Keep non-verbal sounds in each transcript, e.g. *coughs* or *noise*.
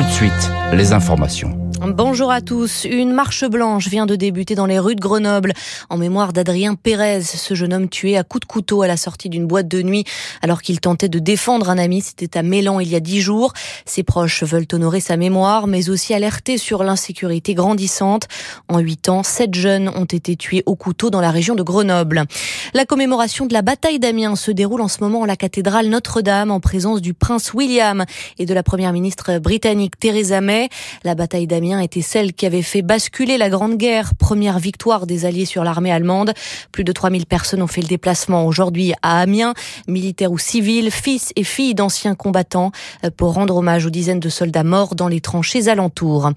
Tout de suite, les informations. Bonjour à tous. Une marche blanche vient de débuter dans les rues de Grenoble en mémoire d'Adrien Pérez, ce jeune homme tué à coups de couteau à la sortie d'une boîte de nuit alors qu'il tentait de défendre un ami. C'était à Mélan il y a dix jours. Ses proches veulent honorer sa mémoire, mais aussi alerter sur l'insécurité grandissante. En huit ans, sept jeunes ont été tués au couteau dans la région de Grenoble. La commémoration de la bataille d'Amiens se déroule en ce moment à la cathédrale Notre-Dame en présence du prince William et de la première ministre britannique Theresa May. La bataille d'Amiens était celle qui avait fait basculer la Grande Guerre, première victoire des Alliés sur l'armée allemande. Plus de 3000 personnes ont fait le déplacement aujourd'hui à Amiens, militaires ou civils, fils et filles d'anciens combattants, euh, pour rendre hommage aux dizaines de soldats morts dans les tranchées alentours.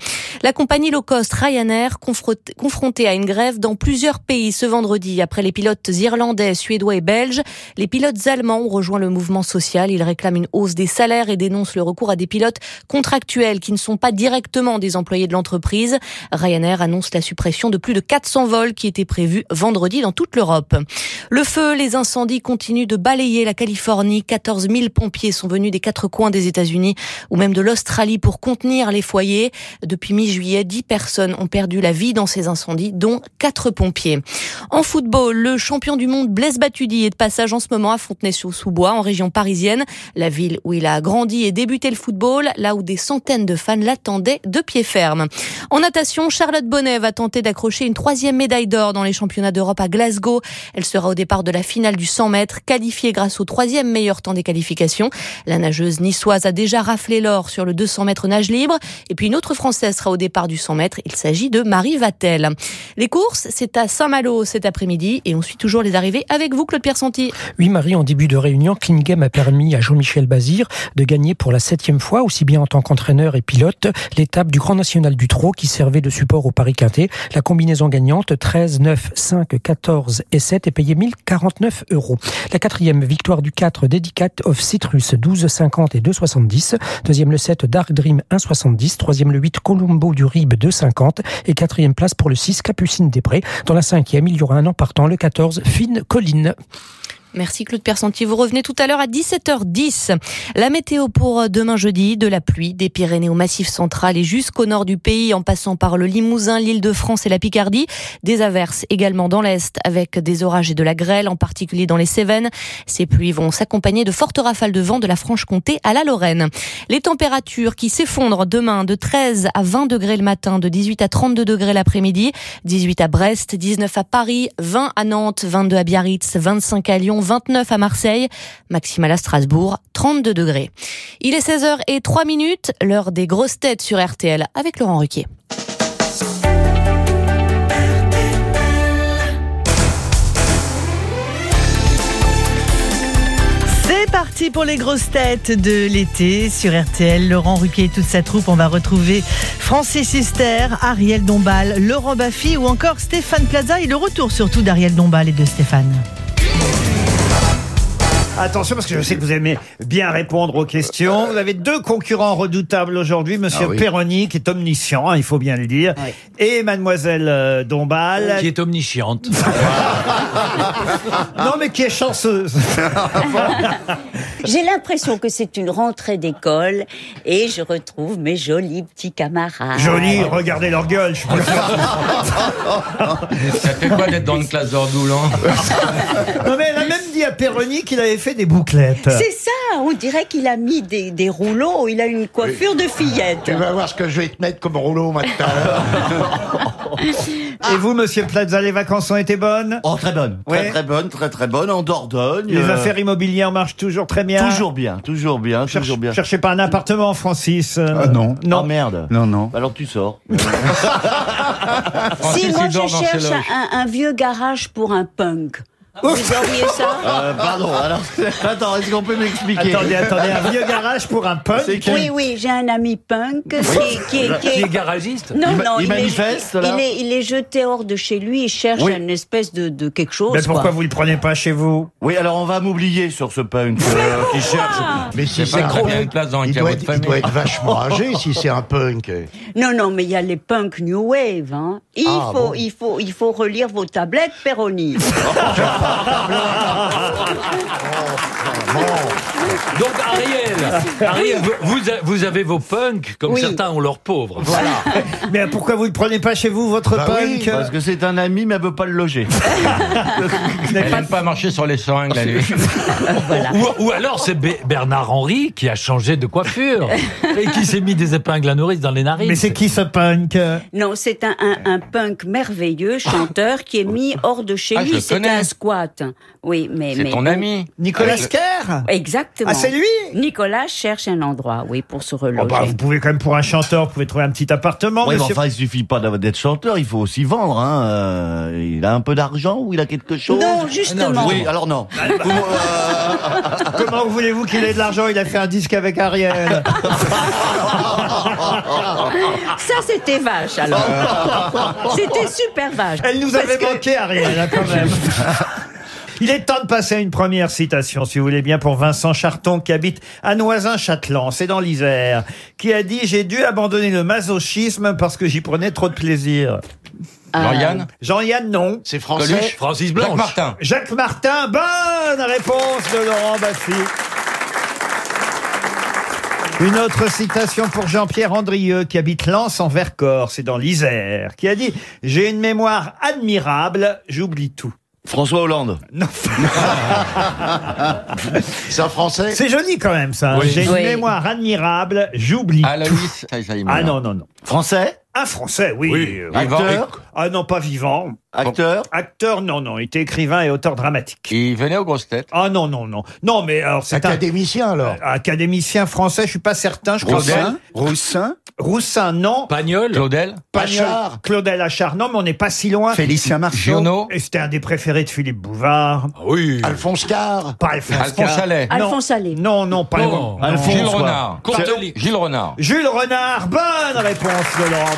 La compagnie low cost Ryanair, confrontée à une grève dans plusieurs pays ce vendredi, après les pilotes irlandais, suédois et belges, les pilotes allemands ont rejoint le mouvement social. Ils réclament une hausse des salaires et dénoncent le recours à des pilotes contractuels qui ne sont pas directement des employés de l'entreprise. Ryanair annonce la suppression de plus de 400 vols qui étaient prévus vendredi dans toute l'Europe. Le feu, les incendies continuent de balayer la Californie. 14 000 pompiers sont venus des quatre coins des États-Unis ou même de l'Australie pour contenir les foyers. Depuis mi-juillet, 10 personnes ont perdu la vie dans ces incendies, dont 4 pompiers. En football, le champion du monde Blaise Batudi est de passage en ce moment à Fontenay-sous-Bois, en région parisienne, la ville où il a grandi et débuté le football, là où des centaines de fans l'attendaient de pied ferme. En natation, Charlotte Bonnet va tenter d'accrocher une troisième médaille d'or dans les championnats d'Europe à Glasgow. Elle sera au départ de la finale du 100 mètres, qualifiée grâce au troisième meilleur temps des qualifications. La nageuse niçoise a déjà raflé l'or sur le 200 mètres nage libre. Et puis une autre française sera au départ du 100 mètres. Il s'agit de Marie Vatel. Les courses, c'est à Saint-Malo cet après-midi et on suit toujours les arrivées avec vous, Claude Pierre Santi. Oui, Marie, en début de réunion, Game a permis à Jean-Michel Bazir de gagner pour la septième fois, aussi bien en tant qu'entraîneur et pilote, l'étape du Grand National du Trot qui servait de support au Paris Quintet. La combinaison gagnante 13, 9, 5, 14 et 7 est payée 1049 euros. La quatrième victoire du 4 Dedicate of Citrus 12, 50 et 2,70. Deuxième le 7 Dark Dream 1,70. Troisième le 8 Colombo du Rib 2,50. Et quatrième place pour le 6 Capucine des Prés. Dans la cinquième, il y aura un an partant le 14 Fine Colline. Merci Claude Persanti. Vous revenez tout à l'heure à 17h10. La météo pour demain jeudi, de la pluie des Pyrénées au Massif central et jusqu'au nord du pays en passant par le Limousin, l'île de France et la Picardie. Des averses également dans l'Est avec des orages et de la grêle, en particulier dans les Cévennes. Ces pluies vont s'accompagner de fortes rafales de vent de la Franche-Comté à la Lorraine. Les températures qui s'effondrent demain de 13 à 20 degrés le matin, de 18 à 32 degrés l'après-midi, 18 à Brest, 19 à Paris, 20 à Nantes, 22 à Biarritz, 25 à Lyon, 29 à Marseille, maximal à Strasbourg, 32 degrés. Il est 16h et 3 minutes, l'heure des grosses têtes sur RTL avec Laurent Ruquier. C'est parti pour les grosses têtes de l'été sur RTL. Laurent Ruquier et toute sa troupe. On va retrouver Francis Huster, Ariel Dombal, Laurent Baffy ou encore Stéphane Plaza et le retour surtout d'Ariel Dombal et de Stéphane. Yeah. Attention, parce que je sais que vous aimez bien répondre aux questions. Vous avez deux concurrents redoutables aujourd'hui, Monsieur Ah oui. Perroni, qui est omniscient, hein, il faut bien le dire, et Mademoiselle euh, Dombal, Qui est omnisciente. *laughs* non mais qui est chanceuse. *laughs* J'ai l'impression que c'est une rentrée d'école et je retrouve mes jolis petits camarades. Jolie, regardez leur gueule. je. Ça fait quoi d'être dans une classe d'ordoulant Non mais elle a même dit à Perroni qu'il avait fait des bouclettes. C'est ça, on dirait qu'il a mis des, des rouleaux, il a une coiffure de fillette. Tu vas voir ce que je vais te mettre comme rouleau maintenant. *laughs* Et vous, Monsieur Plaza, les vacances ont été bonnes? Oh, très bonne. Très, Ouais. très bonne, très, très bonne. En Dordogne. Les euh, affaires immobilières marchent toujours très bien. Toujours bien, toujours bien, Cherche- toujours bien. Cherchez pas un appartement, Francis. euh, Ah non. Non. Non. merde. Non, non. Alors tu sors. *laughs* Si moi je cherche un vieux garage pour un punk, vous auriez ça Euh, pardon, alors, attends, est-ce qu'on peut m'expliquer Attendez, attendez, un vieux *laughs* garage pour un punk C'est qui Oui, oui, j'ai un ami punk qui, qui est- qui est- Qui est garagiste Non, Il non, il est- manifeste, là il est, il est jeté hors de chez lui, il cherche Oui. une espèce de, de quelque chose. Mais pourquoi quoi. vous le prenez pas chez vous Oui, alors on va m'oublier sur ce punk euh, qui cherche. Mais si c'est bien une punk, place dans un il caveau doit, de être, il famille. doit être vachement âgé si c'est un punk. Non, non, mais il y a les punks New Wave. Hein. Il, Ah, faut, bon. il, faut, il faut relire vos tablettes, Perroni. *laughs* Donc Ariel, Ariel vous, vous a- vous avez vos punks comme Oui. certains ont leurs pauvres. Mais pourquoi vous ne prenez pas chez vous votre Bah oui, punk parce que c'est un ami, mais elle veut pas le loger. *laughs* Elle n'aime pas marcher sur les seringues la nuit. *laughs* Ou, ou alors c'est Bernard Henry qui a changé de coiffure *laughs* et qui s'est mis des épingles à nourrice dans les narines. Mais c'est qui ce punk? Non, c'est un, un, un punk merveilleux, chanteur, qui est mis hors de chez Ah, je lui. le C'est connais. un Oui, mais. C'est mais ton ami. Nicolas Sker Exactement. Ah, c'est lui? Nicolas cherche un endroit, oui, pour se reloger. Oh bah, vous pouvez quand même pour un chanteur, vous pouvez trouver un petit appartement. Oui, mais monsieur. enfin, il suffit pas d'être chanteur, il faut aussi vendre. Hein. Euh, il a un peu d'argent ou il a quelque chose? Non, justement. Oui, alors non. Vous, euh, *laughs* Comment voulez-vous qu'il ait de l'argent? Il a fait un disque avec Ariel. *laughs* Ça, c'était vache, alors. *laughs* c'était super vache. Elle nous avait que- manqué, Ariel, hein, quand même. Il est temps de passer à une première citation, si vous voulez bien, pour Vincent Charton, qui habite à Noisin-Châtelan, c'est dans l'Isère, qui a dit « J'ai dû abandonner le masochisme parce que j'y prenais trop de plaisir Ah. Jean-Yann ». Jean-Yann, non. C'est français. Coluche Francis Jacques Blanche. Martin. Jacques Martin, bonne réponse de Laurent Baffy. Une autre citation pour Jean-Pierre Andrieux, qui habite Lens en Vercors, c'est dans l'Isère, qui a dit « J'ai une mémoire admirable, j'oublie tout François Hollande. *laughs* ». Non, C'est un français. c'est joli quand même ça. Oui. J'ai une Oui. mémoire admirable, j'oublie. Aloïs. Ah meurt. non, non, non. Français Un Français, oui. Oui. Euh, Vivant. Acteur Ah non, pas vivant. Acteur Acteur, non, non. Il était écrivain et auteur dramatique. Il venait aux grosses têtes. Ah non, non, non. Non, mais alors c'est un... Académicien alors. Académicien français, je suis pas certain, je crois. Roussin. Roussin. Roussin, non. Pagnol. Claudel. Pachard. Claudel Achard, non, mais on n'est pas si loin. Félicien Marceau. Giono. Et c'était un des préférés de Philippe Bouvard. Ah oui. Alphonse Carr. Pas Alphonse Alphonse Carr. Chalet. Non. Alphonse Allais. Non, non, pas Non. Non. Alphonse, Gilles quoi. Renard. Courtelis. Gilles Renard. Jules Renard, bonne réponse de Laurent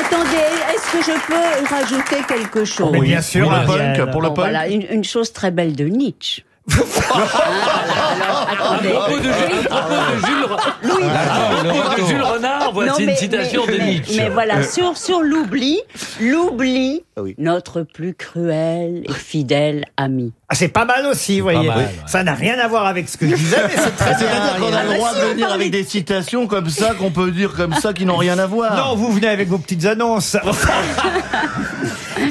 Attendez, est-ce que je peux rajouter quelque chose? Mais bien sûr, pour le punk, pour le punk. voilà, une, une chose très belle de Nietzsche. *laughs* Voilà, alors, attendez. À propos de, Jules- à propos de Jules, Louis. à propos de Jules Renard, voici Non, une mais- citation mais- de mais- Nietzsche. Mais voilà, sur, sur l'oubli, l'oubli, oui. notre plus cruel et fidèle ami. Ah, c'est pas mal aussi, vous voyez. mal, ouais. Ça n'a rien à voir avec ce que je disais, mais c'est très bien. C'est-à-dire qu'on a le droit de venir avec des citations comme ça, qu'on peut dire comme ça, qui n'ont rien à voir. Non, vous venez avec vos petites annonces. *laughs*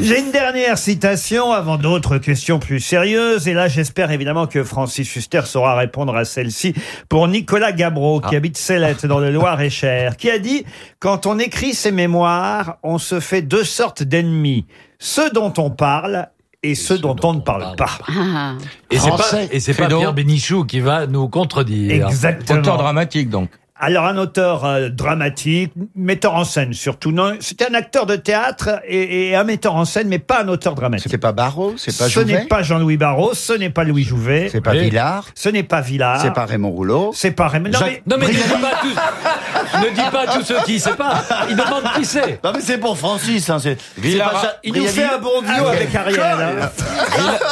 J'ai une dernière citation avant d'autres questions plus sérieuses. Et là, j'espère évidemment que Francis Huster saura répondre à celle-ci pour Nicolas Gabreau, qui habite Célette dans le Loir-et-Cher, qui a dit « Quand on écrit ses mémoires, on se fait deux sortes d'ennemis. Ceux dont on parle et ceux dont on ne parle pas. Ah. Et c'est pas, Français. et c'est pas. Pierre Bénichou qui va nous contredire. Exactement. Auteur dramatique, donc. Alors un auteur euh, dramatique, metteur en scène surtout. Non, c'était un acteur de théâtre et, et un metteur en scène, mais pas un auteur dramatique. C'était pas Barrault. C'est pas ce Jouvet. n'est pas Jean-Louis Barrault, ce n'est pas Louis Jouvet, C'est pas Oui. Villard. ce n'est pas Villard, C'est pas Raymond Rouleau. c'est pas Raymond. Non, Jacques- mais Non mais ne dis pas tous, ne dis pas tous ceux qui sait pas. Il demande qui c'est. Non mais c'est pour Francis. Hein, c'est Villard- c'est pas ça- il nous fait un bon duo avec Ariel. hein.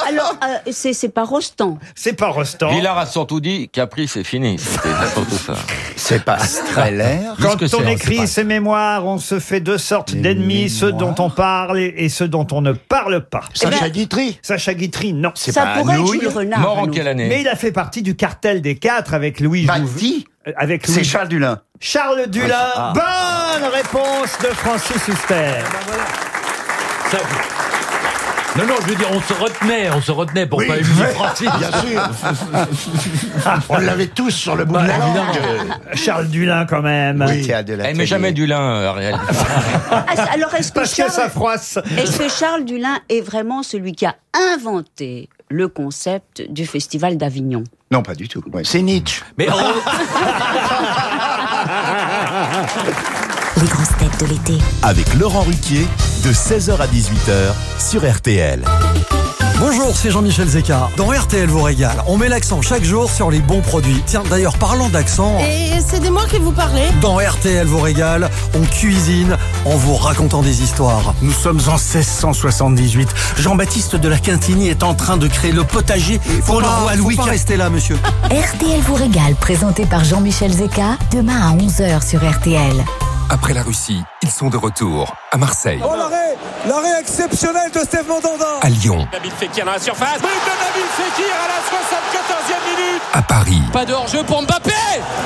Alors, euh, c'est c'est pas Rostand. C'est pas Rostand. Villard a surtout dit qu'après c'est fini. C'était surtout ça. C'est pas Streller. Quand Qu'est-ce que on c'est, écrit c'est pas- ses mémoires, on se fait deux sortes d'ennemis, ceux dont on parle et, et ceux dont on ne parle pas. Sacha Guitry. Sacha Guitry, non. C'est Ça pas pourrait être Nouilles. Jules Renard. Mort en quelle année Mais il a fait partie du cartel des quatre avec Louis Jouvet. Bati. Euh, Avec C'est Charles Dulin. Charles Dulin. Bonne réponse de Francis Huster. Ça- Non, non, je veux dire, on se retenait, on se retenait pour pas humilier Francis. Bien sûr. *laughs* On l'avait tous sur le bout de la langue. Charles Dulin quand même. Oui. De la Elle met télé. jamais du lin, euh, Ariel. Ah, alors, est-ce que, Parce que ça Charles, froisse. est-ce que Charles Dulin est vraiment celui qui a inventé le concept du Festival d'Avignon? Non, pas du tout. Ouais. C'est Nietzsche. Mais on- Les grosses têtes de l'été. Avec Laurent Ruquier, de 16h à 18h sur RTL. Bonjour, c'est Jean-Michel Zeka. Dans RTL vous régale, on met l'accent chaque jour sur les bons produits. Tiens, d'ailleurs, parlant d'accent, Et c'est de moi que vous parlez dans RTL vous régale, on cuisine en vous racontant des histoires. Nous sommes en 1678. Jean-Baptiste de la Quintigny est en train de créer le potager pour le roi faut Louis pas XIV. rester là, monsieur. *laughs* RTL vous régale, présenté par Jean-Michel Zeka, demain à 11h sur RTL. Après la Russie, ils sont de retour à Marseille. Oh l'arrêt L'arrêt exceptionnel de Steve Mandanda. À Lyon, Nabil Fekir dans la surface. But de Nabil Fekir à la 74e minute. à Paris. Pas de hors-jeu pour Mbappé.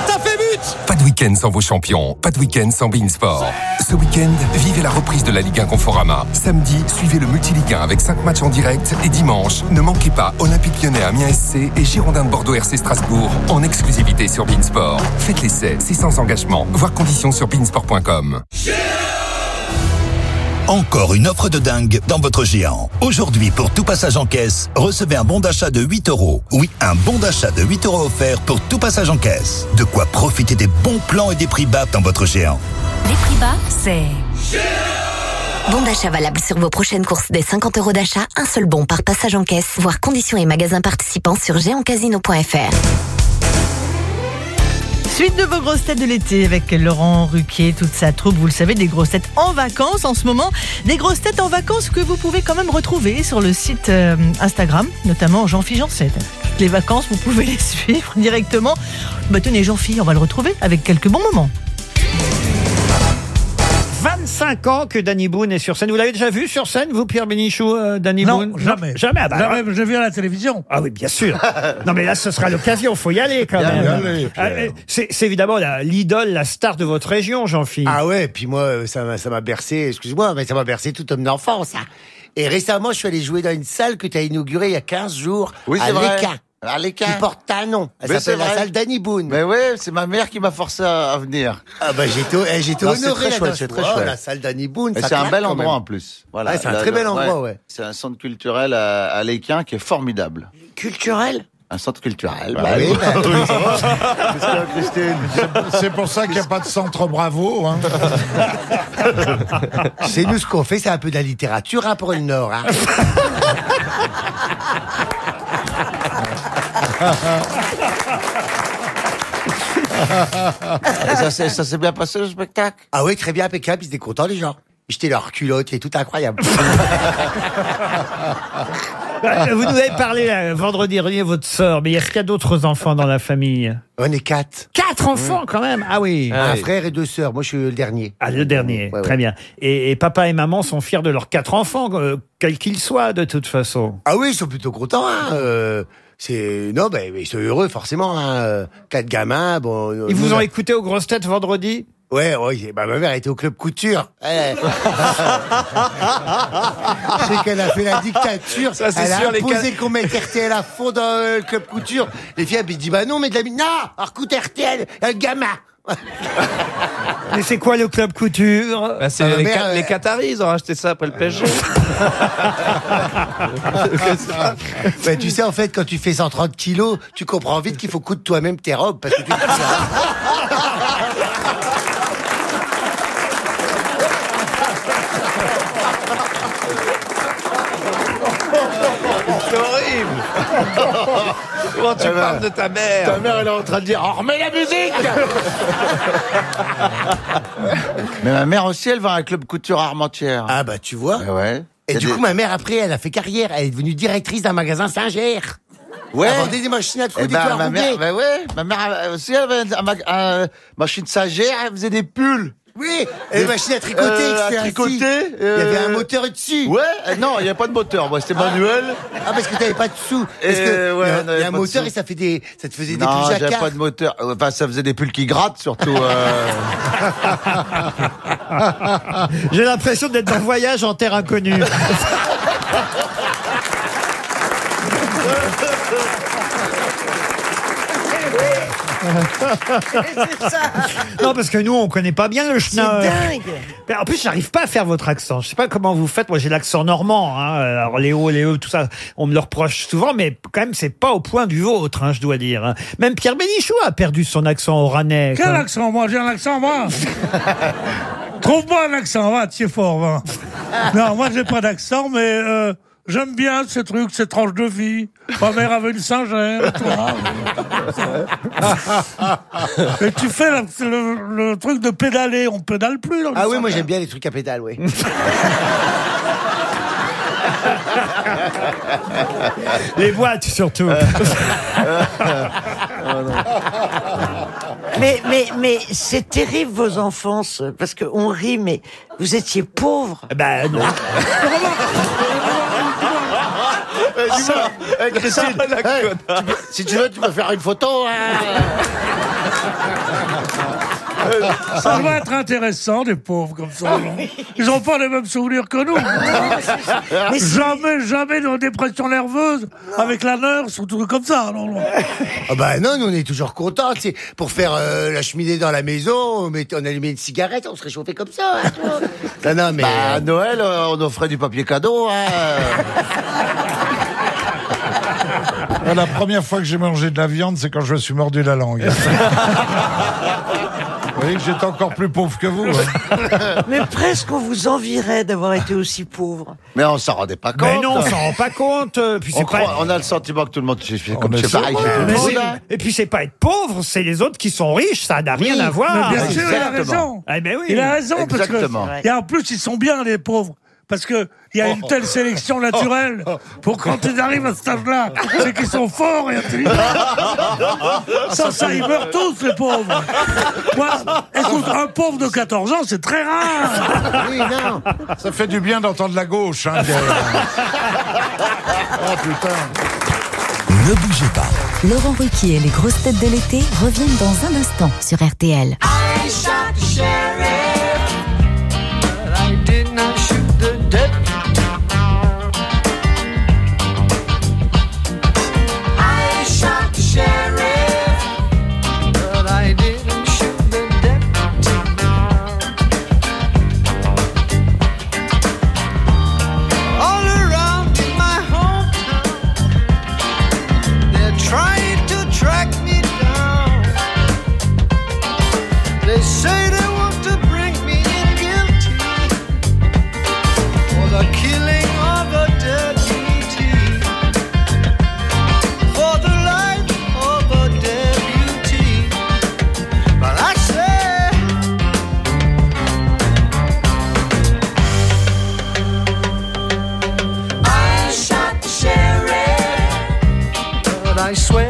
Ça fait but. Pas de week-end sans vos champions, pas de week-end sans Beansport. Ce week-end, vivez la reprise de la Ligue 1 Conforama. Samedi, suivez le Multiligue 1 avec 5 matchs en direct. Et dimanche, ne manquez pas Olympique Lyonnais Amiens SC et Girondin de Bordeaux RC Strasbourg en exclusivité sur Beansport. Faites l'essai, c'est sans engagement. Voir conditions sur Encore une offre de dingue dans votre géant. Aujourd'hui, pour tout passage en caisse, recevez un bon d'achat de 8 euros. Oui, un bon d'achat de 8 euros offert pour tout passage en caisse. De quoi profiter des bons plans et des prix bas dans votre géant. Les prix bas, c'est. Bon d'achat valable sur vos prochaines courses des 50 euros d'achat, un seul bon par passage en caisse. Voir conditions et magasins participants sur géantcasino.fr. Suite de vos grosses têtes de l'été avec Laurent Ruquier, toute sa troupe, vous le savez, des grosses têtes en vacances en ce moment. Des grosses têtes en vacances que vous pouvez quand même retrouver sur le site euh, Instagram, notamment Jean-Philippe Janset. Toutes les vacances, vous pouvez les *laughs* suivre directement. Bah tenez, Jean-Philippe, on va le retrouver avec quelques bons moments. 25 ans que Danny Boone est sur scène. Vous l'avez déjà vu sur scène, vous, Pierre Bénichou, euh, Danny Non, Boone? jamais. Jamais. ah bah, Jamais, alors- j'ai vu à la télévision. Ah oui, bien sûr. *laughs* non, mais là, ce sera l'occasion. Faut y aller quand Bien même. y aller, Ah, euh, c'est c'est évidemment la- l'idole, la star de votre région, Jean-Philippe. Ah ouais, puis moi, euh, ça m'a, ça m'a bercé, excuse-moi, mais ça m'a bercé toute mon enfance. hein. Et récemment, je suis allé jouer dans une salle que tu as inaugurée il y a 15 jours. Oui, à c'est vrai. l'ECA. À l'ECA. Qui porte un nom. Elle Mais s'appelle c'est la vrai. salle Danny Boone. Mais ouais, c'est ma mère qui m'a forcé à, à venir. Ah bah j'étais, eh, j'étais Non, c'est honoré très là, chouette, c'est très oh, chouette. La salle Danny Boone. Et ça c'est un claque bel quand endroit même. en plus. Voilà. Ouais, c'est un très bel endroit, ouais. C'est un centre culturel à, à l'Équin qui est formidable. Culturel Un centre culturel. Bah oui, bah, *laughs* Christine C'est pour ça qu'il n'y a pas de centre bravo. Hein. C'est nous ce qu'on fait, c'est un peu de la littérature hein, pour le Nord. Hein. *laughs* Et ça s'est- ça s'est bien passé le spectacle? Ah oui, très bien, impeccable, ils étaient contents les gens. Ils jetaient leurs culottes et tout incroyable. *laughs* Vous nous avez parlé euh, vendredi dernier, votre sœur, mais est-ce qu'il y a d'autres enfants dans la famille? On est quatre. Quatre enfants quand même? Ah oui. Un frère et deux sœurs. Moi, je suis le dernier. Ah, le dernier, Ouais, très ouais. bien. Et, et papa et maman sont fiers de leurs quatre enfants, euh, quels qu'ils soient, de toute façon. Ah oui, ils sont plutôt contents. Hein. euh, c'est non, ben ils sont heureux forcément. Hein. euh, Quatre gamins. Bon. Ils vous ont on a- écouté aux grosses têtes vendredi? Ouais, ouais. Bah, ma mère était au club couture. Eh. *laughs* c'est qu'elle a fait la dictature. Ça, c'est elle sûr, a imposé qu'on mette RTL à fond dans euh, le club couture. Les filles, elles disent bah non, mais de la mine. Non, alors coûte RTL, un gamin. *laughs* Mais c'est quoi le club couture Bah, c'est Ah, Ca- euh, les Qataris, ils ont racheté ça après le PSG. *laughs* *laughs* Bah, tu sais, en fait, quand tu fais 130 kilos, tu comprends vite qu'il faut coudre toi-même tes robes parce que tu C'est horrible. *laughs* Comment tu Eh ben, parles de ta mère Ta mère, elle est en train de dire Oh, remets la musique *laughs* Mais ma mère aussi, elle va à un club couture armentière. Ah bah tu vois. Ouais. Et du des- coup, ma mère, après, elle a fait carrière. Elle est devenue directrice d'un magasin Singer. Ouais. Elle vendait des machines à Eh coudre, des toits ma mère, bah ouais, ma mère elle aussi elle avait un, mag- un machine sagère, elle faisait des pulls. Oui, et des machines à tricoter. Euh, à tricoter. assis. Il y avait euh, un moteur dessus. Ouais, euh, non, il n'y a pas de moteur, moi c'était manuel. Ah, parce que t'avais pas de sous. Parce Et que ouais, il y a- on avait il y a un moteur et ça fait des, ça te faisait des Non, pulls j'avais pas de moteur. Enfin, ça faisait des pulls qui grattent surtout. euh. *laughs* J'ai l'impression d'être dans voyage en terre inconnue. *laughs* *laughs* non, parce que nous, on connaît pas bien le schnorr. dingue. Mais En plus, j'arrive pas à faire votre accent. Je sais pas comment vous faites. Moi, j'ai l'accent normand. Hein. Alors, les hauts, les E, tout ça, on me le reproche souvent, mais quand même, c'est pas au point du vôtre, hein, je dois dire. hein. Même Pierre Bénichou a perdu son accent oranais. Quel quoi. accent? Moi, j'ai un accent, moi *laughs* Trouve-moi un accent, va, tu es fort, va. Non, moi, j'ai pas d'accent, mais euh, j'aime bien ces trucs, ces tranches de vie. Ma mère avait une singère, toi. Et tu fais la- le, le truc de pédaler, on pédale plus. dans le Ah oui, moi j'aime bien les trucs à pédale, oui. *laughs* Les boîtes, surtout. *laughs* Mais, mais, mais c'est terrible vos enfances, parce qu'on rit, mais vous étiez pauvre. Ben non. Eh, dis-moi, eh, Christine, eh, tu peux- si tu veux, tu peux faire une photo. hein. Ça va être intéressant, des pauvres comme ça. non Ils n'ont pas les mêmes souvenirs que nous. Mais si- jamais, jamais de dépression nerveuse avec la nurse ou tout comme ça. Non, non. Ah bah non, nous on est toujours contents. tu sais, Pour faire euh, la cheminée dans la maison, on, mettait- on allumait une cigarette, on se réchauffait comme ça. hein, tu vois. non, non, mais... Bah, à Noël, euh, on offrait du papier cadeau. Hein. *laughs* Ah, La première fois que j'ai mangé de la viande, c'est quand je me suis mordu la langue. *laughs* Vous voyez que j'étais encore plus pauvre que vous. hein. *laughs* Mais presque on vous envierait d'avoir été aussi pauvre. Mais on s'en rendait pas compte. Mais non, on s'en rend pas compte. euh, Puis on, c'est pas... croit- on a le sentiment que tout le monde c'est fait comme est c'est pareil sûr. chez tout Mais le monde. c'est- hein. Et puis c'est pas être pauvre, c'est les autres qui sont riches, ça n'a rien Oui, à voir. Mais bien sûr, il a Exactement. raison. Eh ben oui. Il a raison parce que et en plus ils sont bien les pauvres parce que il y a une telle sélection naturelle pour quand ils arrivent à cet âge-là, *laughs* c'est qu'ils sont forts et intelligents. Sans ça, ils meurent tous les pauvres. Moi, écoute, un pauvre de 14 ans, c'est très rare. Oui, non. Ça fait du bien d'entendre la gauche. Hein, oh putain. Ne bougez pas. Laurent Ruquier et les grosses têtes de l'été reviennent dans un instant sur RTL. I I swear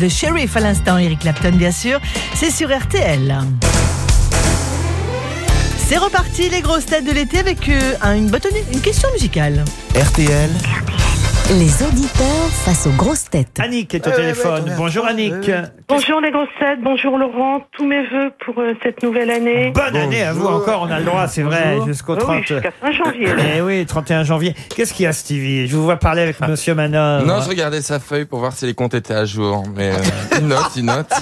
The Sheriff à l'instant, Eric Clapton bien sûr. C'est sur RTL. C'est reparti les grosses têtes de l'été avec euh, une question musicale. RTL. Les auditeurs face aux grosses têtes. Annick est au téléphone. Bonjour Annick. Bonjour les grosses têtes, bonjour Laurent, tous mes voeux pour euh, cette nouvelle année. Bonne année à vous encore, on a le droit, c'est vrai, jusqu'au Ah 30. oui, jusqu'à fin janvier. là. Eh oui, 31 janvier. Qu'est-ce qu'il y a Stevie? Je vous vois parler avec Monsieur Manon. Non, je regardais sa feuille pour voir si les comptes étaient à jour. Mais euh, il note, il note.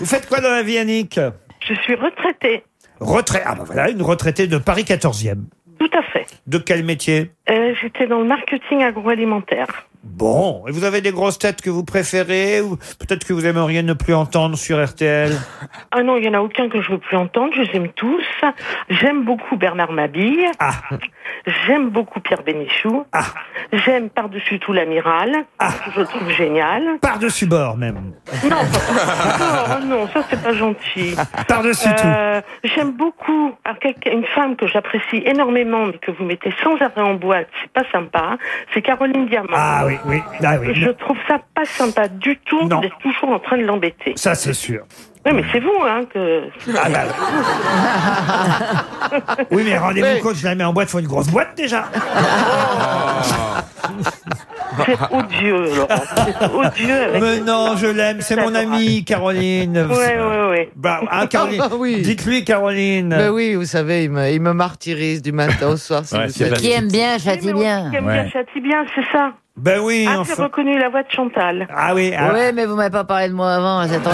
Vous faites quoi dans la vie Annick? Je suis retraitée, Retraite. Ah ben voilà, une retraitée de Paris 14e. Tout à fait. De quel métier Euh, J'étais dans le marketing agroalimentaire. Bon, et vous avez des grosses têtes que vous préférez ou peut-être que vous aimeriez ne plus entendre sur RTL *laughs* Ah non, il n'y en a aucun que je veux plus entendre, je les aime tous. J'aime beaucoup Bernard Mabille. Ah. J'aime beaucoup Pierre Bénichou. J'aime par-dessus tout l'amiral, Ah. que je trouve génial. Par-dessus bord même. Non, pas- non, ça c'est pas gentil. Par-dessus Euh, J'aime beaucoup une femme que j'apprécie énormément, mais que vous mettez sans arrêt en boîte, c'est pas sympa. C'est Caroline Diamant. Ah oui, oui. Ah oui. Je trouve ça pas sympa du tout d'être toujours en train de l'embêter. Ça c'est sûr. Oui, mais c'est vous, hein, que. Ah bah, *laughs* Oui, mais rendez-vous compte, je la mets en boîte, faut une grosse boîte déjà. Vous *laughs* êtes odieux, Laurent. Vous êtes odieux avec. Mais non, je l'aime, c'est mon amie Caroline. Ouais, ouais, ouais. Bah, hein, Caroline, *laughs* oui. dites-lui Caroline. Ben oui, vous savez, il me, il me martyrise du matin au soir. si Ouais, vous c'est savez. Qui aime bien, châtie bien. Qui aime bien, châtie bien, c'est ça. Ben oui, Ah, enfin. j'ai reconnu la voix de Chantal. Ah oui, ah. Ouais, mais vous m'avez pas parlé de moi avant, c'est trop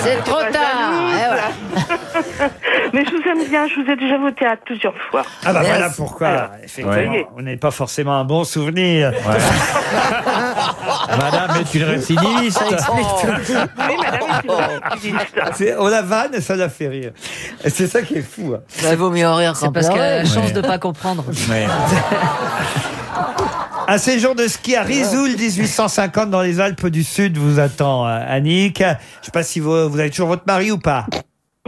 C'est trop tard. eh voilà. *laughs* Vous aime bien, je vous ai déjà au théâtre plusieurs fois. Ah bah Yes. voilà pourquoi, Alors, effectivement, voyez. on n'est pas forcément un bon souvenir. *laughs* Madame est une récidiviste. *laughs* Oui, madame, est une récidiviste. C'est- On la vanne et ça la fait rire. C'est ça qui est fou. hein. Il vaut mieux en rire C'est parce qu'elle a la chance Ouais. de pas comprendre. *laughs* Un séjour de ski à Risoul 1850 dans les Alpes du Sud vous attend, euh, Annick. Je sais pas si vous, vous avez toujours votre mari ou pas.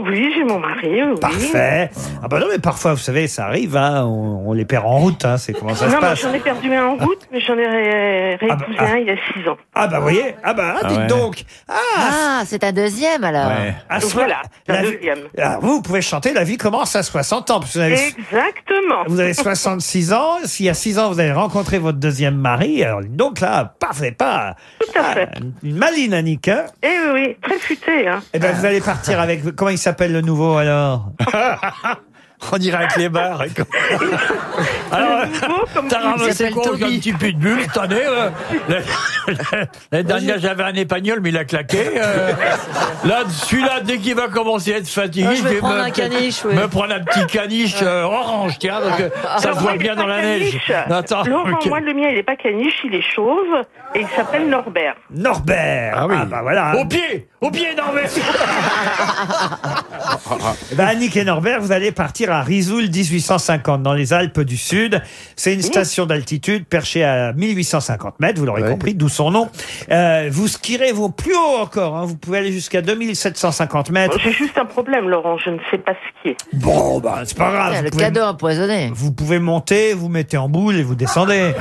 Oui, j'ai mon mari, oui. Parfait. Ah bah non, mais parfois, vous savez, ça arrive, hein, on, on les perd en route, hein, c'est comment ça non, se passe. j'en ai perdu un en route, mais j'en ai ré- réépousé un il y a six ans. Ah bah vous voyez, ah bah Ah dites ouais. donc. Ah, c'est un deuxième alors. À soi- Voilà, vie- deuxième. Ah, vous, vous pouvez chanter La vie commence à 60 ans. parce que vous, avez, Exactement. vous avez 66 ans. S'il y a 6 ans, vous avez rencontré votre deuxième mari. Alors dites donc là, paf, n'avez pas Tout à fait. une maline, Annick. Hein Eh oui, oui, très futé. Hein. eh ben, vous allez partir avec. Comment il s'appelle le nouveau alors? *laughs* *laughs* On dirait avec les bars. et *laughs* comme- Alors, t'as ramassé quoi avec un petit peu de bulle cette année euh La- L'année dernière, j'avais un épagnol, mais il a claqué. euh. *laughs* Là, celui-là, dès qu'il va commencer à être fatigué, Ah, je vais vais prendre me, un caniche, ouais. me prendre un petit caniche euh, orange, tiens, donc euh, ça se moi, voit il est bien pas dans la neige. caniche. Attends, Laurent, ok. moi, le mien, il est pas caniche, il est chauve et il s'appelle Norbert. Norbert. Ah, bah voilà. Au pied Au pied, Norbert Eh ben, Annick et Norbert, vous allez partir à Risoul 1850 dans les Alpes du Sud. C'est une station d'altitude perchée à 1850 mètres, vous l'aurez compris, d'où son nom. Euh, vous skierez vos plus haut encore, hein. vous pouvez aller jusqu'à 2750 mètres. J'ai juste un problème, Laurent, je ne sais pas skier. Bon, bah, c'est pas grave. Ah, vous le pouvez- cadeau empoisonné. Vous pouvez monter, vous mettez en boule et vous descendez.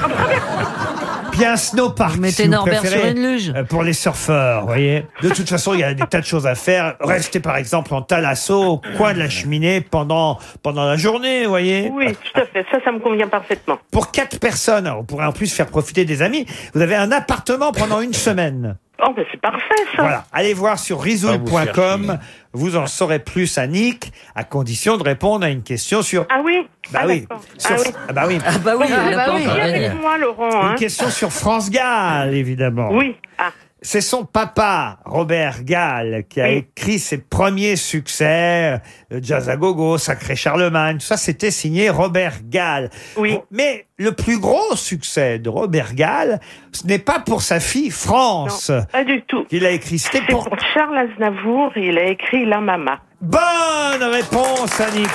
Puis un snowpark. mettez si vous Norbert préférez, sur une luge. euh, Pour les surfeurs, vous voyez. De toute façon, il y a des tas de choses à faire. Restez par exemple en talasso au coin de la cheminée pendant, pendant la journée, vous voyez. Oui, tout à fait, ça, ça me convient parfaitement. Pour quatre personnes, alors, vous pourrez en plus faire profiter des amis. Vous avez un appartement pendant une semaine. Oh, ben c'est parfait, ça. Voilà. Allez voir sur risoul.com. Vous en saurez plus, Annick, à condition de répondre à une question sur. Ah oui Bah ah, oui. Sur- Ah oui. Ah bah oui. Ah bah oui, Ah, bah oui, avec moi, Laurent. Une hein. question sur France Gall, évidemment. Oui. Ah. C'est son papa, Robert Gall, qui a Oui. écrit ses premiers succès, euh, Jazz à gogo, Sacré Charlemagne, tout ça, c'était signé Robert Gall. Oui. Mais le plus gros succès de Robert Gall, ce n'est pas pour sa fille France Non, pas du tout. qu'il a écrit, c'était C'est pour... pour Charles Aznavour, et il a écrit La Mama. Bonne réponse, Annick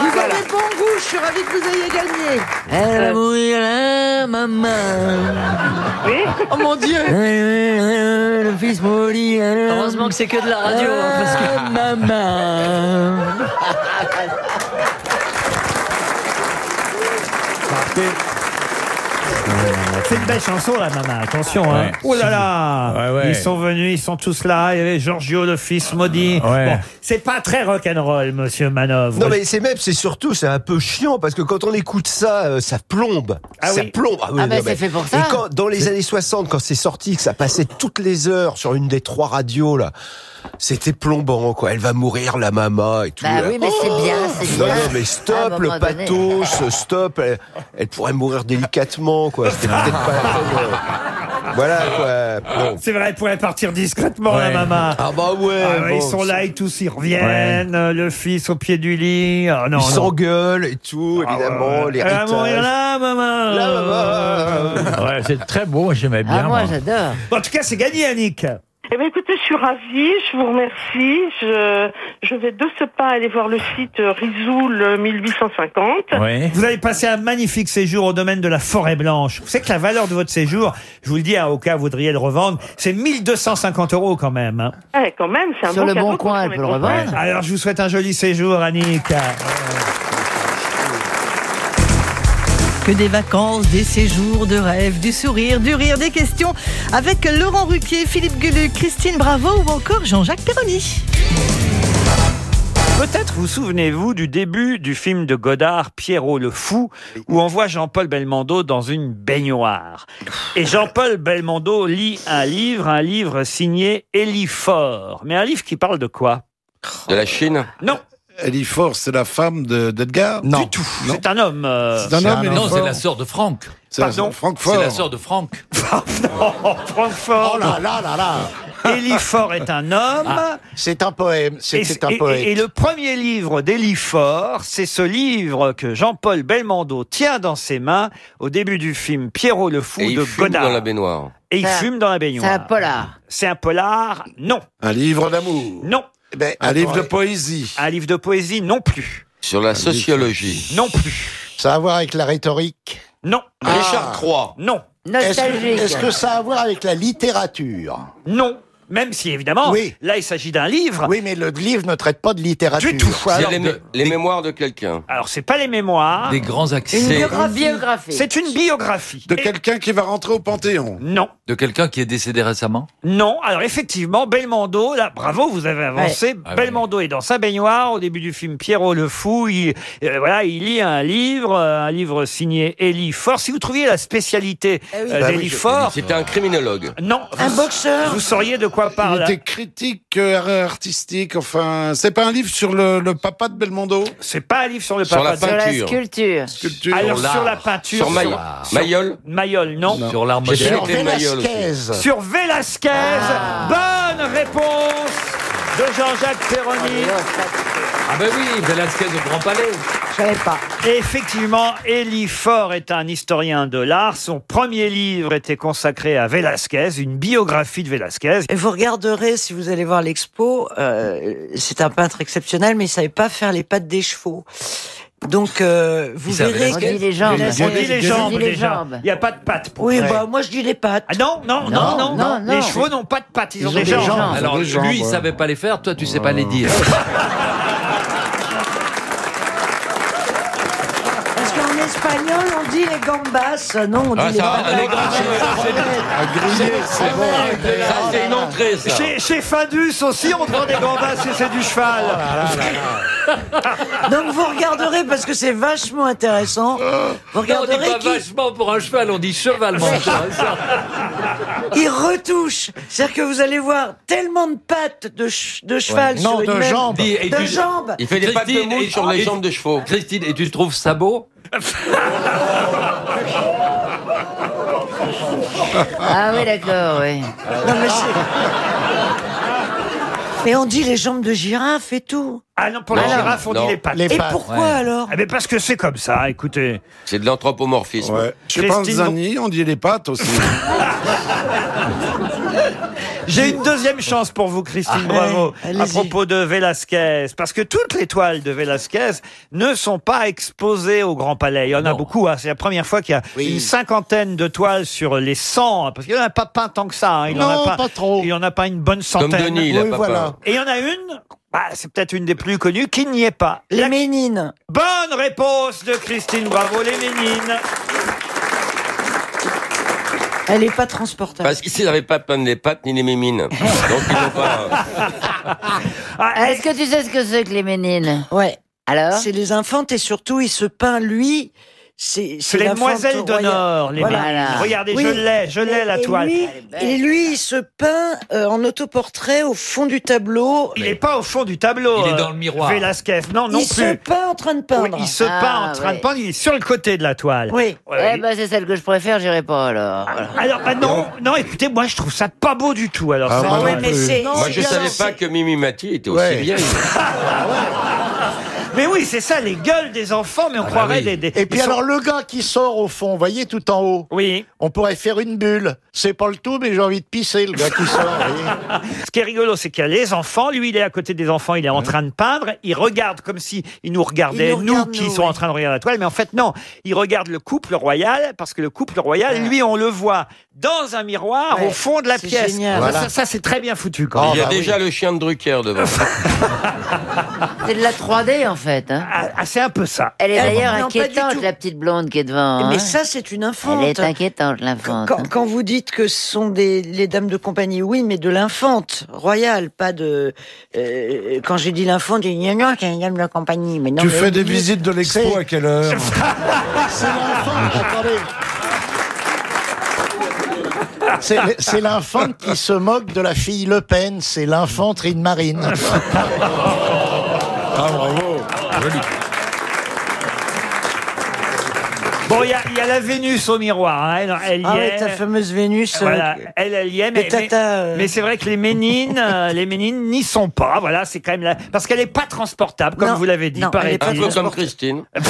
Vous avez bon goût, je suis ravi que vous ayez gagné. Elle va mourir là, maman. Oui Oh mon Dieu *laughs* Le fils maudit. Heureusement que c'est que de la radio, hein, parce que- Maman. *laughs* C'est une belle chanson, la maman. Attention, hein. Ouais. Oh là là. Ouais, ouais. Ils sont venus, ils sont tous là. Il y avait Giorgio, le fils maudit. Ouais. Bon, c'est pas très rock'n'roll, monsieur Manov. Non mais c'est même, c'est surtout, c'est un peu chiant parce que quand on écoute ça, euh, ça plombe. Ah ça oui. plombe. Ah oui, bah, non, c'est fait pour ça. Et quand, dans les années 60, quand c'est sorti, que ça passait toutes les heures sur une des trois radios là, c'était plombant quoi. Elle va mourir la maman et tout. Bah oui, mais c'est bien, c'est Non, bien. non, mais À un stop le donné. pathos, stop. Elle, elle pourrait mourir délicatement quoi. C'était peut-être pas la peine. Voilà quoi. Bon. C'est vrai, elle pourrait partir discrètement, Ouais. la maman. Ah bah ouais. Ah bon, ils sont là et tous, ils reviennent. Le fils au pied du lit. Ah, non, Ils non. s'engueulent et tout, évidemment. Elle va mourir là, maman. Là, maman. Ouais, c'est très beau, j'aimais bien. Ah, moi, moi. j'adore. Bon, en tout cas, c'est gagné, Annick. Eh bien, écoutez, je suis ravie, je vous remercie. Je, je vais de ce pas aller voir le site Rizoul 1850. Ouais. Vous allez passer un magnifique séjour au domaine de la forêt blanche. Vous savez que la valeur de votre séjour, je vous le dis, hein, au cas où vous voudriez le revendre, c'est 1250 euros quand même. hein. Eh, quand même, c'est un Sur bon le cadeau bon pour coin, elle peut le revendre. Alors, je vous souhaite un joli séjour, Annick. Que des vacances, des séjours, de rêves, du sourire, du rire, des questions avec Laurent Ruquier, Philippe Gueluc, Christine Bravo ou encore Jean-Jacques Perroni. Peut-être vous souvenez-vous du début du film de Godard, Pierrot le Fou, où on voit Jean-Paul Belmondo dans une baignoire. Et Jean-Paul Belmondo lit un livre, un livre signé Élie Faure. Mais un livre qui parle de quoi? De la Chine? Non, Ellie Ford, c'est la femme de- d'Edgar? Non. du tout. C'est un homme. euh, C'est un homme, Ellie Non, c'est Ford. la sœur de Franck. C'est la- Pardon? Francfort. C'est la sœur de Franck. *laughs* non, Francfort. Oh là là là là Élie est un homme. C'est un poème, Et, c'est un et- poète. et le premier livre d'Élie Faure, c'est ce livre que Jean-Paul Belmondo tient dans ses mains au début du film Pierrot le Fou Et il de fume Godard. dans la baignoire. Et il un- fume dans la C'est un baignoire. polar. C'est un polar? Non. Un livre d'amour. Non. Eh ben, Un livre de poésie. Un livre de poésie Non plus. Sur la sociologie. Non plus. Ça a à voir avec la rhétorique Non. Richard Croix. Non. Est-ce que, est-ce que ça a à voir avec la littérature? Non. Même si, évidemment, Oui. là, il s'agit d'un livre. Oui, mais le livre ne traite pas de littérature. Du tout. C'est Alors, les, mé- les mémoires de quelqu'un. alors, c'est pas les mémoires. Des grands Une accès biographie. biographie. C'est une biographie. De Et- quelqu'un qui va rentrer au Panthéon. Non. de quelqu'un qui est décédé récemment. Non, alors effectivement, Belmondo, là, bravo, vous avez avancé. Ah Belmondo est dans sa baignoire au début du film Pierrot le Fou. Il, euh, voilà, il lit un livre, euh, un livre signé Élie Faure. Si vous trouviez la spécialité Eh oui. euh, Bah oui, d'Élie je- Faure, C'était un criminologue. non, Un boxeur. vous sauriez de quoi Il parle. était critique euh, artistique, enfin... C'est pas un livre sur le, le papa de Belmondo C'est pas un livre sur le Sur papa la de- Sur la Peinture. sculpture. Sculpture. Alors Sur sur l'art. la peinture, Sur. Maillol Mayol, non. Sur l'art J'ai Mayol aussi. Velasquez. Sur Velasquez, bonne réponse de Jean-Jacques Perroni. Ah ben oui, Velasquez au Grand Palais. Je savais pas. Effectivement, Élie Faure est un historien de l'art. Son premier livre était consacré à Velasquez, une biographie de Velasquez. Et vous regarderez, si vous allez voir l'expo, euh, c'est un peintre exceptionnel, mais il savait pas faire les pattes des chevaux. Donc, euh, vous verrez que... skate. On dit les jambes. On dit les jambes On dit les déjà. jambes. Il n'y a pas de pattes. Pour Oui, vrai. bah, moi, je dis les pattes. Ah non, non, non, Non, non, non, non. Les chevaux n'ont pas de pattes, ils, ont, Ils des, ont des jambes. jambes. Alors des jambes, lui, il savait pas les faire, toi tu sais pas les dire. *laughs* Parce qu'en espagnol, on dit les gambas. Non, on dit Ah, les gambas, c'est bon. Ça, c'est une entrée, ça. Chez, chez Findus aussi, on prend des gambas et c'est du cheval. *laughs* Donc, vous regarderez, parce que c'est vachement intéressant. Vous on dit regarderez pas vachement pour un cheval, on dit chevalement. *laughs* il retouche. C'est-à-dire que vous allez voir tellement de pattes de, ch- de cheval Non, sur une de même- jambes. Et De tu- jambes. Il fait des pattes de et- sur les jambes de chevaux. Christine, et tu trouves ça beau? Ah oui, d'accord, oui. Non, mais c'est... Mais on dit les jambes de girafe et tout. Ah non, pour la Alors, girafe, on non. dit les pattes. Les Et pattes. pourquoi Ouais. alors Eh bien, parce que c'est comme ça, écoutez. C'est de l'anthropomorphisme. Ouais. Chez Christine- Panzani, on dit les pattes aussi. *laughs* *laughs* J'ai une deuxième chance pour vous, Christine Ah, Bravo, à propos de Velasquez. Parce que toutes les toiles de Velasquez ne sont pas exposées au Grand Palais. Il y en a beaucoup. hein. C'est la première fois qu'il y a Oui. une cinquantaine de toiles sur les 100. hein, Parce qu'il n'y en a pas peint tant que ça. hein. Il en Non, a pas, pas trop. Il n'y en a pas une bonne Comme centaine. Denis, il a Oui, pas voilà. peint. Et il y en a une, bah, c'est peut-être une des plus connues, qui n'y est pas. Les La- ménines. Bonne réponse de Christine Bravo, les Ménines. Elle est pas transportable. Parce qu'ils n'avaient pas peindre les pattes ni les mémines. *laughs* Donc ils n'ont pas. Ah, Est-ce que tu sais ce que c'est que les ménines Ouais. Alors? C'est les infantes et surtout, il se peint, lui. C'est les demoiselles d'honneur, les Ménines. Regardez, je l'ai, je l'ai, la Et toile. lui- Et lui, il se peint euh, en autoportrait au fond du tableau. Il n'est pas au fond du tableau. Il est euh, dans le miroir. Velasquez, non, non il plus. se peint en train de peindre. Oui, il se Ah, peint en train ouais. de peindre, il est sur le côté de la toile. Oui. Ouais, Eh ben, c'est celle que je préfère, j'irai pas alors. Alors, bah non, non, écoutez, moi je trouve ça pas beau du tout. Alors, Ah, c'est- moi Ouais, mais. Moi, je savais pas que Mimi Mati était aussi Ouais. vieille. *laughs* *laughs* Mais oui, c'est ça, les gueules des enfants, mais on croirait oui. des, des- Et puis ils sont- alors le gars qui sort au fond, vous voyez tout en haut. Oui. On pourrait faire une bulle. C'est pas le tout, mais j'ai envie de pisser le gars qui sort. vous voyez. *laughs* Ce qui est rigolo, c'est qu'il y a les enfants. Lui, il est à côté des enfants, il est en train de peindre. Il regarde comme si il nous regardait, Il nous nous, regarde, qui nous, sont oui. en train de regarder la toile. Mais en fait, non. Il regarde le couple royal, parce que le couple royal, lui, on le voit dans un miroir Ouais, au fond de la c'est pièce. génial. Ça, Voilà. ça, c'est très bien foutu. Quand Il même. y a bah déjà le chien de Drucker devant. *laughs* C'est de la 3D en fait. Hein. Ah, ah, c'est un peu ça. Elle est Eh, d'ailleurs non, pas du inquiétante, tout. la petite blonde qui est devant. Mais hein. ça, c'est une infante. Elle est inquiétante, l'enfant. Quand, quand vous dites que ce sont des, les dames de compagnie, oui, mais de l'infante royale, pas de. euh, quand j'ai dit l'infante, j'ai dit non, non, c'est une dame de compagnie. Mais non, Tu mais fais des visites de l'expo à quelle heure *laughs* C'est l'enfant, attendez. C'est l'infante qui se moque de la fille Le Pen, c'est l'infanterie marine. Ah, bravo. Joli. Bon, il y a, il y a la Vénus au miroir. hein. Elle, elle y Ah est. ta fameuse Vénus. euh, Voilà, elle, elle y est, mais, de Tata, mais- euh. mais c'est vrai que les ménines, euh, les ménines n'y sont pas. Voilà, c'est quand même là, parce qu'elle est pas transportable, comme Non, vous l'avez dit, non, elle est pas Un peu comme Christine. *laughs*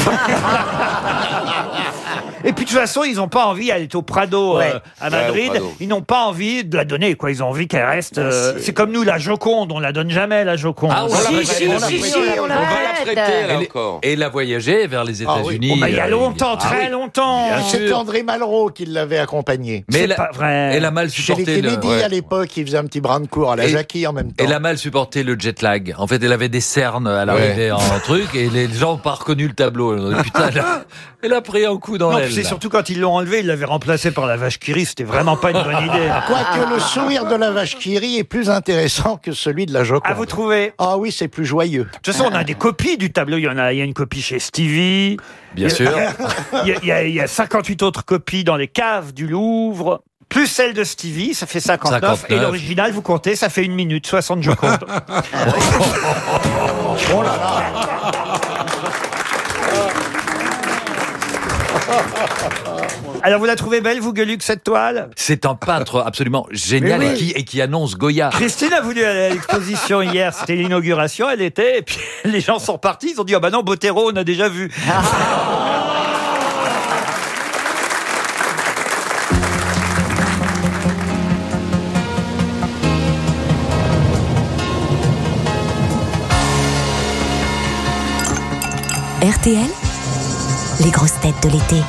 Et puis de toute façon, ils n'ont pas envie. Elle est au Prado Ouais. euh, à Ouais, au Madrid. Prado. Ils n'ont pas envie de la donner. Quoi, ils ont envie qu'elle reste. euh, c'est comme nous, la Joconde. On la donne jamais, la Joconde. Ah, on Si, l'a- si, on l'a- si, si, on On l'a. va la là, Elle encore. Et elle a voyagé vers les Ah oui. États-Unis. Oh, bah, il y a euh, longtemps, Ah très oui. longtemps. Bien sûr. C'est André Malraux qui l'avait accompagné. Mais C'est elle a, pas vrai. elle a mal Chez les supporté le. Kennedy, ouais. à l'époque, il faisait un petit brin de cours à la Et- Jackie en même temps. Elle a mal supporté le jet lag. En fait, elle avait des cernes à l'arrivée en truc et les gens n'ont pas reconnu le tableau. *laughs* Putain, elle a, elle a pris un coup dans Non, l'aile. C'est surtout quand ils l'ont enlevé, ils l'avaient remplacé par la vache qui rit. C'était vraiment pas une bonne idée. Quoique le sourire de la vache qui rit est plus intéressant que celui de la Joconde. Ah, vous trouvez Ah oui, c'est plus joyeux. De toute façon, on a des copies du tableau. Il y en a, il y a une copie chez Stevie. Bien Il y a- sûr. Il y, a, il y a- il y a 58 autres copies dans les caves du Louvre. Plus celle de Stevie, ça fait 59. 59. Et l'original, vous comptez, ça fait une minute, 60 je compte. Oh là là *laughs* Alors, vous la trouvez belle, vous, Gueluc, cette toile? C'est un peintre absolument génial Mais oui. et, qui, et qui annonce Goya. Christine a voulu aller à l'exposition hier, c'était l'inauguration, elle était, et puis *laughs* les gens sont repartis, ils ont dit, ah bah non, Botero, on a déjà vu. *laughs* RTL, les grosses têtes de l'été.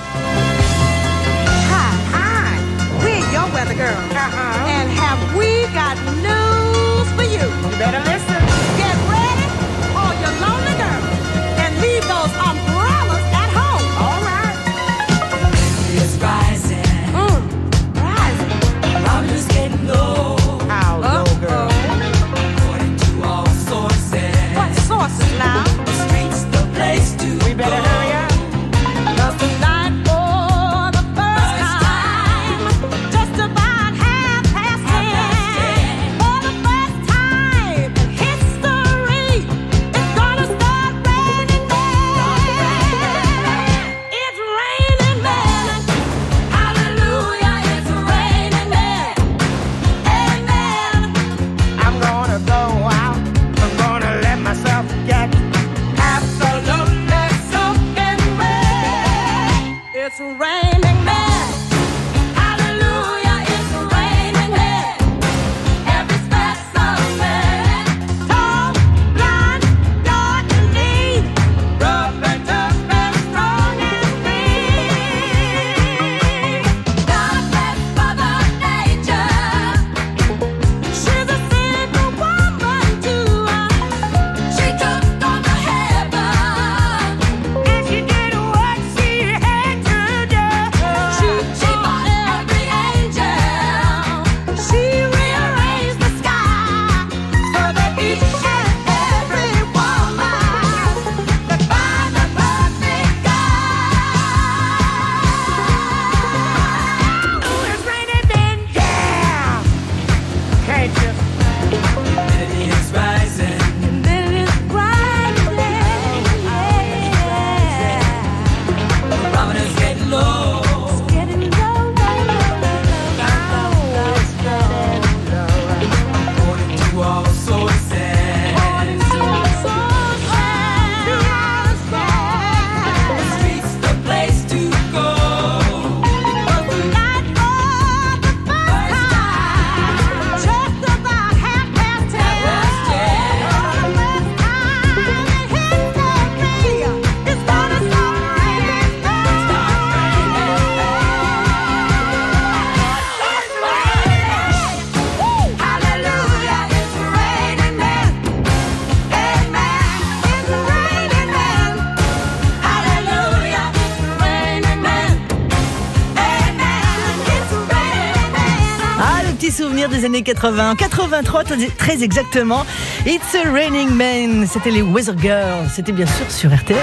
Des années 80. 83 très- exactement. It's a Raining Man. C'était les Weather Girls. C'était bien sûr sur RTL.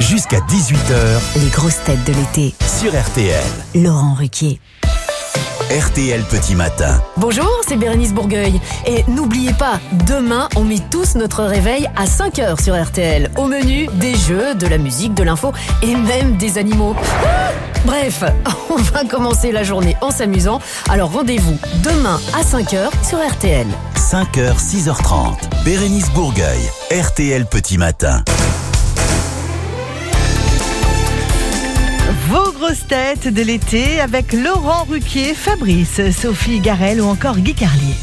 Jusqu'à 18h Les grosses têtes de l'été. sur RTL. Laurent Ruquier. RTL Petit Matin. Bonjour, c'est Bérénice Bourgueil. Et n'oubliez pas, demain, on met tous notre réveil à 5h sur RTL. Au menu, des jeux, de la musique, de l'info et même des animaux. Ah Bref, *laughs* on va commencer la journée en s'amusant. Alors rendez-vous demain à 5h sur RTL. 5h, 6h30. Bérénice Bourgueil. RTL Petit Matin. Vos grosses têtes de l'été avec Laurent Ruquier, Fabrice, Sophie Garel ou encore Guy Carlier.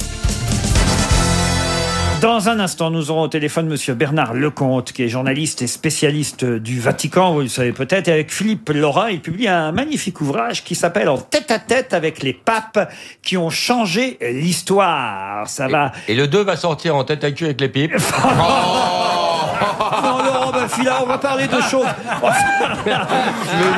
Dans un instant, nous aurons au téléphone Monsieur Bernard Lecomte, qui est journaliste et spécialiste du Vatican, vous le savez peut-être, et avec Philippe Laurent, il publie un magnifique ouvrage qui s'appelle En tête à tête avec les papes qui ont changé l'histoire. Ça va. Et le 2 va sortir en tête à queue avec les pipes. *laughs* Non, Laurent Baffy, là, on va parler de choses. *laughs* Mais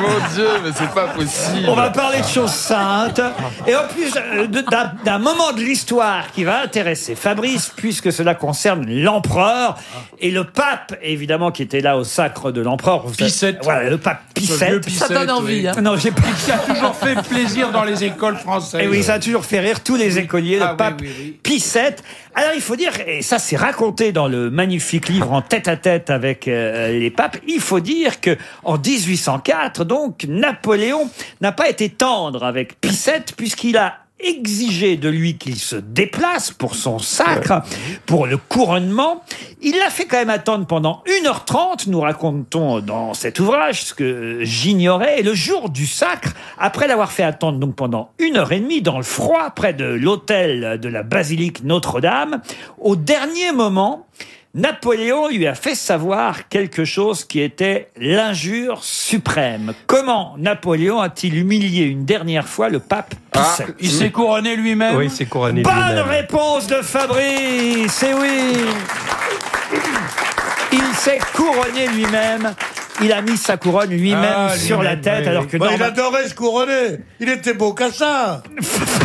mon Dieu, mais c'est pas possible. On va parler de choses saintes. Et en plus, euh, de- d'un d'un moment de l'histoire qui va intéresser Fabrice, puisque cela concerne l'empereur et le pape, évidemment, qui était là au sacre de l'empereur. Vous savez- Pie VII. Voilà, le pape. Pie Ça donne envie, oui. hein. Non, j'ai pas. Qui a toujours fait plaisir dans les écoles françaises. Et oui, ça a toujours fait rire tous les écoliers, Ah le oui, pape oui, VII. Alors il faut dire, et ça c'est raconté dans le magnifique livre En tête à tête avec euh, les papes, il faut dire que en 1804, donc, Napoléon n'a pas été tendre avec VII puisqu'il a exigé de lui qu'il se déplace pour son sacre, pour le couronnement. Il l'a fait quand même attendre pendant 1h30, nous racontons dans cet ouvrage, ce que j'ignorais. Et le jour du sacre, après l'avoir fait attendre donc pendant une heure et demie dans le froid, près de l'hôtel de la basilique Notre-Dame, au dernier moment, Napoléon lui a fait savoir quelque chose qui était l'injure suprême. Comment Napoléon a-t-il humilié une dernière fois le pape Pie Ah, VII il s'est couronné lui-même Oui, c'est couronné Bonne lui-même. réponse de Fabrice, et oui Il s'est couronné lui-même. Il a mis sa couronne lui-même Ah, sur la tête, oui. alors que Bah, il adorait se couronner. Il était beau qu'à ça. *laughs*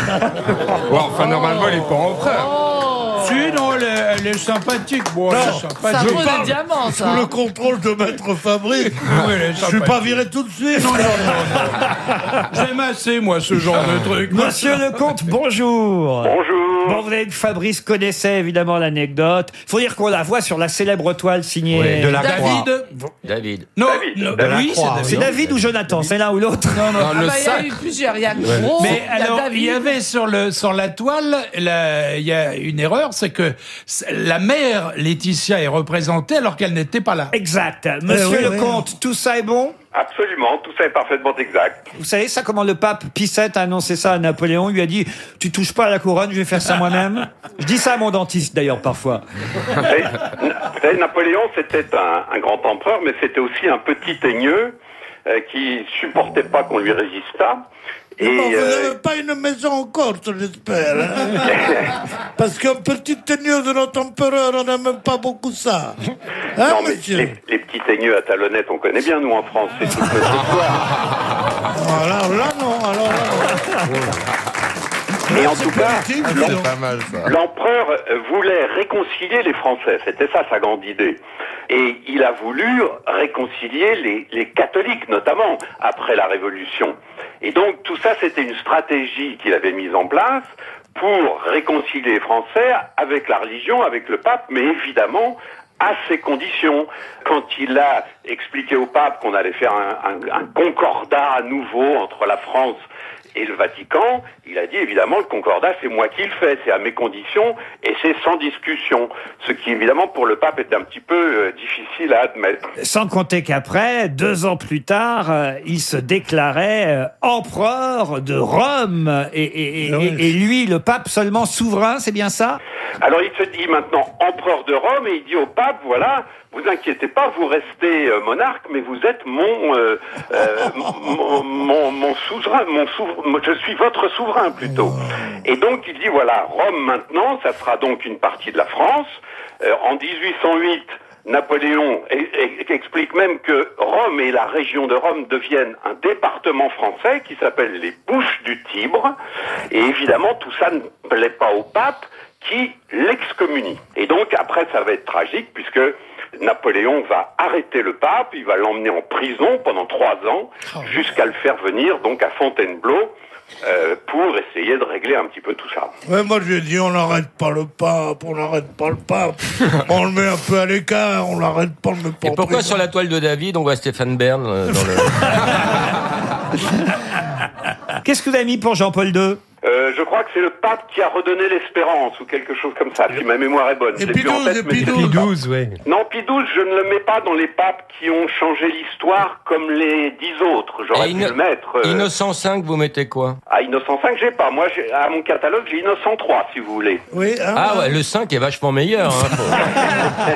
Ouais, enfin, normalement, il est pas empereur. Si, non, elle est, elle est sympathique. Bon, elle est sympathique? Je parle Sous le contrôle de Maître Fabrice. *laughs* Oui, elle est Je suis pas viré tout de suite. Non, non, non. *laughs* J'aime assez, moi, ce genre de truc. Monsieur Lecomte, bonjour. Bonjour. Bon, vous avez que Fabrice connaissait évidemment l'anecdote. Faut dire qu'on la voit sur la célèbre toile signée Oui, de la David. David. Non, David. non, David. oui, c'est David. C'est David ou Jonathan, c'est l'un ou l'autre. Non, non. Non, le Ah bah, il y a eu plusieurs. Il y a Ouais. gros, Mais il alors, il y avait sur, le, sur la toile, il y a une erreur, c'est que la mère Laetitia est représentée alors qu'elle n'était pas là. Exact. Monsieur Eh oui, Lecomte, tout ça est bon? Absolument, tout ça est parfaitement exact. Vous savez ça comment le pape Pie VII a annoncé ça à Napoléon? Il lui a dit Tu touches pas à la couronne, je vais faire ça moi-même. Je dis ça à mon dentiste d'ailleurs parfois. Vous savez, Na- vous savez, Napoléon, c'était un, un grand empereur, mais c'était aussi un petit teigneux euh, qui supportait pas qu'on lui résistât. Et Bon, vous euh, n'avez pas une maison en Corse, j'espère. hein *laughs* Parce qu'un petit teigneux de notre empereur, on n'aime pas beaucoup ça. Hein, non, mais monsieur les, les petits teigneux à talonnettes, on connaît bien, nous, en France. C'est toute notre histoire. Alors là, non. Alors là, *laughs* Et en tout cas, l'empereur voulait réconcilier les Français. C'était ça sa grande idée. Et il a voulu réconcilier les, les catholiques, notamment, après la Révolution. Et donc, tout ça, c'était une stratégie qu'il avait mise en place pour réconcilier les Français avec la religion, avec le pape, mais évidemment à ses conditions. Quand il a expliqué au pape qu'on allait faire un, un- un concordat à nouveau entre la France et le Vatican, il a dit évidemment le concordat c'est moi qui le fais, c'est à mes conditions et c'est sans discussion. Ce qui évidemment pour le pape est un petit peu euh, difficile à admettre. Sans compter qu'après, deux ans plus tard, euh, il se déclarait euh, empereur de Rome. Et, et- et- Ah oui. et- et lui, le pape seulement souverain, c'est bien ça? Alors il se dit maintenant empereur de Rome et il dit au pape voilà, vous inquiétez pas, vous restez euh, monarque, mais vous êtes mon, euh, euh, mon, mon, souverain, mon souverain, je suis votre souverain plutôt. Et donc il dit voilà, Rome maintenant, ça sera donc une partie de la France. Euh, en 1808, Napoléon e- e- explique même que Rome et la région de Rome deviennent un département français qui s'appelle les Bouches du Tibre. Et évidemment, tout ça ne plaît pas au pape qui l'excommunie. Et donc après, ça va être tragique puisque Napoléon va arrêter le pape, il va l'emmener en prison pendant trois ans jusqu'à le faire venir donc à Fontainebleau euh, pour essayer de régler un petit peu tout ça. Ouais, moi j'ai dit on n'arrête pas le pape, on n'arrête pas le pape. *laughs* on le met un peu à l'écart, on l'arrête pas, on le met pas Et pourquoi prison. sur la toile de David, on voit Stéphane Bern euh, dans le... *laughs* *laughs* Qu'est-ce que vous avez mis pour Jean-Paul II Euh, je crois que c'est le pape qui a redonné l'espérance ou quelque chose comme ça, si ma mémoire est bonne. Et Pie XII, ouais. Non, Pie XII, je ne le mets pas dans les papes qui ont changé l'histoire comme les dix autres. J'aurais Et pu le mettre. euh, Innocent 5, vous mettez quoi? À Innocent 5, j'ai pas. Moi, j'ai- à mon catalogue, j'ai Innocent 3, si vous voulez. Oui, hein, Ah ouais, le 5 est vachement meilleur. Hein,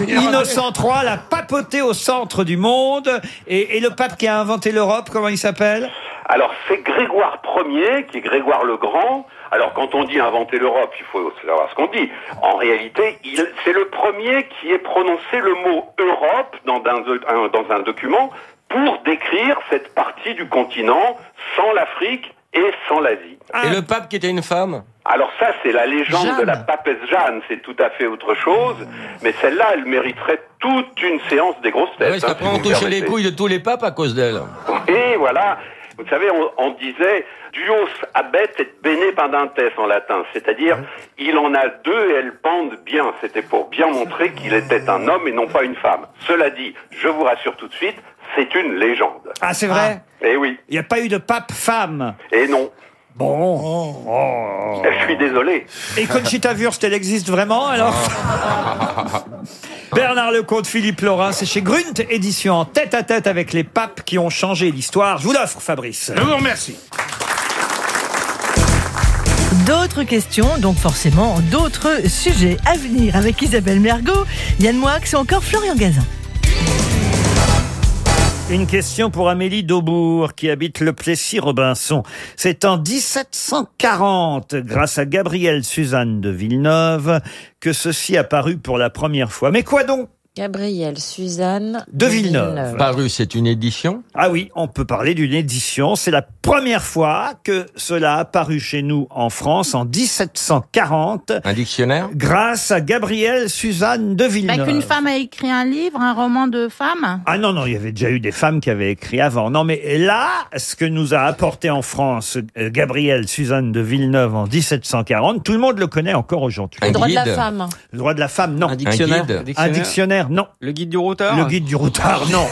*laughs* Innocent III, la papauté au centre du monde. Et, et le pape qui a inventé l'Europe, comment il s'appelle? Alors, c'est Grégoire Ier, qui est Grégoire le Grand. Alors, quand on dit inventer l'Europe, il faut savoir ce qu'on dit. En réalité, c'est le premier qui ait prononcé le mot Europe dans un, un- dans un document pour décrire cette partie du continent sans l'Afrique et sans l'Asie. Et le pape qui était une femme? Alors ça, c'est la légende Jeanne. de la papesse Jeanne, c'est tout à fait autre chose, mais celle-là, elle mériterait toute une séance des grosses têtes. Ouais, parce hein, qu'après, si les couilles de tous les papes à cause d'elle. Et voilà, vous savez, on, on disait duos abet et bene pendentes en latin, c'est-à-dire il en a deux et elles pendent bien. C'était pour bien montrer qu'il était un homme et non pas une femme. Cela dit, je vous rassure tout de suite, c'est une légende. Ah, c'est vrai Eh oui, Il n'y a pas eu de pape femme. et non. Bon. Oh. Je suis désolé. Et Conchita Wurst, elle existe vraiment alors *laughs* Bernard Lecomte, Philippe Laurin, c'est chez Grunt Édition, en tête à tête avec les papes qui ont changé l'histoire. Je vous l'offre, Fabrice. Je vous remercie. D'autres questions, donc forcément d'autres sujets à venir avec Isabelle Mergot, Yann Moix ou encore Florian Gazin. Une question pour Amélie Daubourg qui habite le Plessis-Robinson. C'est en 1740, grâce à Gabrielle Suzanne de Villeneuve, que ceci apparut pour la première fois. Mais quoi donc? Gabrielle Suzanne De Villeneuve. Paru, c'est une édition Ah oui, on peut parler d'une édition. C'est la première fois que cela a apparu chez nous en France en 1740. Un dictionnaire Grâce à Gabrielle Suzanne de Bah, Villeneuve. Qu'une femme a écrit un livre, un roman de femme? Ah non, non, il y avait déjà eu des femmes qui avaient écrit avant. Non, mais là, ce que nous a apporté en France euh, Gabrielle Suzanne de Villeneuve en 1740, tout le monde le connaît encore aujourd'hui. Le droit de la femme. Le droit de la femme, non. Un dictionnaire. Un dictionnaire, non. Le guide du routard Le guide du routard, *laughs* non.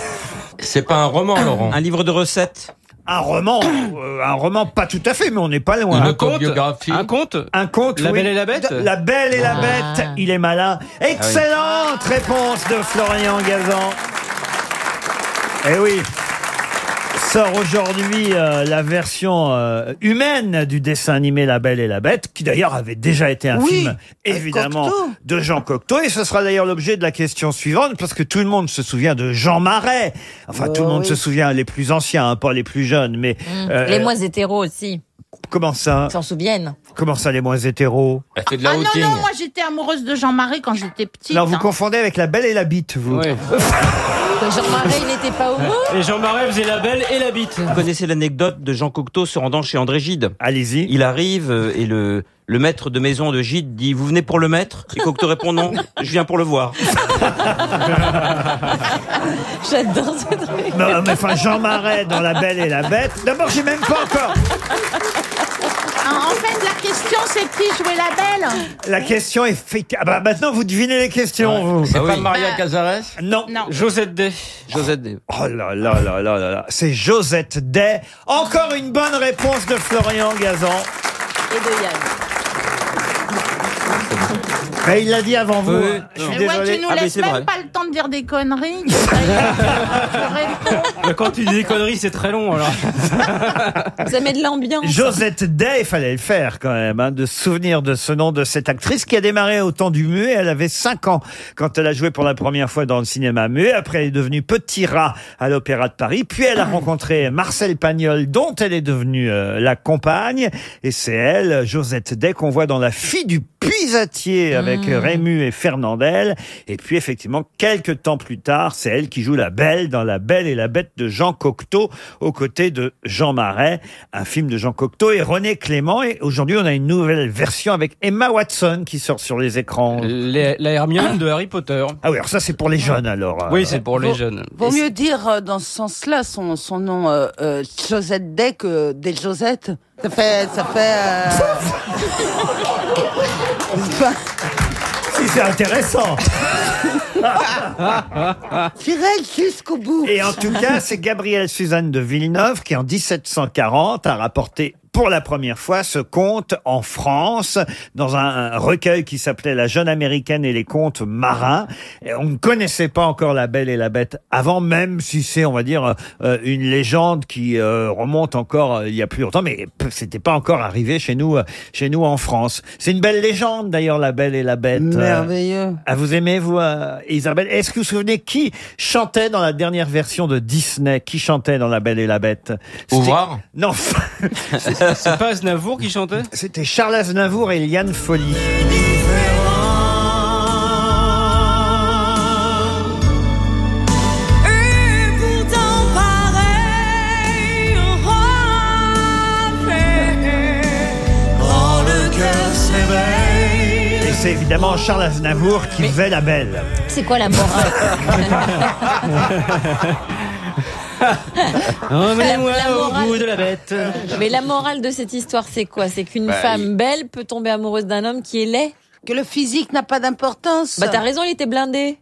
C'est pas un roman, Laurent. Un livre de recettes Un roman, euh, un roman pas tout à fait, mais on n'est pas loin. Une Un conte Un conte Un conte, La oui. Belle et la Bête La Belle et la Ah. Bête, il est malin. Excellente réponse de Florian Gazan. Eh oui. Sort aujourd'hui euh, la version euh, humaine du dessin animé La Belle et la Bête, qui d'ailleurs avait déjà été un Oui, film, avec évidemment, Cocteau. de Jean Cocteau. Et ce sera d'ailleurs l'objet de la question suivante, parce que tout le monde se souvient de Jean Marais. Enfin, tout le monde oui. se souvient, les plus anciens, hein, pas les plus jeunes, mais... euh, Les moins hétéros aussi, Comment ça s'en souviennent. Comment ça, les moins hétéros Elle fait de la Ah non, non, moi j'étais amoureuse de Jean-Marie quand j'étais petite. Non, vous hein. confondez avec la Belle et la Bite, vous. Jean-Marie, il n'était pas homo Et Jean Marais faisait la belle et la bite. Vous connaissez l'anecdote de Jean Cocteau se rendant chez André Gide Allez-y. Il arrive euh, et le, le maître de maison de Gide dit Vous venez pour le maître Et Cocteau répond Non, je viens pour le voir. *laughs* J'adore ce truc. Non, mais enfin, Jean Marais dans La Belle et la Bête. D'abord, j'ai même pas encore. En fait, la question c'est qui jouait la belle La question est fait. Ah bah, maintenant, vous devinez les questions, vous. C'est Ah pas oui. Maria Bah, Cazares Non. Non. Josette Day. Josette Day. Oh là là là là là là. C'est Josette Day. Encore une bonne réponse de Florian Gazan. Et de Yann. Mais il l'a dit avant vous. Oui, hein. Je suis Mais ouais, désolé. tu nous Ah, mais laisses c'est même vrai. pas le temps de dire des conneries. *laughs* Mais quand tu dis des conneries, c'est très long alors. *laughs* Ça met de l'ambiance. Josette Day, il fallait le faire quand même, hein, de se souvenir de ce nom de cette actrice qui a démarré au temps du muet. Elle avait 5 ans quand elle a joué pour la première fois dans le cinéma muet. Après, elle est devenue Petit Rat à l'Opéra de Paris. Puis elle a rencontré Marcel Pagnol, dont elle est devenue euh, la compagne. Et c'est elle, Josette Day, qu'on voit dans La fille du puisatier avec avec Rému et Fernandel. Et puis effectivement, quelques temps plus tard, c'est elle qui joue la belle dans La Belle et la Bête de Jean Cocteau, aux côtés de Jean Marais, un film de Jean Cocteau et René Clément. Et aujourd'hui, on a une nouvelle version avec Emma Watson qui sort sur les écrans. la Hermione de Harry Potter. Ah oui, alors ça c'est pour les jeunes alors. Oui, c'est pour les Vaut- jeunes. Vaut mieux dire euh, dans ce sens-là son, son nom euh, euh, Josette Day que des Josettes. Ça fait. Ça fait. euh, *laughs* Si c'est intéressant. J'irai jusqu'au bout. Et en tout cas, c'est Gabrielle Suzanne de Villeneuve qui, en 1740, a rapporté pour la première fois ce conte en France dans un, un recueil qui s'appelait La jeune américaine et les contes marins. Et on ne connaissait pas encore La Belle et la Bête avant, même si c'est, on va dire, euh, une légende qui euh, remonte encore euh, il y a plus longtemps, mais c'était pas encore arrivé chez nous, euh, chez nous en France. C'est une belle légende d'ailleurs, La Belle et la Bête. Euh, Merveilleux. ah, vous aimez, vous, euh, Isabelle Est-ce que vous vous souvenez qui chantait dans la dernière version de Disney? Qui chantait dans La Belle et la Bête? C'était- Ouvard Non. *laughs* C'est pas Aznavour qui chantait C'était Charles Aznavour et Liane Folly. C'est évidemment Charles Aznavour qui faisait la belle. C'est quoi la morale? *laughs* Emmenez-moi La au morale. bout de la bête. Mais la morale de cette histoire, c'est quoi? C'est qu'une Bah, femme belle peut tomber amoureuse d'un homme qui est laid? Que le physique n'a pas d'importance. Bah t'as raison, il était blindé.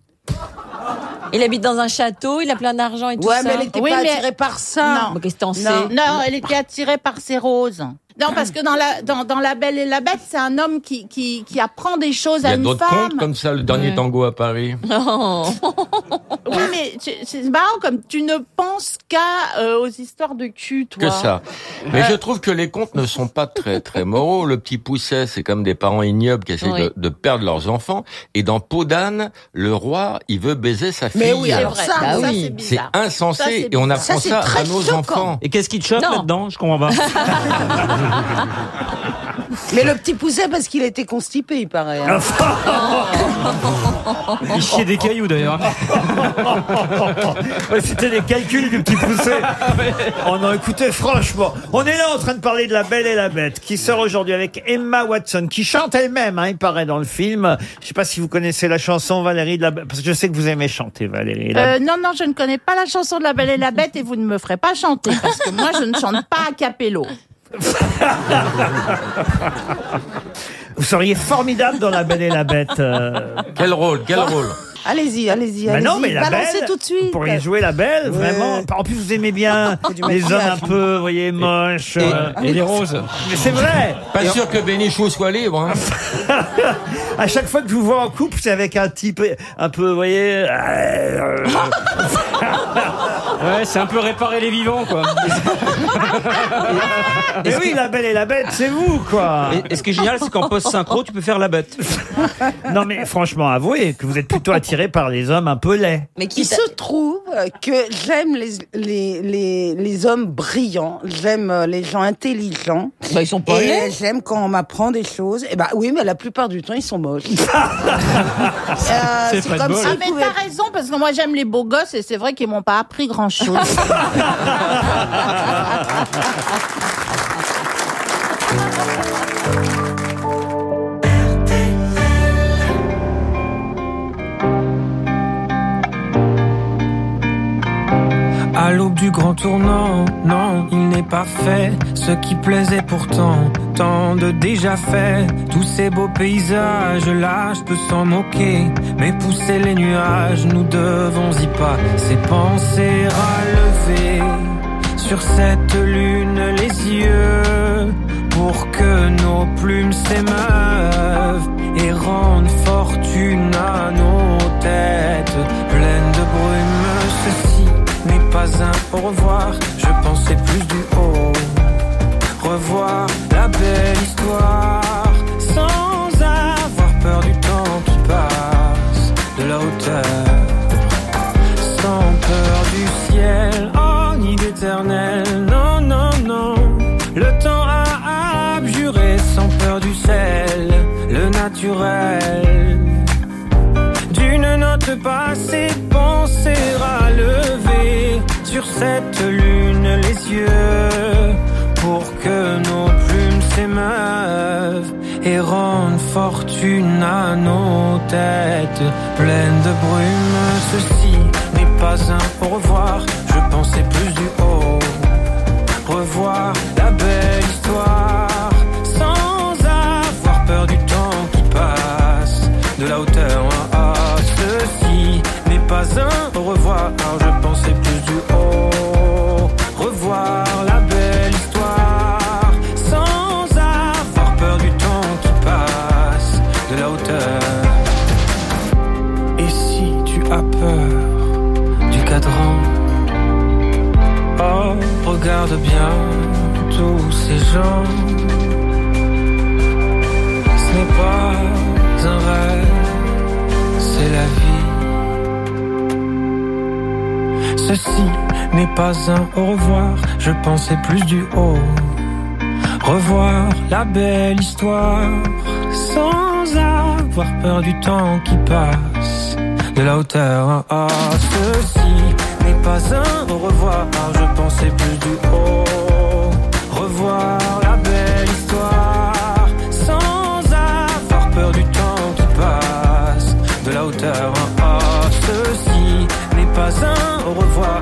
Il habite dans un château, il a plein d'argent et tout Ouais, ça. mais elle était pas attirée par ça. Non. Bah, Qu'est-ce que t'en sais? Non, elle était attirée par ses roses. Non, parce que dans la, dans, dans La Belle et la Bête, c'est un homme qui, qui, qui apprend des choses Il y à a une d'autres femme. contes comme ça, le dernier Ouais. tango à Paris? *laughs* Oui, mais c'est- c'est marrant comme tu ne penses qu'à euh, aux histoires de cul, toi. Que ça. Mais Euh, je trouve que les contes ne sont pas très très moraux. Le petit pousset, c'est comme des parents ignobles qui essaient Oui. de, de perdre leurs enfants. Et dans Peau d'âne, le roi, il veut baiser sa fille. Mais oui, ça, Bah ça oui. c'est C'est bizarre. insensé Ça, c'est et on apprend c'est ça, à très nos choquant. enfants. Et qu'est-ce qui te choque là-dedans? Je comprends pas. *laughs* *laughs* Mais le petit pousset parce qu'il était constipé, il paraît. hein. *laughs* Il chiait des cailloux d'ailleurs. *laughs* Ouais, C'était des calculs du petit poussé. Oh non, écoutez, franchement, on est là en train de parler de La Belle et la Bête, qui sort aujourd'hui avec Emma Watson, qui chante elle-même, hein, il paraît, dans le film. Je sais pas si vous connaissez la chanson Valérie de la Bête, parce que je sais que vous aimez chanter, Valérie. La- Euh, non, non, je ne connais pas la chanson de La Belle et la Bête et vous ne me ferez pas chanter parce que moi, je ne chante pas à capello. Vous seriez formidable dans La Belle et la Bête. euh. Quel rôle, quel rôle? Allez-y, allez-y, allez-y. non, mais la Balancez belle, tout de suite. vous pourriez jouer la belle, Ouais. vraiment. En plus, vous aimez bien *laughs* les hommes un peu, vous voyez, moches. Et, euh. et les roses. Mais c'est vrai. Pas sûr que Bénichou soit libre. Hein. *laughs* À chaque fois que je vous vois en couple, c'est avec un type un peu, vous voyez. euh, *laughs* Ouais, c'est un peu réparer les vivants quoi. Mais oui, la belle et la bête, c'est vous, quoi. Et, et ce qui est génial, c'est qu'en post-synchro, tu peux faire la bête. Non, mais franchement, avouez que vous êtes plutôt attiré par les hommes un peu laids. Mais qui Il se trouve que j'aime les, les, les, les hommes brillants, j'aime euh, les gens intelligents. Bah, ils sont pas et j'aime quand on m'apprend des choses. Et bah oui, mais la plupart du temps, ils sont moches. *laughs* Euh, C'est comme bol. si Ah, mais t'as raison, parce que moi j'aime les beaux gosses et c'est vrai qu'ils m'ont pas appris grand chose. *laughs* *laughs* À l'aube du grand tournant, non, il n'est pas fait ce qui plaisait pourtant, tant de déjà fait. Tous ces beaux paysages là, je peux s'en moquer, mais pousser les nuages, nous devons y pas. Ces pensées relever sur cette lune les yeux pour que nos plumes s'émeuvent et rendent fortune à nos têtes pleines de brume. Pas un au revoir, je pensais plus du haut. Revoir la belle histoire sans avoir peur du temps qui passe, de la hauteur, sans peur du ciel, oh ni d'éternel, non, non, non. Le temps a abjuré sans peur du sel, le naturel. D'une note basse et penser à lever sur cette lune les yeux pour que nos plumes s'émeuvent et rendent fortune à nos têtes pleines de brume. Ceci n'est pas un au revoir, je pensais plus du haut. Revoir la belle histoire sans avoir peur du temps qui passe de la hauteur. Ah, ceci n'est pas un au revoir, je pensais plus regarde bien tous ces gens. Ce n'est pas un rêve, c'est la vie. Ceci n'est pas un au revoir, je pensais plus du haut. Revoir la belle histoire sans avoir peur du temps qui passe de la hauteur. Ah, ceci n'est pas un au revoir, je pensais plus du haut. Revoir la belle histoire sans avoir peur du temps qui passe de la hauteur. Ah, ceci n'est pas un au revoir,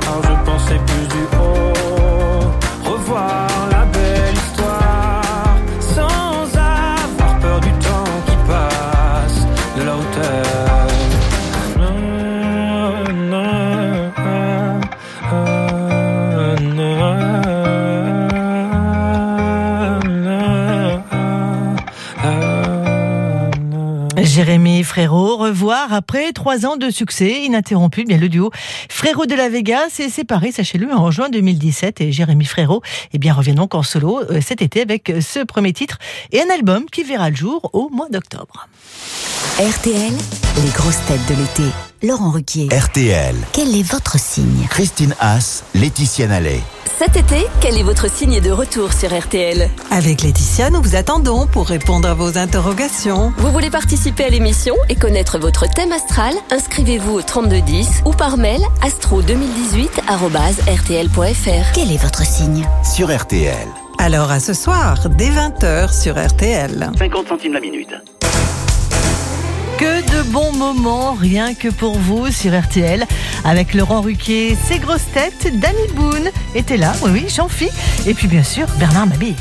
Jérémy Frérot, revoir après trois ans de succès ininterrompu. Bien le duo Frérot de la Vega s'est séparé, sachez-le, en juin 2017 et Jérémy Frérot, eh bien revient donc en solo euh, cet été avec ce premier titre et un album qui verra le jour au mois d'octobre. RTL, les grosses têtes de l'été. Laurent Ruquier. RTL. Quel est votre signe? Christine Haas, Laetitia Nallet. Cet été, quel est votre signe de retour sur RTL Avec Laetitia, nous vous attendons pour répondre à vos interrogations. Vous voulez participer à l'émission et connaître votre thème astral? Inscrivez-vous au 3210 ou par mail astro2018@rtl.fr. Quel est votre signe? Sur RTL. Alors à ce soir, dès 20h sur RTL. 50 centimes la minute. Que de bons moments, rien que pour vous sur RTL, avec Laurent Ruquier, ses grosses têtes, Danny Boone était là, oui, oui, Jean-Phi, et puis bien sûr Bernard Mabille.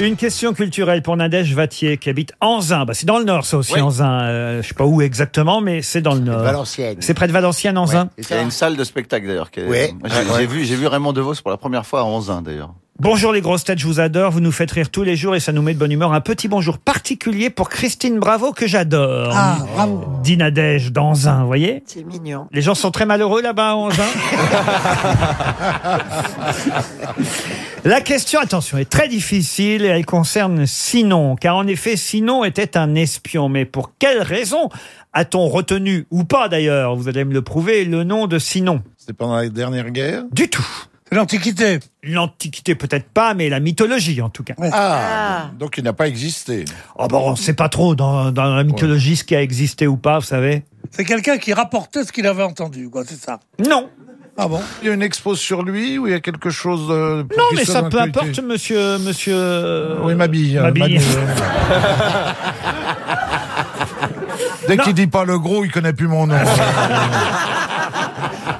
Une question culturelle pour Nadège Vatier qui habite Anzin. Bah, c'est dans le nord, ça aussi, Oui. Anzin. Euh, je sais pas où exactement, mais c'est dans le nord. Valenciennes. C'est près de Valenciennes, Anzin. Il y a une salle de spectacle d'ailleurs. qui est- Ouais. J'ai Ouais. j'ai vu, j'ai vu Raymond Devos pour la première fois à 11 ans d'ailleurs. Bonjour les grosses têtes, je vous adore, vous nous faites rire tous les jours et ça nous met de bonne humeur. Un petit bonjour particulier pour Christine Bravo que j'adore. Ah, bravo. Dit Nadège d'Anzin, vous voyez C'est mignon. Les gens sont très malheureux là-bas à Anzin. *laughs* La question, attention, est très difficile et elle concerne Sinon, car en effet, Sinon était un espion. Mais pour quelle raison a-t-on retenu, ou pas d'ailleurs, vous allez me le prouver, le nom de Sinon? C'est pendant la dernière guerre? Du tout. L'Antiquité. L'Antiquité peut-être pas, mais la mythologie en tout cas. Ah, donc il n'a pas existé. Oh bon, on ne sait pas trop dans, dans la mythologie ce qui a existé ou pas, vous savez. C'est quelqu'un qui rapportait ce qu'il avait entendu, quoi, c'est ça Non. Ah bon? Il y a une expo sur lui ou il y a quelque chose de... Non, mais ça peu importe, monsieur, monsieur. Oui, Mabille. euh, Mabille. Mabille, *laughs* Dès qu'il dit pas le gros, il connaît plus mon nom. *laughs*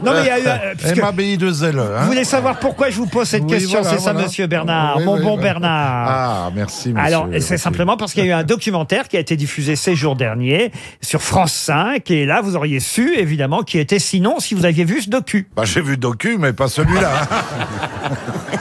Non, mais il y a eu. euh, puisque- Et Mabille de Zelle. hein. Vous voulez savoir pourquoi je vous pose cette Oui, question, voilà, c'est ça, voilà. monsieur Bernard, Oui, mon oui, bon. Bernard. Ah, merci, monsieur. Alors, c'est simplement parce qu'il y a eu un documentaire qui a été diffusé ces jours derniers sur France 5, et là, vous auriez su, évidemment, qui était sinon si vous aviez vu ce docu. Bah, j'ai vu docu, mais pas celui-là. *laughs*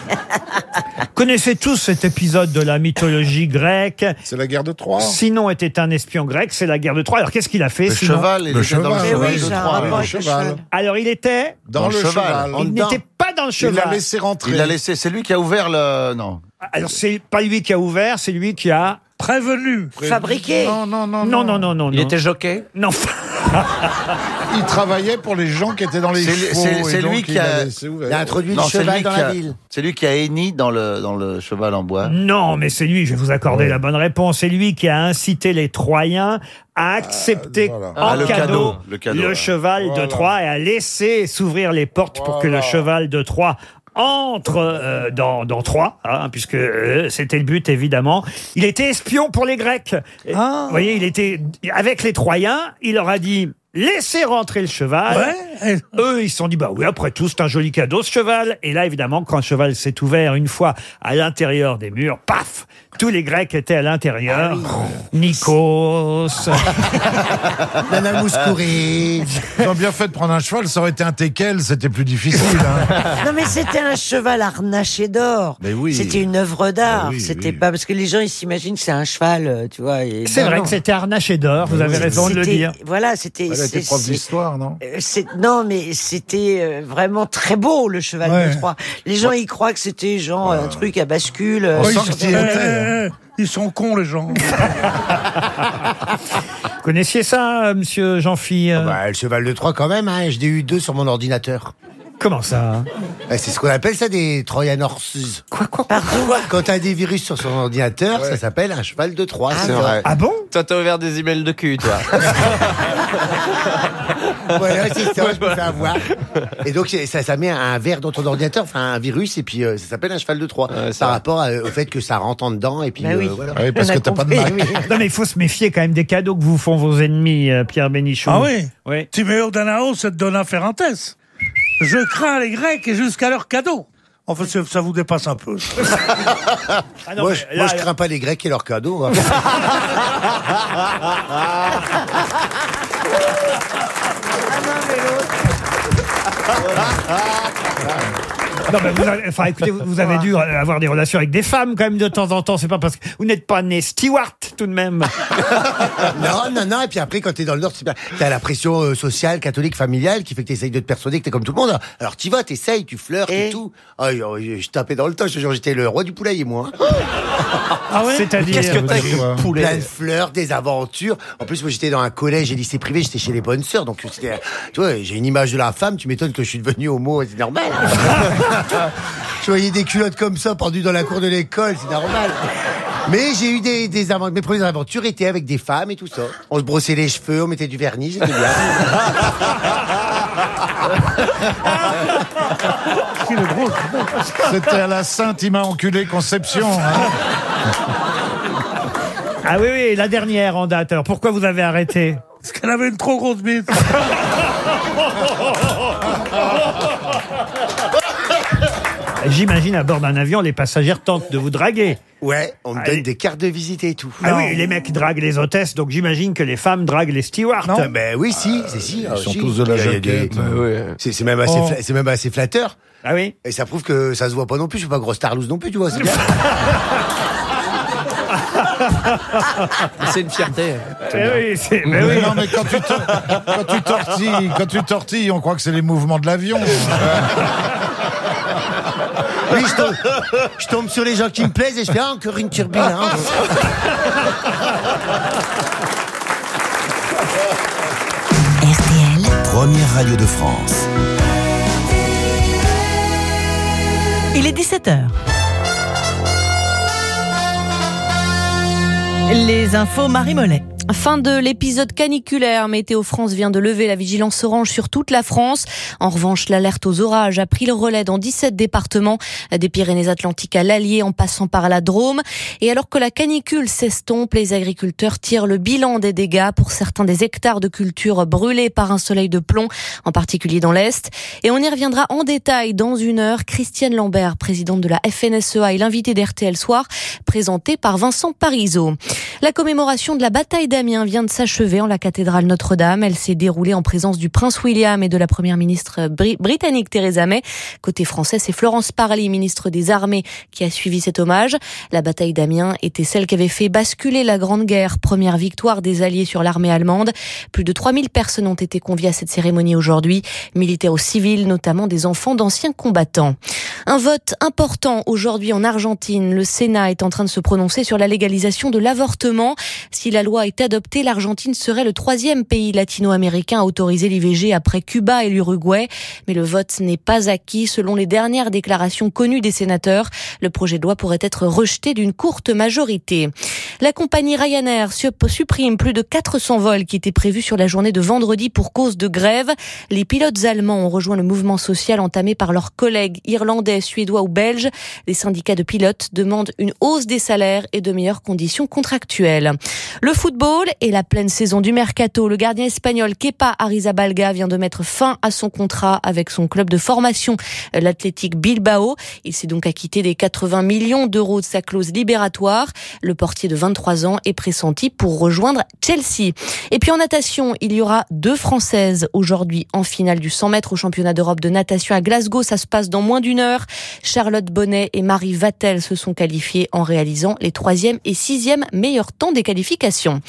Connaissez tous cet épisode de la mythologie grecque. C'est la guerre de Troie. Sinon était un espion grec, c'est la guerre de Troie. Alors, qu'est-ce qu'il a fait Le sinon cheval, il Le était dans le cheval. cheval Eh oui, de j'ai un Troie, rapport le avec le cheval. cheval. Alors, il était Dans, Dans le cheval. cheval. en Il dedans. n'était pas dans le Il cheval. l'a laissé rentrer. Il l'a laissé. C'est lui qui a ouvert le. Non. Alors, c'est pas lui qui a ouvert, c'est lui qui a Prévenu. Fabriqué. Non, non, non. Non, non, non, non. Il non. était jockey Non. *laughs* *laughs* Il travaillait pour les gens qui étaient dans les chevaux. c'est- lui qui a a, laissé ouvert. Non, c'est lui qui a- C'est lui qui a henni dans le, dans le cheval en bois. Non, mais c'est lui, je vais vous accorder Oui. la bonne réponse, c'est lui qui a incité les Troyens à accepter en Ah, le cadeau, cadeau, le cadeau, cheval de. Troie et à laisser s'ouvrir les portes pour que le cheval de Troie entre euh, dans, dans Troie, hein, puisque euh, c'était le but évidemment. Il était espion pour les Grecs. Ah. Vous voyez, il était avec les Troyens. Il leur a dit laissez rentrer le cheval. Eux, ils se sont dit bah oui, après tout, c'est un joli cadeau ce cheval. Et là, évidemment, quand le cheval s'est ouvert une fois à l'intérieur des murs, paf, tous les Grecs étaient à l'intérieur. Nikos. *laughs* Nana Mouskouri. Ils ont bien fait de prendre un cheval, ça aurait été un teckel, c'était plus difficile. hein. *laughs* Non mais c'était un cheval harnaché d'or. Mais oui. C'était une œuvre d'art. Mais oui, c'était pas parce que les gens ils s'imaginent que c'est un cheval, euh, tu vois. et- C'est non, vrai non. que c'était harnaché d'or, vous avez raison de le c'était- dire. Voilà, c'était. Elle prof d'histoire, non euh, non, mais c'était euh, vraiment très beau le cheval Ouais. de Troie. Les gens y croient que c'était genre un truc à bascule. euh, ils, sont, montagnes. eh, eh, ils sont cons, les gens. Vous connaissiez ça, monsieur Jean-Phi euh Bah, le cheval de Troie quand même, hein. je l'ai eu deux sur mon ordinateur. Comment ça Eh, C'est ce qu'on appelle ça des Trojan horses. Quoi, quoi Quand t'as des virus sur son ordinateur, ça s'appelle un cheval de Troie. C'est vrai. Ah bon Toi, t'as ouvert des emails de cul, toi. *laughs* Voilà, c'est ça, je me fais avoir. *laughs* Et donc, c'est- ça, ça met un verre dans ton ordinateur, enfin un virus, et puis euh, ça s'appelle un cheval de Troie. par rapport à- au fait que ça rentre en dedans, et puis Bah oui. euh, voilà. Oui, parce On a que t'as pas de compris, Mac. oui. Non, mais il faut se méfier quand même des cadeaux que vous font vos ennemis, euh, Pierre Bénichou. Ah oui Oui. Timéo Danao, c'est Dona Ferrantes. Je crains les Grecs et jusqu'à leurs cadeaux. En fait, ça- ça vous dépasse un peu. *laughs* Ah moi, je, moi, je crains pas les Grecs et leurs cadeaux. hein. *laughs* *laughs* Non, mais vous avez, enfin, écoutez, vous, vous avez dû avoir des relations avec des femmes quand même de temps en temps. C'est pas parce que vous n'êtes pas né Stewart tout de même. *laughs* non, non, non. Et puis après, quand t'es dans le Nord, c'est bien. T'as la pression euh, sociale, catholique, familiale, qui fait que t'essayes de te persuader que t'es comme tout le monde. Alors t'y vas, t'essayes, tu flirtes et, tout. Ah, je tapais dans le tas. Je te jure, j'étais le roi du poulailler, moi. *gasps* Ah ouais C'est-à-dire, Qu'est-ce que t'as poulet Plein de fleurs, des aventures. En plus, moi, j'étais dans un collège et lycée privé. J'étais chez les bonnes sœurs. Donc, c'était, tu vois, j'ai une image de la femme. Tu m'étonnes que je suis devenu homo. C'est normal. *laughs* je voyais des culottes comme ça pendues dans la cour de l'école. C'est normal. Mais j'ai eu des, des aventures. Mes premières aventures étaient avec des femmes et tout ça. On se brossait les cheveux, on mettait du vernis. C'était bien. C'était à la Sainte Immaculée Conception. hein. Ah oui, oui, la dernière en date. Alors pourquoi vous avez arrêté? Parce qu'elle avait une trop grosse bite. *laughs* J'imagine à bord d'un avion, les passagères tentent de vous draguer. Ouais, on me donne des cartes de visite et tout. Ah oui, les mecs draguent les hôtesses, donc j'imagine que les femmes draguent les stewards. Non, ben oui, si, c'est si. Ils sont si. tous de la jaquette. C'est c'est même, assez Oh. fla- c'est même assez flatteur. Ah oui Et ça prouve que ça se voit pas non plus. Je suis pas grosse tarlouse non plus, tu vois. C'est bien. *laughs* C'est une fierté. Eh oui, c'est- mais oui. Non, mais quand tu, tor- quand tu tortilles, quand tu tortilles, on croit que c'est les mouvements de l'avion. *laughs* Oui, je tombe, je tombe sur les gens qui me plaisent et je fais ah, encore une turbulence. Première radio de France. Il est 17h. Les infos Marie Mollet. Fin de l'épisode caniculaire. Météo France vient de lever la vigilance orange sur toute la France. En revanche, l'alerte aux orages a pris le relais dans 17 départements, des Pyrénées-Atlantiques à l'Allier en passant par la Drôme. Et alors que la canicule s'estompe, les agriculteurs tirent le bilan des dégâts pour certains des hectares de culture brûlés par un soleil de plomb, en particulier dans l'Est. Et on y reviendra en détail dans une heure. Christiane Lambert, présidente de la FNSEA et l'invité d'RTL Soir, présentée par Vincent Parisot. La commémoration de la bataille d'Amiens vient de s'achever en la cathédrale Notre-Dame. Elle s'est déroulée en présence du prince William et de la première ministre bri- britannique Theresa May. Côté français, c'est Florence Parly, ministre des Armées, qui a suivi cet hommage. La bataille d'Amiens était celle qui avait fait basculer la Grande Guerre, première victoire des Alliés sur l'armée allemande. Plus de 3000 personnes ont été conviées à cette cérémonie aujourd'hui, militaires ou civils, notamment des enfants d'anciens combattants. Un vote important aujourd'hui en Argentine. Le Sénat est en train de se prononcer sur la légalisation de l'avortement. Si la loi est adoptée, l'Argentine serait le troisième pays latino-américain à autoriser l'IVG après Cuba et l'Uruguay. Mais le vote n'est pas acquis. Selon les dernières déclarations connues des sénateurs, le projet de loi pourrait être rejeté d'une courte majorité. La compagnie Ryanair sup- supprime plus de 400 vols qui étaient prévus sur la journée de vendredi pour cause de grève. Les pilotes allemands ont rejoint le mouvement social entamé par leurs collègues irlandais, suédois ou belges. Les syndicats de pilotes demandent une hausse des salaires et de meilleures conditions contractuelles. Le football et la pleine saison du mercato. Le gardien espagnol Kepa Arrizabalaga vient de mettre fin à son contrat avec son club de formation, l'Athletic Bilbao. Il s'est donc acquitté des 80 millions d'euros de sa clause libératoire. Le portier de 23 ans est pressenti pour rejoindre Chelsea. Et puis en natation, il y aura deux Françaises aujourd'hui en finale du 100 mètres au championnat d'Europe de natation à Glasgow. Ça se passe dans moins d'une heure. Charlotte Bonnet et Marie Vatel se sont qualifiées en réalisant les troisième et sixième meilleurs temps des qualifications.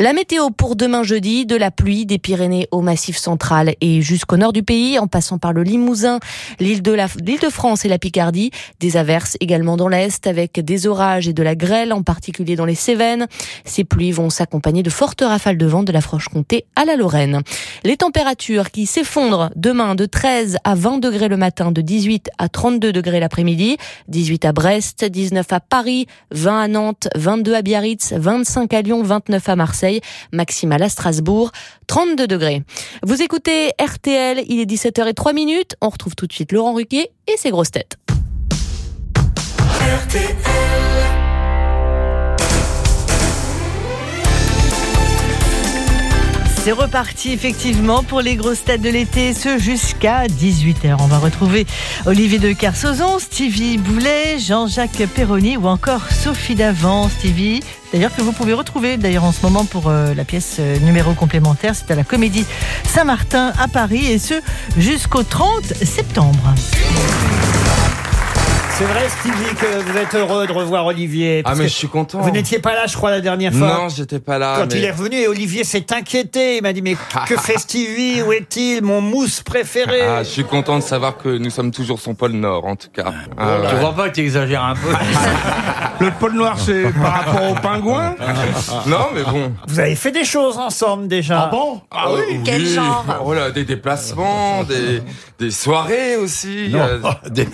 La météo pour demain jeudi, de la pluie des Pyrénées au Massif central et jusqu'au nord du pays, en passant par le Limousin, l'île de, la, l'île de France et la Picardie. Des averses également dans l'Est avec des orages et de la grêle, en particulier dans les Cévennes. Ces pluies vont s'accompagner de fortes rafales de vent de la Franche-Comté à la Lorraine. Les températures qui s'effondrent demain de 13 à 20 degrés le matin, de 18 à 32 degrés l'après-midi, 18 à Brest, 19 à Paris, 20 à Nantes, 22 à Biarritz, 25 à Lyon, 29 à Marseille, maximal à Strasbourg, 32 degrés. Vous écoutez RTL, il est 17h03 minutes. On retrouve tout de suite Laurent Ruquier et ses grosses têtes. C'est reparti effectivement pour les grosses têtes de l'été, ce jusqu'à 18h. On va retrouver Olivier de Carsozon, Stevie Boulet, Jean-Jacques Perroni ou encore Sophie Davant. Stevie, d'ailleurs que vous pouvez retrouver d'ailleurs en ce moment pour euh, la pièce euh, numéro complémentaire, c'est à la Comédie Saint-Martin à Paris et ce jusqu'au 30 septembre. C'est vrai, Stevie, que vous êtes heureux de revoir Olivier. Ah, parce mais que je suis content. Vous n'étiez pas là, je crois, la dernière fois. Non, j'étais pas là. Quand mais- il est revenu et Olivier s'est inquiété, il m'a dit mais *laughs* que fait Stevie? Où est-il? Mon mousse préféré Ah, je suis content de savoir que nous sommes toujours son pôle Nord, en tout cas. Ah, Tu ouais. vois pas que tu exagères un peu? *laughs* Le pôle Noir, c'est par rapport aux pingouins? *laughs* Non, mais bon. Vous avez fait des choses ensemble déjà. Ah bon? Ah oui Quel genre? Oh là, des déplacements, des, des soirées aussi. Non, euh, des-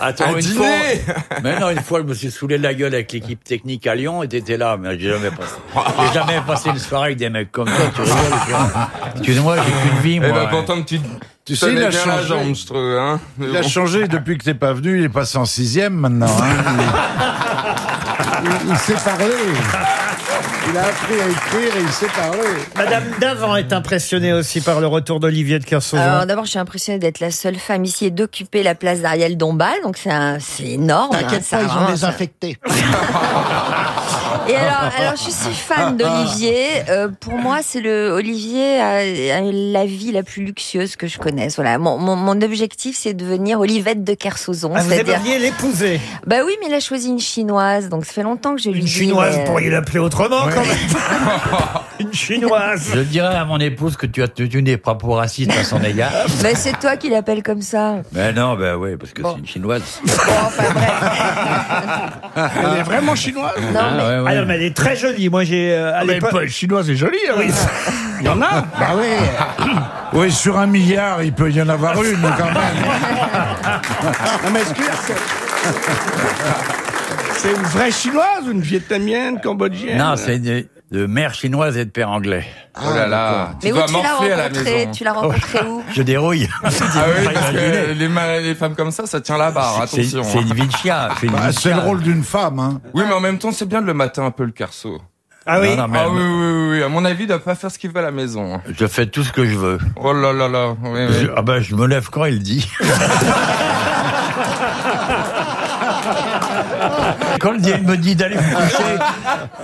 attends, une dîner. fois. Mais non, une fois, je me suis saoulé la gueule avec l'équipe technique à Lyon et t'étais là, mais j'ai jamais passé. J'ai jamais passé une soirée avec des mecs comme toi, tu rigoles. tu vois. Excuse-moi, j'ai qu'une vie, Eh moi. ben, pourtant, tu, Tu sais, il a changé. Hein Il a changé depuis que t'es pas venu, il est passé en sixième maintenant. hein. Il, il- il sait parler. Il a appris à écrire et il sait parler. Madame Davant est impressionnée aussi par le retour d'Olivier de Kersauzon. Alors d'abord, je suis impressionnée d'être la seule femme ici et d'occuper la place d'Ariel Dombal, donc c'est un- c'est énorme. hein, T'inquiète ça pas, ils ont vraiment- désinfecté. *laughs* Et alors, alors, je suis fan d'Olivier. Euh, pour moi, c'est le Olivier a, a la vie la plus luxueuse que je connaisse. Voilà, mon, mon, mon objectif, c'est de devenir Olivette de Kersozon. Ah, vous c'est-à-dire- aimeriez l'épouser Bah oui, mais il a choisi une chinoise, donc ça fait longtemps que je lui Une dis, chinoise, mais, vous euh, pourriez l'appeler autrement quand même. *laughs* Une chinoise. Je dirais à mon épouse que tu, as, tu n'es pas pour raciste à son égard. *laughs* bah, c'est toi qui l'appelle comme ça. Mais non, ben oui, parce que c'est une chinoise. *laughs* Elle est vraiment chinoise Non, Ah, mais- ouais, ouais. Ah non, mais elle est très jolie. Moi, j'ai. euh, à mais l'époque- pas- chinoise est jolie. hein. Oui. *laughs* Il y en a Bah oui. *coughs* Oui, sur un milliard, il peut y en avoir une quand même. *laughs* Non, mais est-ce que c'est une vraie chinoise ou une vietnamienne, cambodgienne? Non, c'est de mère chinoise et de père anglais. Oh là là, tu Mais où dois tu l'as morfler à la maison. Tu l'as rencontré *laughs* où Je dérouille. *laughs* Ah oui, parce que les, femmes comme ça, ça tient la barre, C'est attention. c'est une vie de chien. *laughs* C'est une Bah, c'est le rôle d'une femme. Hein. Oui, mais en même temps, c'est bien de le matin un peu le carceau. Ah oui Non, non, mais- Ah oui, oui, oui, oui, à mon avis, il doit pas faire ce qu'il veut à la maison. Je fais tout ce que je veux. Oh là là là, oui, oui. Je- ah ben, je me lève quand il dit. Quand le me dit d'aller me coucher,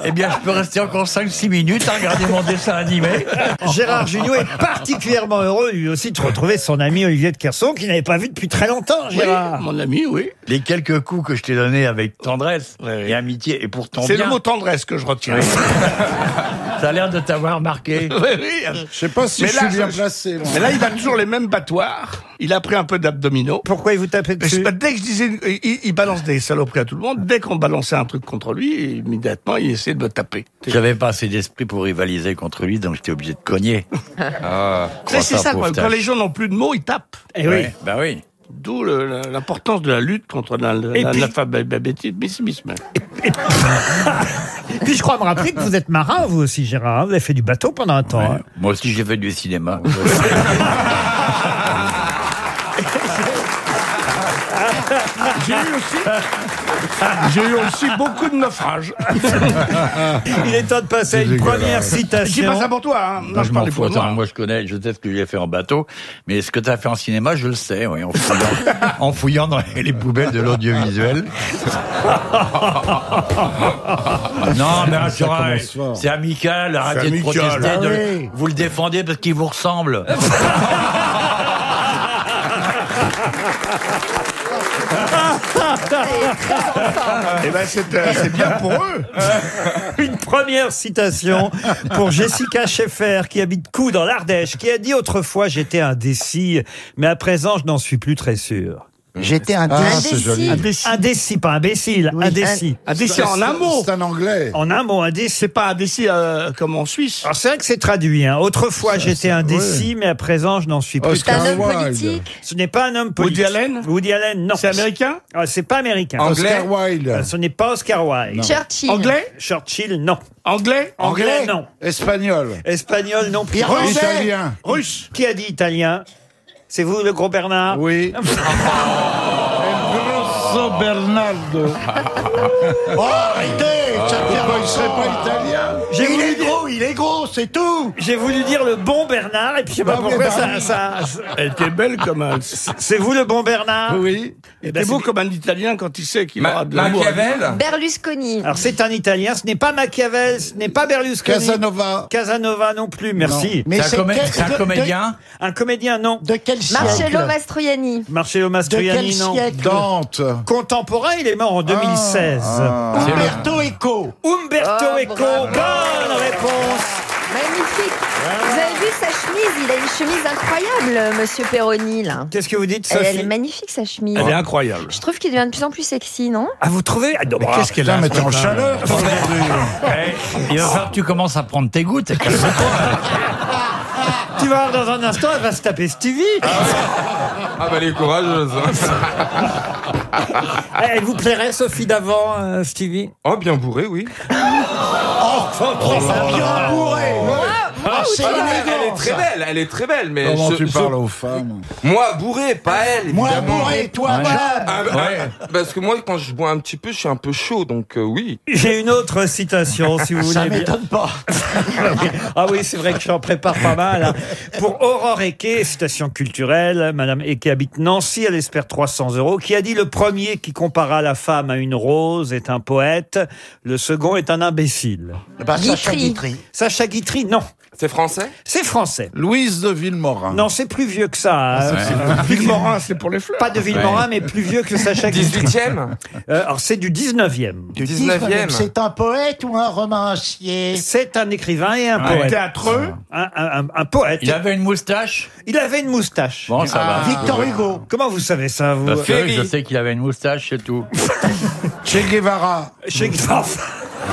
eh bien, je peux rester encore 5-6 minutes à regarder mon dessin animé. Gérard Junior est particulièrement heureux, lui aussi, de retrouver son ami Olivier de Kerson, qu'il n'avait pas vu depuis très longtemps, Gérard. Mon ami, oui. Les quelques coups que je t'ai donnés avec tendresse et amitié, et pourtant C'est le mot tendresse que je retiens. *laughs* Ça a l'air de t'avoir marqué. *laughs* Oui, oui. Je sais pas si Mais je là, suis bien je- placé. moi. Mais là, il a toujours les mêmes battoirs. Il a pris un peu d'abdominaux. Pourquoi il vous tapait dessus bah, Dès que je disais, il, il balance des saloperies à tout le monde. Dès qu'on balançait un truc contre lui, immédiatement, il essayait de me taper. J'avais pas assez d'esprit pour rivaliser contre lui, donc j'étais obligé de cogner. Ah. C'est ça, quoi. quand les gens n'ont plus de mots, ils tapent. Eh oui. Ouais, bah oui. D'où l'importance de la lutte contre l'analphabétisme. Puis je crois me rappeler que vous êtes marin, vous aussi, Gérard. Vous avez fait du bateau pendant un temps. hein. Moi aussi, j'ai fait du cinéma. *laughs* J'ai eu aussi, *laughs* j'ai eu aussi beaucoup de naufrages. *laughs* Il est temps de passer à une première Je dis citation. pas ça pour toi, hein. Non, Moi, je fous. pour moi. moi, je connais, je sais ce que j'ai fait en bateau, mais ce que tu as fait en cinéma, je le sais, oui, en fouillant, *laughs* en fouillant dans les poubelles de l'audiovisuel. non, mais rassurez, c'est amical, arrêtez de amical. protester. Ah de- oui. Vous le défendez parce qu'il vous ressemble. Eh ben, c'est euh, c'est bien pour eux. *laughs* Une première citation pour Jessica Schaeffer, qui habite Cou dans l'Ardèche, qui a dit autrefois j'étais indécis, mais à présent je n'en suis plus très sûr. J'étais un Ah, décis. c'est joli. Indécis. Indécis, pas imbécile, indécis. Indécis en un mot. C'est un anglais. En un mot, indécis. C'est pas indécis euh, comme en Suisse. Alors c'est vrai que c'est traduit. Hein. Autrefois j'étais indécis, mais à présent je n'en suis plus. C'est un Oscar homme Wilde. politique. Ce n'est pas un homme politique. Woody Allen Woody Allen, non. C'est américain? Ah, c'est pas américain. Oscar Wilde. Euh, Ce n'est pas Oscar Wilde. Churchill. Anglais? Churchill, non. Anglais Anglais, non. Espagnol. Espagnol, non plus. Irlandais. Italien. Russe Qui a dit italien? C'est vous, le gros Bernard Oui. *laughs* Grosso Bernardo. *laughs* Oh, arrêtez ça me fait Pourquoi il serait pas italien J'ai Il voulu, est gros, il est gros, c'est tout j'ai voulu dire le bon Bernard, et puis je sais pas Bah oui, pourquoi bah ça, oui. ça- Elle était belle comme un... *laughs* C'est vous le bon Bernard Oui. Eh Il ben, était beau c'est- comme un Italien quand il sait qu'il aura de l'amour. Machiavel Berlusconi. Alors c'est un Italien, ce n'est pas Machiavel, ce n'est pas Berlusconi. Casanova. Casanova non plus, merci. Mais C'est un, comé- quel- c'est un de- comédien Un comédien, non. De, quel siècle Marcello Mastroianni. Marcello De Mastroianni, quel non. siècle Dante. Contemporain, il est mort en 2016. Ah. Umberto Eco. Umberto Oh, Eco, bravo. bonne réponse. Magnifique. Vous avez vu sa chemise Il a une chemise incroyable, monsieur Perroni, là. Qu'est-ce que vous dites, Elle, elle Sophie est magnifique, sa chemise. Elle est incroyable. Je trouve qu'il devient de plus en plus sexy, non? Ah, vous trouvez? Ah, non, bah, Qu'est-ce qu'elle a mais t'es en chaleur. Eh, Il va falloir que tu commences à prendre tes gouttes. calme-toi. *laughs* Tu vas voir dans un instant, elle va se taper Stevie. Ah bah elle est courageuse. Eh, Elle vous plairait, Sophie d'avant, euh, Stevie? Oh bien bourré, oui. Bien bourré. Ah, c'est elle, est très ça. belle, elle est très belle, mais Comment je- tu je- parles aux femmes moi bourré, pas elle. Moi bourré, toi Ouais. malade. Ah, bah, ah, parce que moi quand je bois un petit peu, je suis un peu chaud, donc euh, oui. J'ai une autre citation, si vous *laughs* Ça voulez bien. m'étonne pas. *laughs* Ah oui, c'est vrai que j'en prépare pas mal. hein. Pour Aurore Eke, citation culturelle, Madame Eke habite Nancy, elle espère 300 euros, qui a dit le premier qui compara la femme à une rose est un poète, le second est un imbécile. Bah, Sacha. Guitry. Sacha Guitry, non. C'est français? C'est français. Louise de Villemorin. Non, c'est plus vieux que ça. hein. Villemorin, c'est pour les fleurs. Pas de Villemorin, mais plus vieux que Sacha Guitry. 18e Euh, alors, c'est du 19e. Du 19e. C'est un poète ou un romancier? C'est un écrivain et un Ouais. poète. Théâtreux? Un, un- un- un poète. Il avait une moustache? Il avait une moustache. Bon, ça va. Victor Hugo. Comment vous savez ça, vous? Parce que Ferry. je sais qu'il avait une moustache, c'est tout. Che Guevara. Chez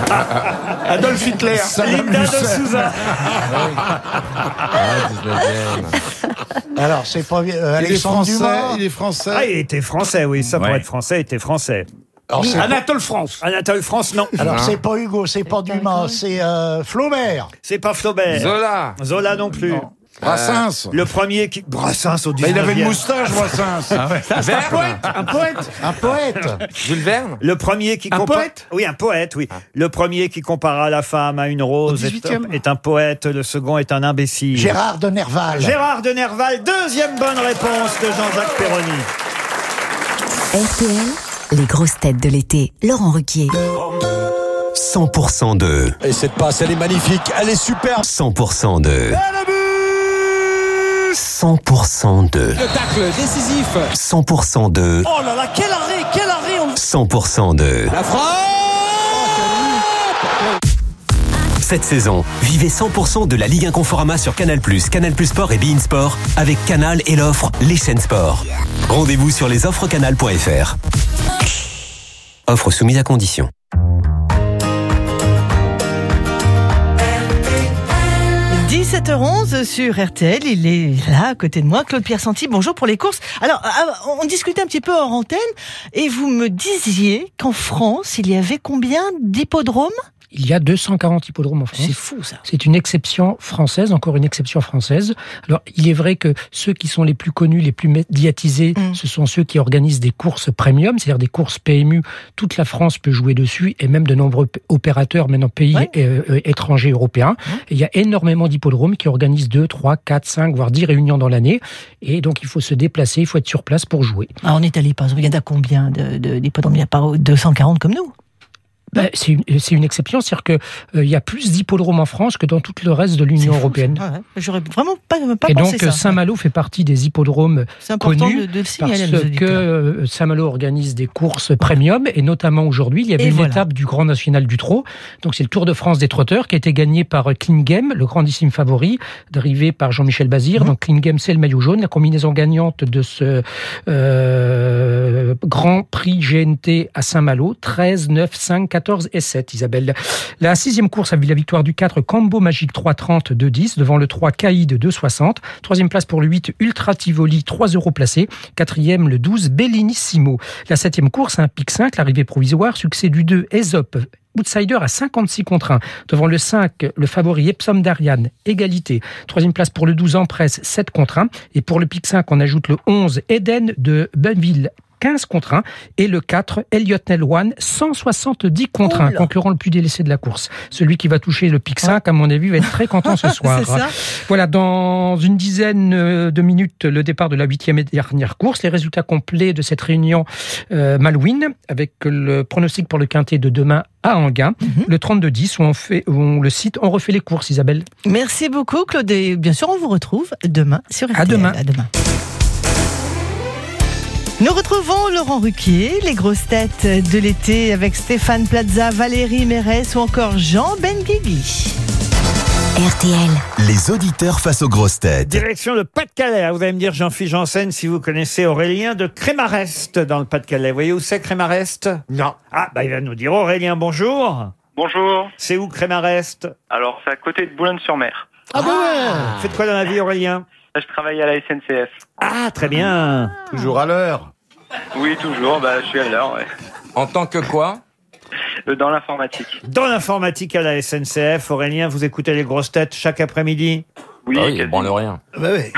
*laughs* Adolf Hitler. Linda de Souza. *laughs* Alors, c'est pas euh, Il est Alexandre français. Dumas. Il est français. Ah, il était français, oui. Ça, pour Ouais. être français, il était français. Alors, c'est Anatole France. Anatole France, non. Alors, c'est pas Hugo, c'est pas Dumas, c'est euh, Flaubert. C'est pas Flaubert. Zola. Zola non plus. Brassens. Le premier qui. Brassens au 19e. Bah, il avait une moustache, Brassens. C'est un poète. Un poète. Un poète. Jules Verne Le premier qui Un poète? Oui, un poète, oui. Le premier qui compara la femme à une rose Au est, 18e. est un poète, le second est un imbécile. Gérard de Nerval. Gérard de Nerval, deuxième bonne réponse de Jean-Jacques Perroni. RTL, les grosses têtes de l'été. Laurent Ruquier. 100% de. Et cette passe, elle est magnifique, elle est superbe. 100% de. 100% de. Le tacle décisif. 100% de. Oh là là, quel arrêt, quel arrêt on... 100% de. La frappe cette saison, vivez 100% de la Ligue 1 Conforama sur Canal+, Canal Plus Sport et Bein Sport avec Canal et l'offre Les chaînes sport. Rendez-vous sur lesoffrescanal.fr. Offre soumise à condition. 17h11 sur RTL, il est là à côté de moi, Claude Pierre Santi. Bonjour pour les courses. Alors, ah, on discutait un petit peu hors antenne et vous me disiez qu'en France, il y avait combien d'hippodromes? Il y a 240 hippodromes en France. C'est fou ça. C'est une exception française, encore une exception française. Alors, il est vrai que ceux qui sont les plus connus, les plus médiatisés, Mm. ce sont ceux qui organisent des courses premium, c'est-à-dire des courses PMU. Toute la France peut jouer dessus et même de nombreux opérateurs, maintenant pays euh, euh, étrangers européens. Et il y a énormément d'hippodromes qui organisent 2, 3, 4, 5, voire 10 réunions dans l'année. Et donc, il faut se déplacer, il faut être sur place pour jouer. Ah, en Italie, par exemple, il y en a combien de- de- d'hippodromes? Il n'y a pas 240 comme nous. Ben, c'est une, exception, c'est-à-dire qu'il y a plus d'hippodromes en France que dans tout le reste de l'Union européenne. Ah ouais, J'aurais vraiment pas, pas et pensé donc. Saint-Malo fait partie des hippodromes C'est connus de- de le signaler parce que euh, Saint-Malo organise des courses premium et notamment aujourd'hui il y avait Et une voilà. étape du Grand National du Trot. Donc c'est le Tour de France des trotteurs qui a été gagné par euh, Klingem, le grandissime favori, drivé par Jean-Michel. Bazir. Donc Klingem c'est le maillot jaune. La combinaison gagnante de ce euh, Grand Prix GNT à Saint-Malo 13, 9, 5, 14 et 7 Isabelle. La sixième course a vu la victoire du 4 Combo Magique 330 de 10 devant le 3 Caïd 2,60. Troisième place pour le 8 Ultra Tivoli 3 euros placé. Quatrième le 12 Bellinissimo. La septième course un pic 5, l'arrivée provisoire, succès du 2 Aesop. Outsider à 56 contre 1. Devant le 5, le favori Epsom d'Ariane, égalité. Troisième place pour le 12 Empresse, 7 contre 1. Et pour le pic 5, on ajoute le 11 Eden de Belleville, 15 contre 1 et le 4 Elliot Nelwan 170 contre 1 concurrent le plus délaissé de la course celui qui va toucher le pic 5 à mon avis va être très content ce *laughs* soir voilà dans une dizaine euh, de minutes le départ de la huitième et dernière course les résultats complets de cette réunion euh, Malouine avec le pronostic pour le quintet de demain à Anguin Mhm. le 32-10 où on fait où on le cite on refait les courses Isabelle Merci beaucoup, Claude. Et bien sûr, on vous retrouve demain sur RTL. À demain. À demain. Nous retrouvons Laurent Ruquier, les grosses têtes de l'été avec Stéphane Plaza, Valérie Mérès ou encore Jean Benguigui. RTL. Les auditeurs face aux grosses têtes. Direction le Pas-de-Calais. Ah, Vous allez me dire, Jean-Philippe Janssen, si vous connaissez Aurélien de Crémarest dans le Pas-de-Calais. Vous voyez où c'est Crémarest? Non. Ah, bah il va nous dire Aurélien, bonjour. Bonjour. C'est où Crémarest? Alors, c'est à côté de Boulogne-sur-Mer. Ah, bah Faites quoi dans la vie, Aurélien? Je travaille à la SNCF. Ah, très bien. Toujours à l'heure. Oui, toujours. Bah, je suis à l'heure, ouais. En tant que quoi Euh, Dans l'informatique. Dans l'informatique à la SNCF, Aurélien, vous écoutez les grosses têtes chaque après-midi Oui, Ah oui, il branle rien. Bah ouais.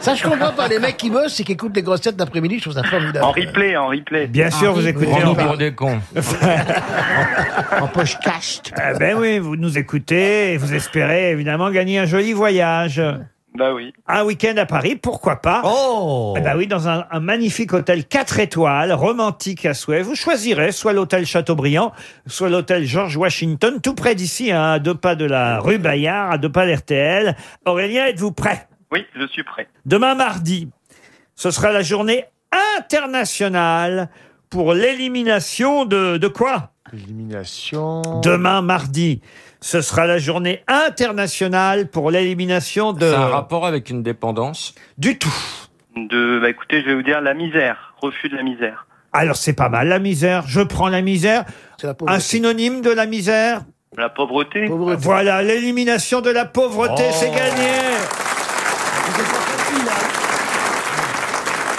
Ça, je comprends pas. Les mecs qui bossent et qui écoutent les grosses têtes d'après-midi, je trouve ça formidable. En replay, en replay. Bien sûr, vous écoutez Prends-nous en, pour des cons. *laughs* En poche cash. Eh ben oui, vous nous écoutez et vous espérez évidemment gagner un joli voyage. Bah oui. Un week-end à Paris, pourquoi pas Oh Eh ben oui, dans un, un magnifique hôtel 4 étoiles, romantique à souhait. Vous choisirez soit l'hôtel Chateaubriand, soit l'hôtel George Washington, tout près d'ici, hein, à deux pas de la rue Bayard, à deux pas d'RTL. Aurélien, êtes-vous prêt? Oui, je suis prêt. Demain mardi, ce sera la journée internationale pour l'élimination de, de quoi? Élimination. Demain mardi, ce sera la journée internationale pour l'élimination de... C'est un rapport avec une dépendance Du tout. De, bah écoutez, je vais vous dire la misère. Refus de la misère. Alors c'est pas mal, la misère. Je prends la misère. C'est la Un synonyme de la misère La pauvreté. Pauvreté. Voilà, l'élimination de la pauvreté, Oh. c'est gagné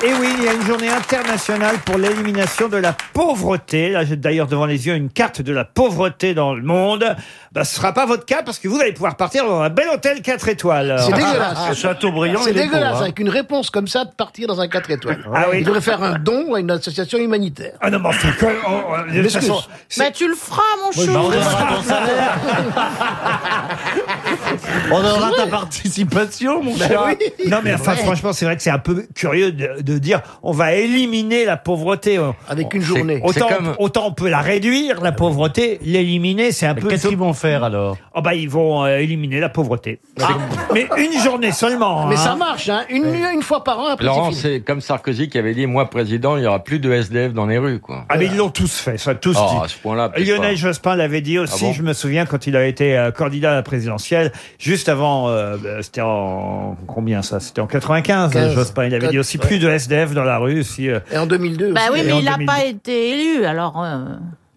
Et oui, il y a une journée internationale pour l'élimination de la pauvreté. Là, j'ai d'ailleurs devant les yeux une carte de la pauvreté dans le monde. Ben, ce sera pas votre cas parce que vous allez pouvoir partir dans un bel hôtel 4 étoiles. C'est Alors. dégueulasse. Chateaubriand, C'est il est dégueulasse pauvre, hein. avec une réponse comme ça de partir dans un 4 étoiles. Ah oui. Il devrait faire un don à une association humanitaire. Ah non, mais enfin, oh, oh, de toute M'excuse. façon, c'est- Mais tu le feras, mon chou. Bah, on donnera ton salaire. On donnera ta participation, mon cher. Non mais enfin Ouais. franchement c'est vrai que c'est un peu curieux de, de dire on va éliminer la pauvreté. Avec une journée. Autant, comme- autant on peut la réduire la pauvreté, l'éliminer c'est un peu Qu'est-ce qu'ils vont faire faire alors Oh bah ils vont euh, éliminer la pauvreté. Mais une journée seulement. Mais hein. ça marche, hein. une, une fois par an, après Laurent, c'est comme Sarkozy qui avait dit, moi président, il n'y aura plus de SDF dans les rues, quoi. Ah mais ils l'ont tous fait, ça tous Oh, dit. à ce point-là, peut-être Lionel pas. Jospin l'avait dit aussi, Ah bon je me souviens quand il a été euh, candidat à la présidentielle, juste avant, euh, bah, c'était en combien ça? C'était en 95, 15. Jospin. Il avait dit aussi Ouais. plus de SDF dans la rue. Si, euh, Et en 2002 Bah oui, Et mais en il n'a 2002. pas été élu, alors euh,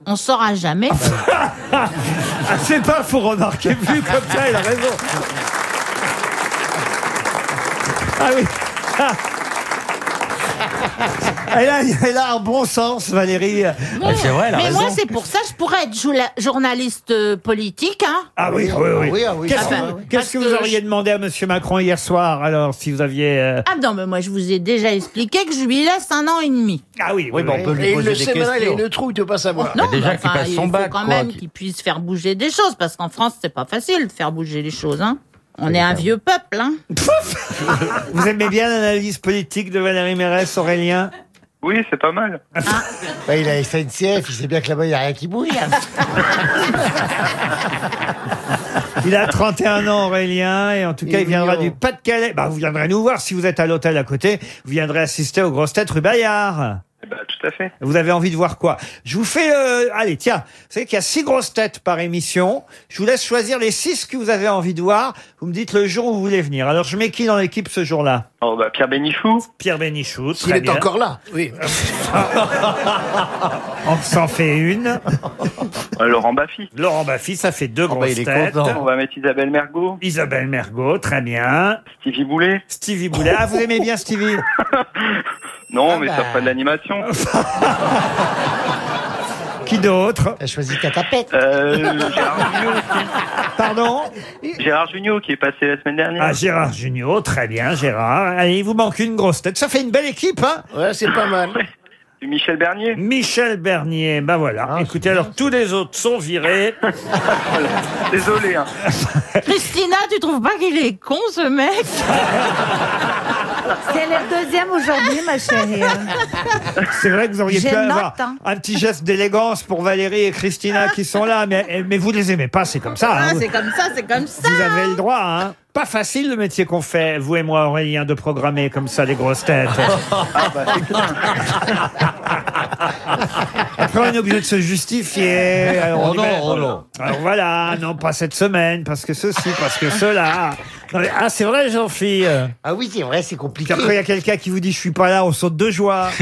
on saura jamais. Ah, *laughs* c'est pas, faut remarquer, vu comme ça, il a raison. Ah oui. Ah. Elle a, elle a un bon sens, Valérie. mais moi, c'est pour ça que je pourrais être joula- journaliste euh, politique. Hein. Ah oui, oui, oui. Qu'est-ce Ah que, bah, qu'est-ce parce que vous auriez demandé à Monsieur Macron hier soir, alors, si vous aviez... euh, Ah non, mais moi, je vous ai déjà expliqué que je lui laisse un an et demi. Ah oui, Oui, oui, bon, oui. Et il le sait maintenant, il a une trouille, tu veux pas savoir. Non, mais enfin, il faut quand même qu'il puisse faire bouger des choses, parce qu'en France, c'est pas facile de faire bouger les choses. Hein. On est un vieux peuple. Hein. *laughs* Vous aimez bien l'analyse politique de Valérie Mérès, Aurélien? Oui, c'est pas mal. Bah, il a SNCF, il sait bien que là-bas, il n'y a rien qui bouge. *laughs* Il a 31 ans, Aurélien, et en tout cas, Il est il viendra mignon. du Pas-de-Calais. Bah, vous viendrez nous voir si vous êtes à l'hôtel à côté. Vous viendrez assister aux grosses têtes rue Bayard. Ben, tout à fait. Vous avez envie de voir quoi? Je vous fais... euh, allez, tiens, vous savez qu'il y a six grosses têtes par émission. Je vous laisse choisir les six que vous avez envie de voir. Vous me dites le jour où vous voulez venir. Alors, je mets qui dans l'équipe ce jour-là? Oh, bah, Pierre Bénichou. Pierre Bénichou, S'il très est bien. encore là, oui. *laughs* On s'en fait une. Euh, Laurent Baffy. Laurent Baffy, ça fait deux bah, grosses il est têtes. content. On va mettre Isabelle Mergot. Isabelle Mergot, très bien. Stevie Boulet. Stevie Boulet. Ah, vous aimez bien Stevie? *laughs* Non, mais bah. ça fera de l'animation. *laughs* Qui d'autre? T'as choisi ta tapette. Euh, Gérard Jugnot aussi. Pardon? Gérard Jugnot qui est passé la semaine dernière. Ah, Gérard Junior, très bien, Gérard. Allez, il vous manque une grosse tête. Ça fait une belle équipe, hein? Ouais, c'est pas mal. *laughs* Michel Bernier. Michel Bernier, ben voilà. Ah, Écoutez, alors tous les autres sont virés. *laughs* Désolé. Hein. Christina, tu trouves pas qu'il est con, ce mec? C'est le deuxième aujourd'hui, ma chérie. C'est vrai que vous auriez pu note, avoir hein. un petit geste d'élégance pour Valérie et Christina qui sont là, mais, mais vous les aimez pas, c'est comme ça. hein. Ah, Vous- C'est comme ça, c'est comme ça. Vous avez le droit, hein Pas facile le métier qu'on fait, vous et moi, Aurélien, de programmer comme ça les grosses têtes. *laughs* *laughs* Après, on est obligé de se justifier. Alors, on Oh y non, met- oh non. Alors voilà, non, pas cette semaine, parce que ceci, parce que cela. Non, mais- ah, c'est vrai, Jean-Philippe. Ah oui, c'est vrai, c'est compliqué. Après, il y a quelqu'un qui vous dit je suis pas là, on saute de joie. *laughs*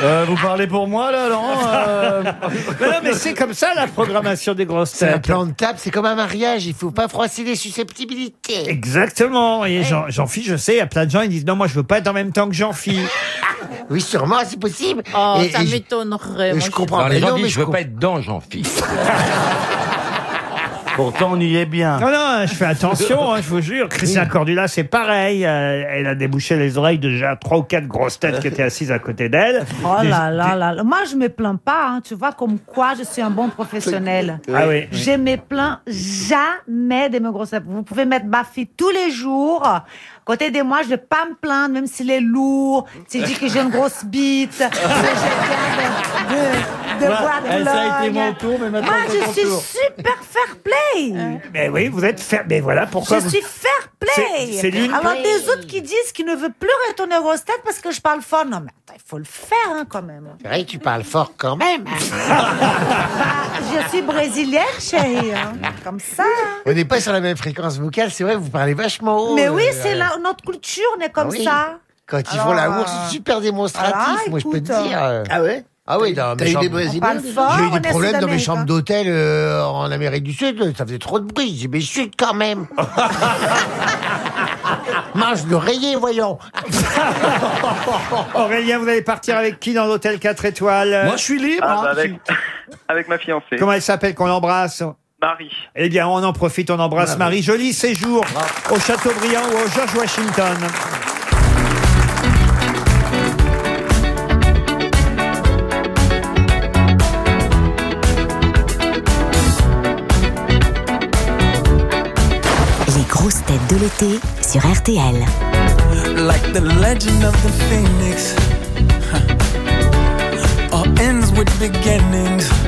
Euh, vous parlez pour moi, là, Laurent Euh, Mais non, mais c'est comme ça la programmation des grosses C'est un têtes. plan de table, c'est comme un mariage, il faut pas froisser les Exactement. Et Jean, Jean-Philippe, je sais, il y a plein de gens, ils disent non, moi je veux pas être en même temps que Jean-Philippe. *laughs* Oui, sûrement, c'est possible. Oh, Et- ça et je- m'étonnerait. moi, je comprends Alors, les pas. gens Non, disent, mais je veux pas être dans Jean-Philippe. *laughs* Pourtant, on y est bien. Non, non, je fais attention, hein, je vous jure. Christian Cordula, c'est pareil. euh, elle a débouché les oreilles de déjà trois ou quatre grosses têtes qui étaient assises à côté d'elle. Oh Des- là là là là. Moi, je me plains pas. hein. Tu vois comme quoi je suis un bon professionnel. Ah oui. Je me plains jamais de mes grosses têtes. Vous pouvez mettre ma fille tous les jours. À Côté de moi, je vais pas me plaindre, même s'il est lourd. Tu dis que j'ai une grosse bite. que j'ai bien de, de, de Voilà, bois de ça a été Boulogne. mon tour, mais maintenant, Moi, je suis tour. super fair play. Mais oui, vous êtes fair. Mais voilà pourquoi. je vous- suis fair play. C'est- l'une- Alors des autres qui disent qu'ils ne veulent plus retourner aux grosses têtes parce que je parle fort. Non mais attends, il faut le faire hein, quand même. C'est vrai que tu parles fort quand même. Bah, je suis brésilienne, chérie. hein. Comme ça. On n'est pas sur la même fréquence vocale, c'est vrai, vous parlez vachement haut. Mais oui, euh, c'est la- notre culture, on est comme Ah oui. ça. Quand ils font la Alors, ours, euh, super démonstratif, voilà, moi je peux te écoute, dire. euh. Ah ouais Ah oui, dans mes eu des Brésiliens J'ai eu des problèmes dans mes chambres d'hôtel euh, en Amérique du Sud, ça faisait trop de bruit. J'ai dit, mais chut quand même. *laughs* Mange l'oreiller, voyons. *laughs* Aurélien, vous allez partir avec qui dans l'hôtel 4 étoiles? Moi, je suis libre. Ah, hein. avec, *laughs* avec ma fiancée. Comment elle s'appelle qu'on l'embrasse? Marie. Eh bien, on en profite, on embrasse Marie. Joli séjour au Châteaubriand ou au George Washington. Les grosses têtes de l'été sur RTL. like the legend of the phoenix. Huh. All ends with beginnings.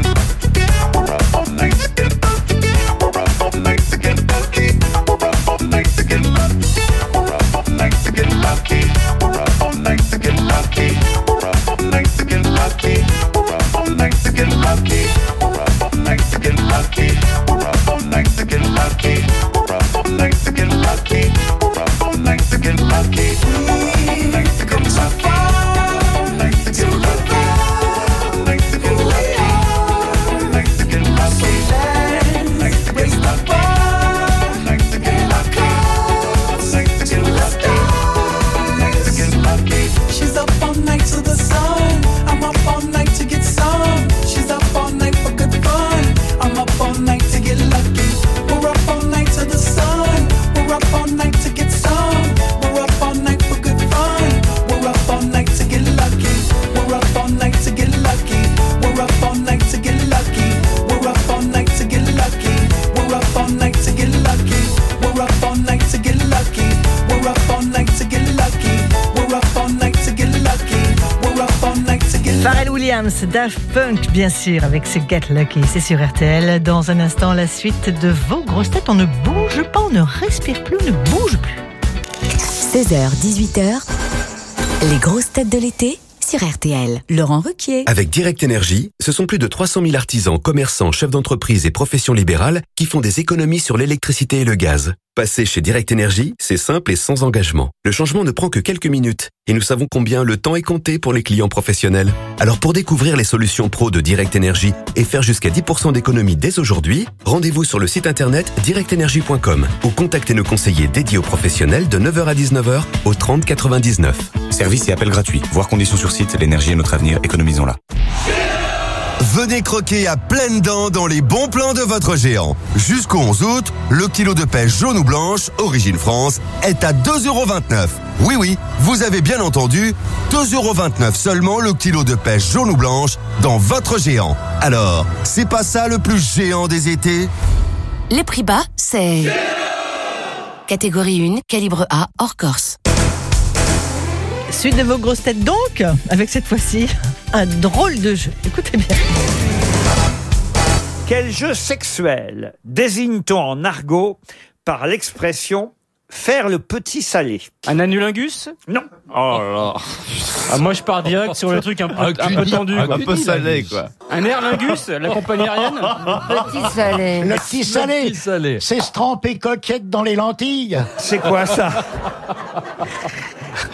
Williams, Daft bien sûr, avec ce Get Lucky. C'est sur RTL. Dans un instant, la suite de vos grosses têtes. On ne bouge pas, on ne respire plus, on ne bouge plus. 16h, 18h, les grosses têtes de l'été Avec Direct Énergie, ce sont plus de 300 000 artisans, commerçants, chefs d'entreprise et professions libérales qui font des économies sur l'électricité et le gaz. Passer chez Direct Énergie, c'est simple et sans engagement. Le changement ne prend que quelques minutes et nous savons combien le temps est compté pour les clients professionnels. Alors pour découvrir les solutions pro de Direct Énergie et faire jusqu'à 10% d'économie dès aujourd'hui, rendez-vous sur le site internet directenergie.com ou contactez nos conseillers dédiés aux professionnels de 9h à 19h au 30 99. Service et appel gratuit. Voir conditions sur site. L'énergie est notre avenir. Économisons-la. Venez croquer à pleines dents dans les bons plans de votre géant. Jusqu'au 11 août, le kilo de pêche jaune ou blanche, origine France, est à 2,29€. Oui, oui, vous avez bien entendu, 2,29€ seulement le kilo de pêche jaune ou blanche dans votre géant. Alors, c'est pas ça le plus géant des étés? Les prix bas, c'est... Catégorie 1, calibre A, hors Corse. Suite de vos grosses têtes donc, avec cette fois-ci un drôle de jeu. Écoutez bien. Quel jeu sexuel désigne-t-on en argot par l'expression faire le petit salé? Un annulingus Non. Oh là là. Ah, moi, je pars direct sur le truc un peu, Un un peu tendu. un quoi. peu salé, quoi. Un airlingus, la compagnie aérienne? Petit salé. Le petit salé. petit salé. C'est se tremper coquette dans les lentilles. C'est quoi ça? *laughs*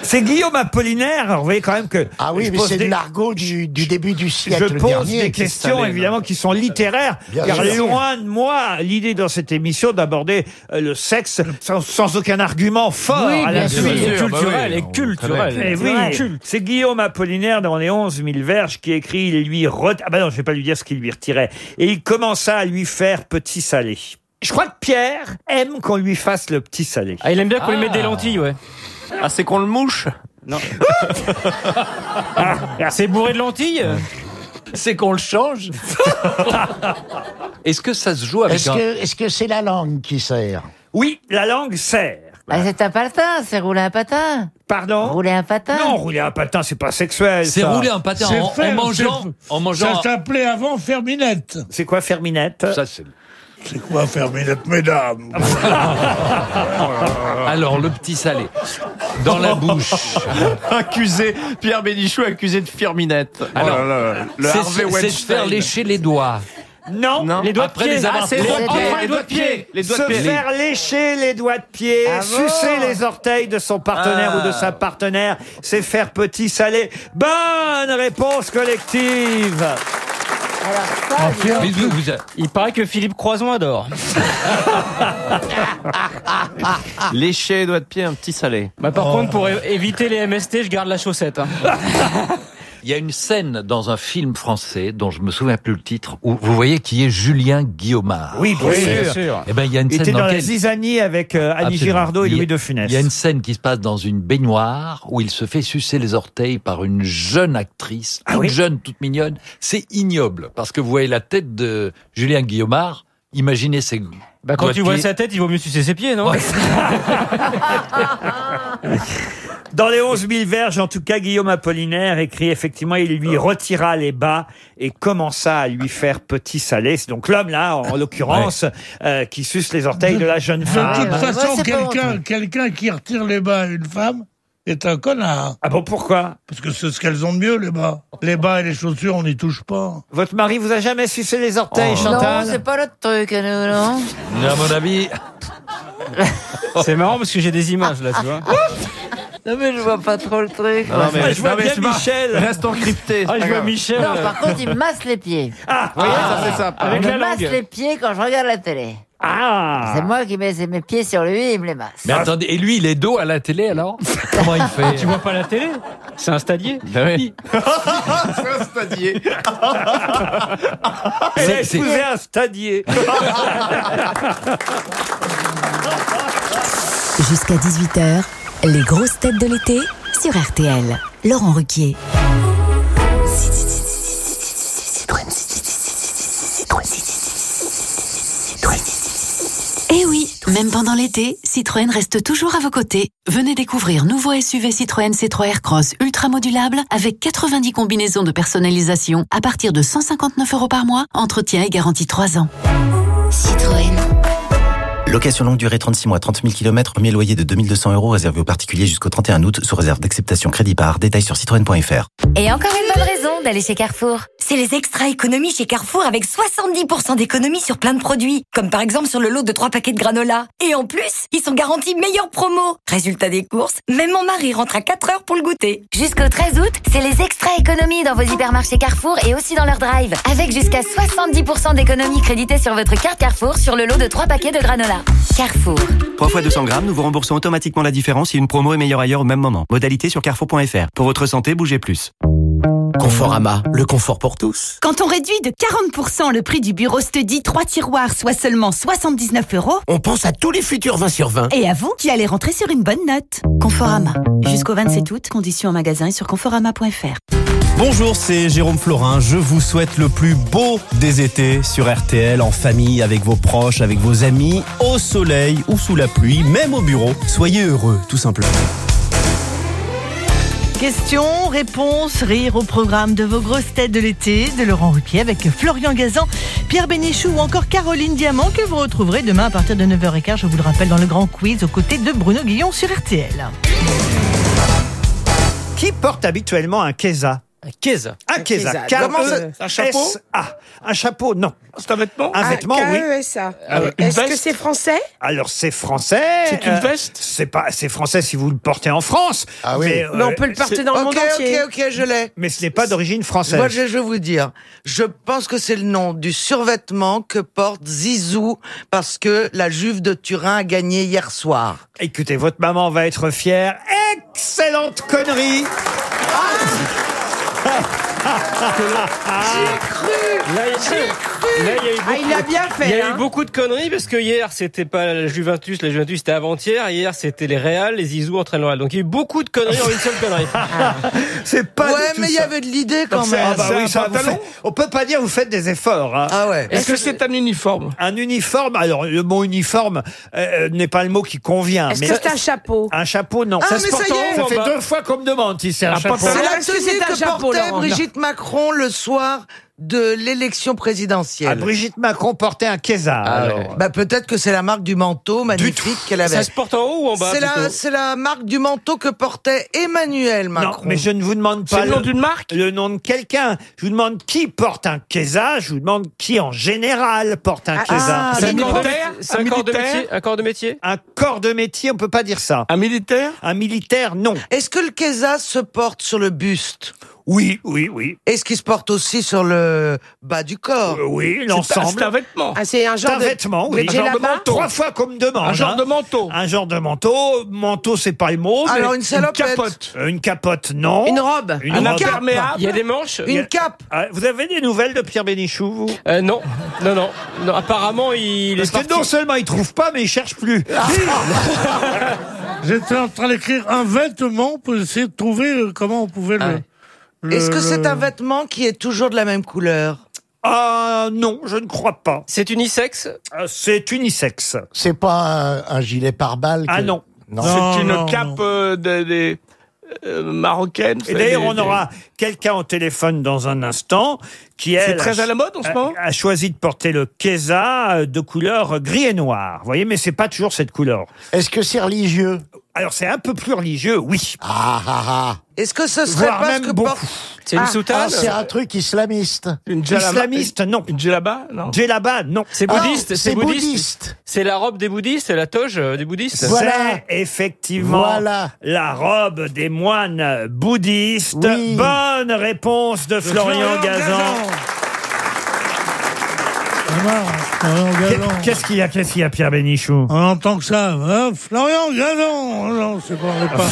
C'est Guillaume Apollinaire. Alors, vous voyez quand même que. Ah oui, je mais pose c'est des- de l'argot du, du début du siècle Je pose dernier. des questions évidemment qui sont littéraires. Bien car sûr. loin de moi l'idée dans cette émission d'aborder euh, le sexe sans, sans aucun argument fort Oui, à la bien sûr. suite. Et culturel, et culturel. Eh oui, c'est Guillaume Apollinaire dans les 11 000 verges qui écrit, il lui re... Ah bah non, je vais pas lui dire ce qu'il lui retirait. Et il commença à lui faire petit salé. Je crois que Pierre aime qu'on lui fasse le petit salé. Ah, il aime bien qu'on lui mette des lentilles, ouais. Ah, c'est qu'on le mouche Non. *laughs* c'est bourré de lentilles C'est qu'on le change *laughs* Est-ce que ça se joue avec Est-ce un... que est-ce que c'est la langue qui sert? Oui, la langue sert. Ah, c'est un patin, c'est rouler un patin. Pardon? Rouler un patin. Non, rouler un patin, c'est pas sexuel. C'est ça. rouler un patin en, en mangeant, en mangeant. Ça s'appelait avant Ferminette. C'est quoi Ferminette? Ça, c'est- C'est quoi Ferminette, mesdames *laughs* *laughs* Alors, le petit salé. Dans la bouche. *laughs* accusé, Pierre Bénichou accusé de firminette. Alors, Oh là là, le c'est- de faire lécher les doigts. Non, Les doigts Après de pied. les avoir Ah, c'est Les les doigts de pied. pied. Les doigts de pied, les doigts de se faire lécher les doigts de pied, Ah bon sucer les orteils de son partenaire Ah. ou de sa partenaire, c'est faire petit salé. Bonne réponse collective. Mais vous- vous- Il paraît que Philippe Croison adore. *laughs* Lécher les doigts de pied, un petit salé. Bah, par contre, pour é- éviter les MST, je garde la chaussette. hein. *laughs* Il y a une scène dans un film français dont je me souviens plus le titre où vous voyez qui est Julien Guillaumard. Oui, bien sûr. sûr. Eh ben il y a une Il scène était dans dans la zizanie avec euh, Annie Absolument. Girardot et a- Louis de Funès. Il y a une scène qui se passe dans une baignoire où il se fait sucer les orteils par une jeune actrice, toute Ah oui jeune, toute mignonne. C'est ignoble parce que vous voyez la tête de Julien Guillaumard. Imaginez ses Bah, quand tu vois pied. sa tête, il vaut mieux sucer ses pieds, non? *laughs* Dans les 11 000 verges, en tout cas, Guillaume Apollinaire écrit effectivement, il lui retira les bas et commença à lui faire petit salé. C'est donc l'homme là, en l'occurrence, euh, qui suce les orteils de la jeune De femme. toute façon, quelqu'un quelqu'un qui retire les bas à une femme est un connard. Ah bon, pourquoi? Parce que c'est ce qu'elles ont de mieux, les bas. Les bas et les chaussures, on n'y touche pas. Votre mari vous a jamais sucé les orteils, Non, Chantal? C'est pas notre truc, à nous, non À mon avis, C'est marrant parce que j'ai des images là, tu vois. *laughs* Non, mais je vois pas trop le truc. Non, mais, Ah, je vois bien Michel. Reste encrypté. Ah, je vois. Michel. Non, par contre, il me masse les pieds. Ah, Ah, ça c'est ça. Avec il la me masse langue. les pieds quand je regarde la télé. ah. C'est moi qui mets mes pieds sur lui et il me les masse. mais attendez, et lui il est dos à la télé alors? Comment il fait? Tu vois pas la télé? C'est un stadier. Ben oui. *laughs* c'est un stadier. *laughs* Elle a c'est- épousé un stadier. Jusqu'à 18h, les grosses têtes de l'été sur RTL. Laurent Ruquier. Eh oui, même pendant l'été, Citroën reste toujours à vos côtés. Venez découvrir nouveau SUV Citroën C3 Aircross ultra modulable avec 90 combinaisons de personnalisation à partir de 159 euros par mois, entretien et garantie 3 ans. Citroën. Location longue durée 36 mois, 30 000 km, premier loyer de 2200 euros réservé aux particuliers jusqu'au 31 août sous réserve d'acceptation crédit par détail sur citroën.fr. Et encore une bonne raison d'aller chez Carrefour. C'est les extra économies chez Carrefour avec 70% d'économies sur plein de produits. Comme par exemple sur le lot de 3 paquets de granola. Et en plus, ils sont garantis meilleure promo. Résultat des courses, même mon mari rentre à 4 heures pour le goûter. Jusqu'au 13 août, c'est les extra économies dans vos hypermarchés Carrefour et aussi dans leur drive. Avec jusqu'à 70% d'économies créditées sur votre carte Carrefour sur le lot de 3 paquets de granola. Carrefour. 3 fois 200 grammes, nous vous remboursons automatiquement la différence si une promo est meilleure ailleurs au même moment. Modalité sur carrefour.fr. Pour votre santé, bougez plus. Conforama, le confort pour tous. Quand on réduit de 40% le prix du bureau Study 3 tiroirs, soit seulement 79 euros, On pense à tous les futurs 20 sur 20. et à vous qui allez rentrer sur une bonne note. Conforama. Jusqu'au 27 août, conditions en magasin et sur conforama.fr. Bonjour, c'est Jérôme Florin. Je vous souhaite le plus beau des étés sur RTL, en famille, avec vos proches, avec vos amis, au soleil ou sous la pluie, même au bureau. Soyez heureux, tout simplement. Questions, réponses, rire au programme de vos grosses têtes de l'été de Laurent Ruquier avec Florian Gazan, Pierre Bénichou ou encore Caroline Diamant que vous retrouverez demain à partir de 9h15, je vous le rappelle, dans le grand quiz aux côtés de Bruno Guillon sur RTL. Qui porte habituellement un kéza Un Keza. Un Comment ça- chapeau S A. Un chapeau, non. C'est un vêtement Un vêtement, oui. KESA. Ah. Une Est-ce que veste c'est français Alors c'est français. C'est une euh, veste C'est pas, c'est français si vous le portez en France. Ah oui. Mais, Mais on peut le porter dans le ok, monde entier. ok, ok, je l'ai. Mais ce n'est pas d'origine française. Moi, je, je vais vous dire, je pense que c'est le nom du survêtement que porte Zizou parce que la Juve de Turin a gagné hier soir. Écoutez, votre maman va être fière. Excellente connerie. *laughs* Là, il- Là, il y a eu Ah, il a bien fait, Il y a hein. eu beaucoup de conneries parce que hier c'était pas la Juventus, la Juventus c'était avant-hier. Hier c'était les Real, les Zizou entraînent le Real. Donc il y a eu beaucoup de conneries en une seule connerie. *laughs* C'est pas ouais, du tout mais il y avait de l'idée quand Donc même. ah bah oui, ça, on peut pas dire vous faites des efforts. hein. Ah ouais. Est-ce que c'est un uniforme? Un uniforme, alors le mot uniforme euh, n'est pas le mot qui convient. Est-ce mais que c'est un chapeau? un chapeau, non. Ah, ça mais ça y est. ça fait bas. deux fois qu'on me demande si c'est un Un chapeau. C'est la tenue que portait Brigitte Macron le soir de l'élection présidentielle? Ah, Brigitte Macron portait un kézar. alors. Bah peut-être que c'est la marque du manteau magnifique qu'elle avait. Ça se porte en haut ou en bas C'est la, plutôt c'est la marque du manteau que portait Emmanuel Non, Macron. mais je ne vous demande C'est pas le nom d'une marque? Le nom de quelqu'un. Je vous demande qui porte un kéza. Je vous demande qui en général porte un Ah, kéza. ah, C'est un Une corps de- militaire c'est un corps de métier? Un corps de métier? Un corps de métier, on peut pas dire ça. Un militaire? Un militaire, non. Est-ce que le kéza se porte sur le buste? Oui, oui, oui. Est-ce qu'il se porte aussi sur le bas du corps Euh, oui, un- C'est un l'ensemble. vêtement. Ah, c'est un genre un de... vêtement, oui. de djellaba Trois fois qu'on me demande. Un genre hein. de manteau. Un genre de manteau. Manteau, c'est pas le mot. Alors une salopette. capote. Euh, Une capote, non. Une robe. Une Un robe. imperméable. Il y a des manches Une cape Ah, Vous avez des nouvelles de Pierre Bénichou, vous? Euh, non, non, non, non. Apparemment, il Parce est que parti. non seulement il trouve pas, mais il cherche plus. *laughs* J'étais en train d'écrire un vêtement pour essayer de trouver euh, comment on pouvait le. Est-ce que c'est un vêtement qui est toujours de la même couleur? Ah non, je ne crois pas. C'est unisexe Euh, C'est unisexe. C'est pas un, un gilet pare-balles Ah que- non. Non. C'est une cape, des, marocaines. Et d'ailleurs, on aura quelqu'un au téléphone dans un instant qui elle, très à la mode en ce a- moment? a choisi de porter le euh, de couleur gris et noir. Vous voyez, mais c'est pas toujours cette couleur. Est-ce que c'est religieux? Alors c'est un peu plus religieux, oui. Ah ah ah. Est-ce que ce serait Voire pas ce même que beaucoup. porte C'est une Ah, soutane c'est un truc islamiste. Une djellaba- Islamiste, non. Une djellaba Non. Djellaba, non. C'est Ah, bouddhiste, c'est bouddhiste. bouddhiste. C'est la robe des bouddhistes, la toge euh, des bouddhistes. Voilà. C'est effectivement Voilà. la robe des moines bouddhistes. Oui. Bonne réponse de, Florian, Gazan. Qu'est- Qu'est-ce qu'il y a, qu'est-ce qu'il y a, Pierre Bénichou? On entend que ça. hein, Florian Gazan. Non, c'est pas, on n'est pas,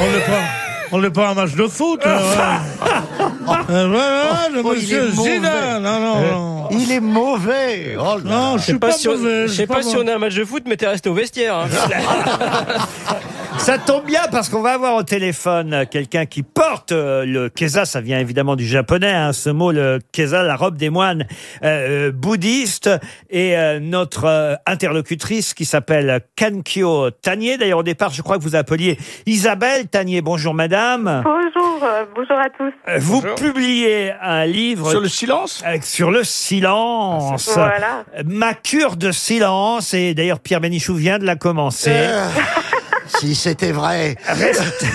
on n'est pas, on n'est pas un match de foot. là, ouais. *laughs* Euh, voilà, le Oh, il monsieur est mauvais. Zidane. Non, non, non. Il est mauvais. Oh là Non, je Je sais suis pas, pas si on, mauvais. je je sais pas si mauvais. on a un match de foot, mais t'es resté au vestiaire. hein. *laughs* Ça tombe bien parce qu'on va avoir au téléphone quelqu'un qui porte euh, le kesa, ça vient évidemment du japonais, hein, ce mot, le kesa, la robe des moines euh, euh, bouddhistes, et euh, notre euh, interlocutrice qui s'appelle Kankyo Tanier. D'ailleurs, au départ, je crois que vous appeliez Isabelle Tanier. Bonjour madame. Bonjour, euh, bonjour à tous. Euh, Vous publiez un livre Sur le silence euh, sur le silence. Voilà. Ma cure de silence, et d'ailleurs Pierre Bénichou vient de la commencer. *laughs* Si c'était vrai. Restez,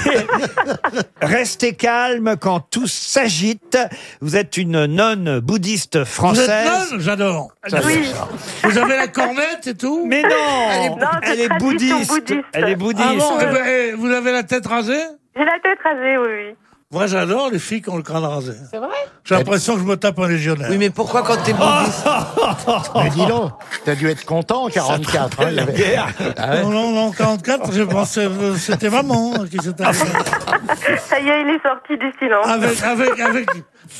*laughs* restez calme quand tout s'agite. Vous êtes une nonne bouddhiste Vous êtes française. nonne J'adore. Oui. Vous avez la cornette et tout Mais non, Elle est- Non, c'est elle est tradition bouddhiste. bouddhiste. Elle est Ah bouddhiste. bon eh ben, eh, Vous avez la tête rasée J'ai la tête rasée, oui, oui. Moi, j'adore les filles qui ont le crâne rasé. C'est vrai J'ai l'impression que je me tape un légionnaire. Oui, mais pourquoi quand t'es bouddhiste *laughs* Mais dis donc, t'as dû être content en 44. hein, y avait- Ah ouais. Non, non, non, 44, je pensais euh, c'était maman hein, qui s'était. *laughs* Ça y est, il est sorti du silence. Avec, avec, avec,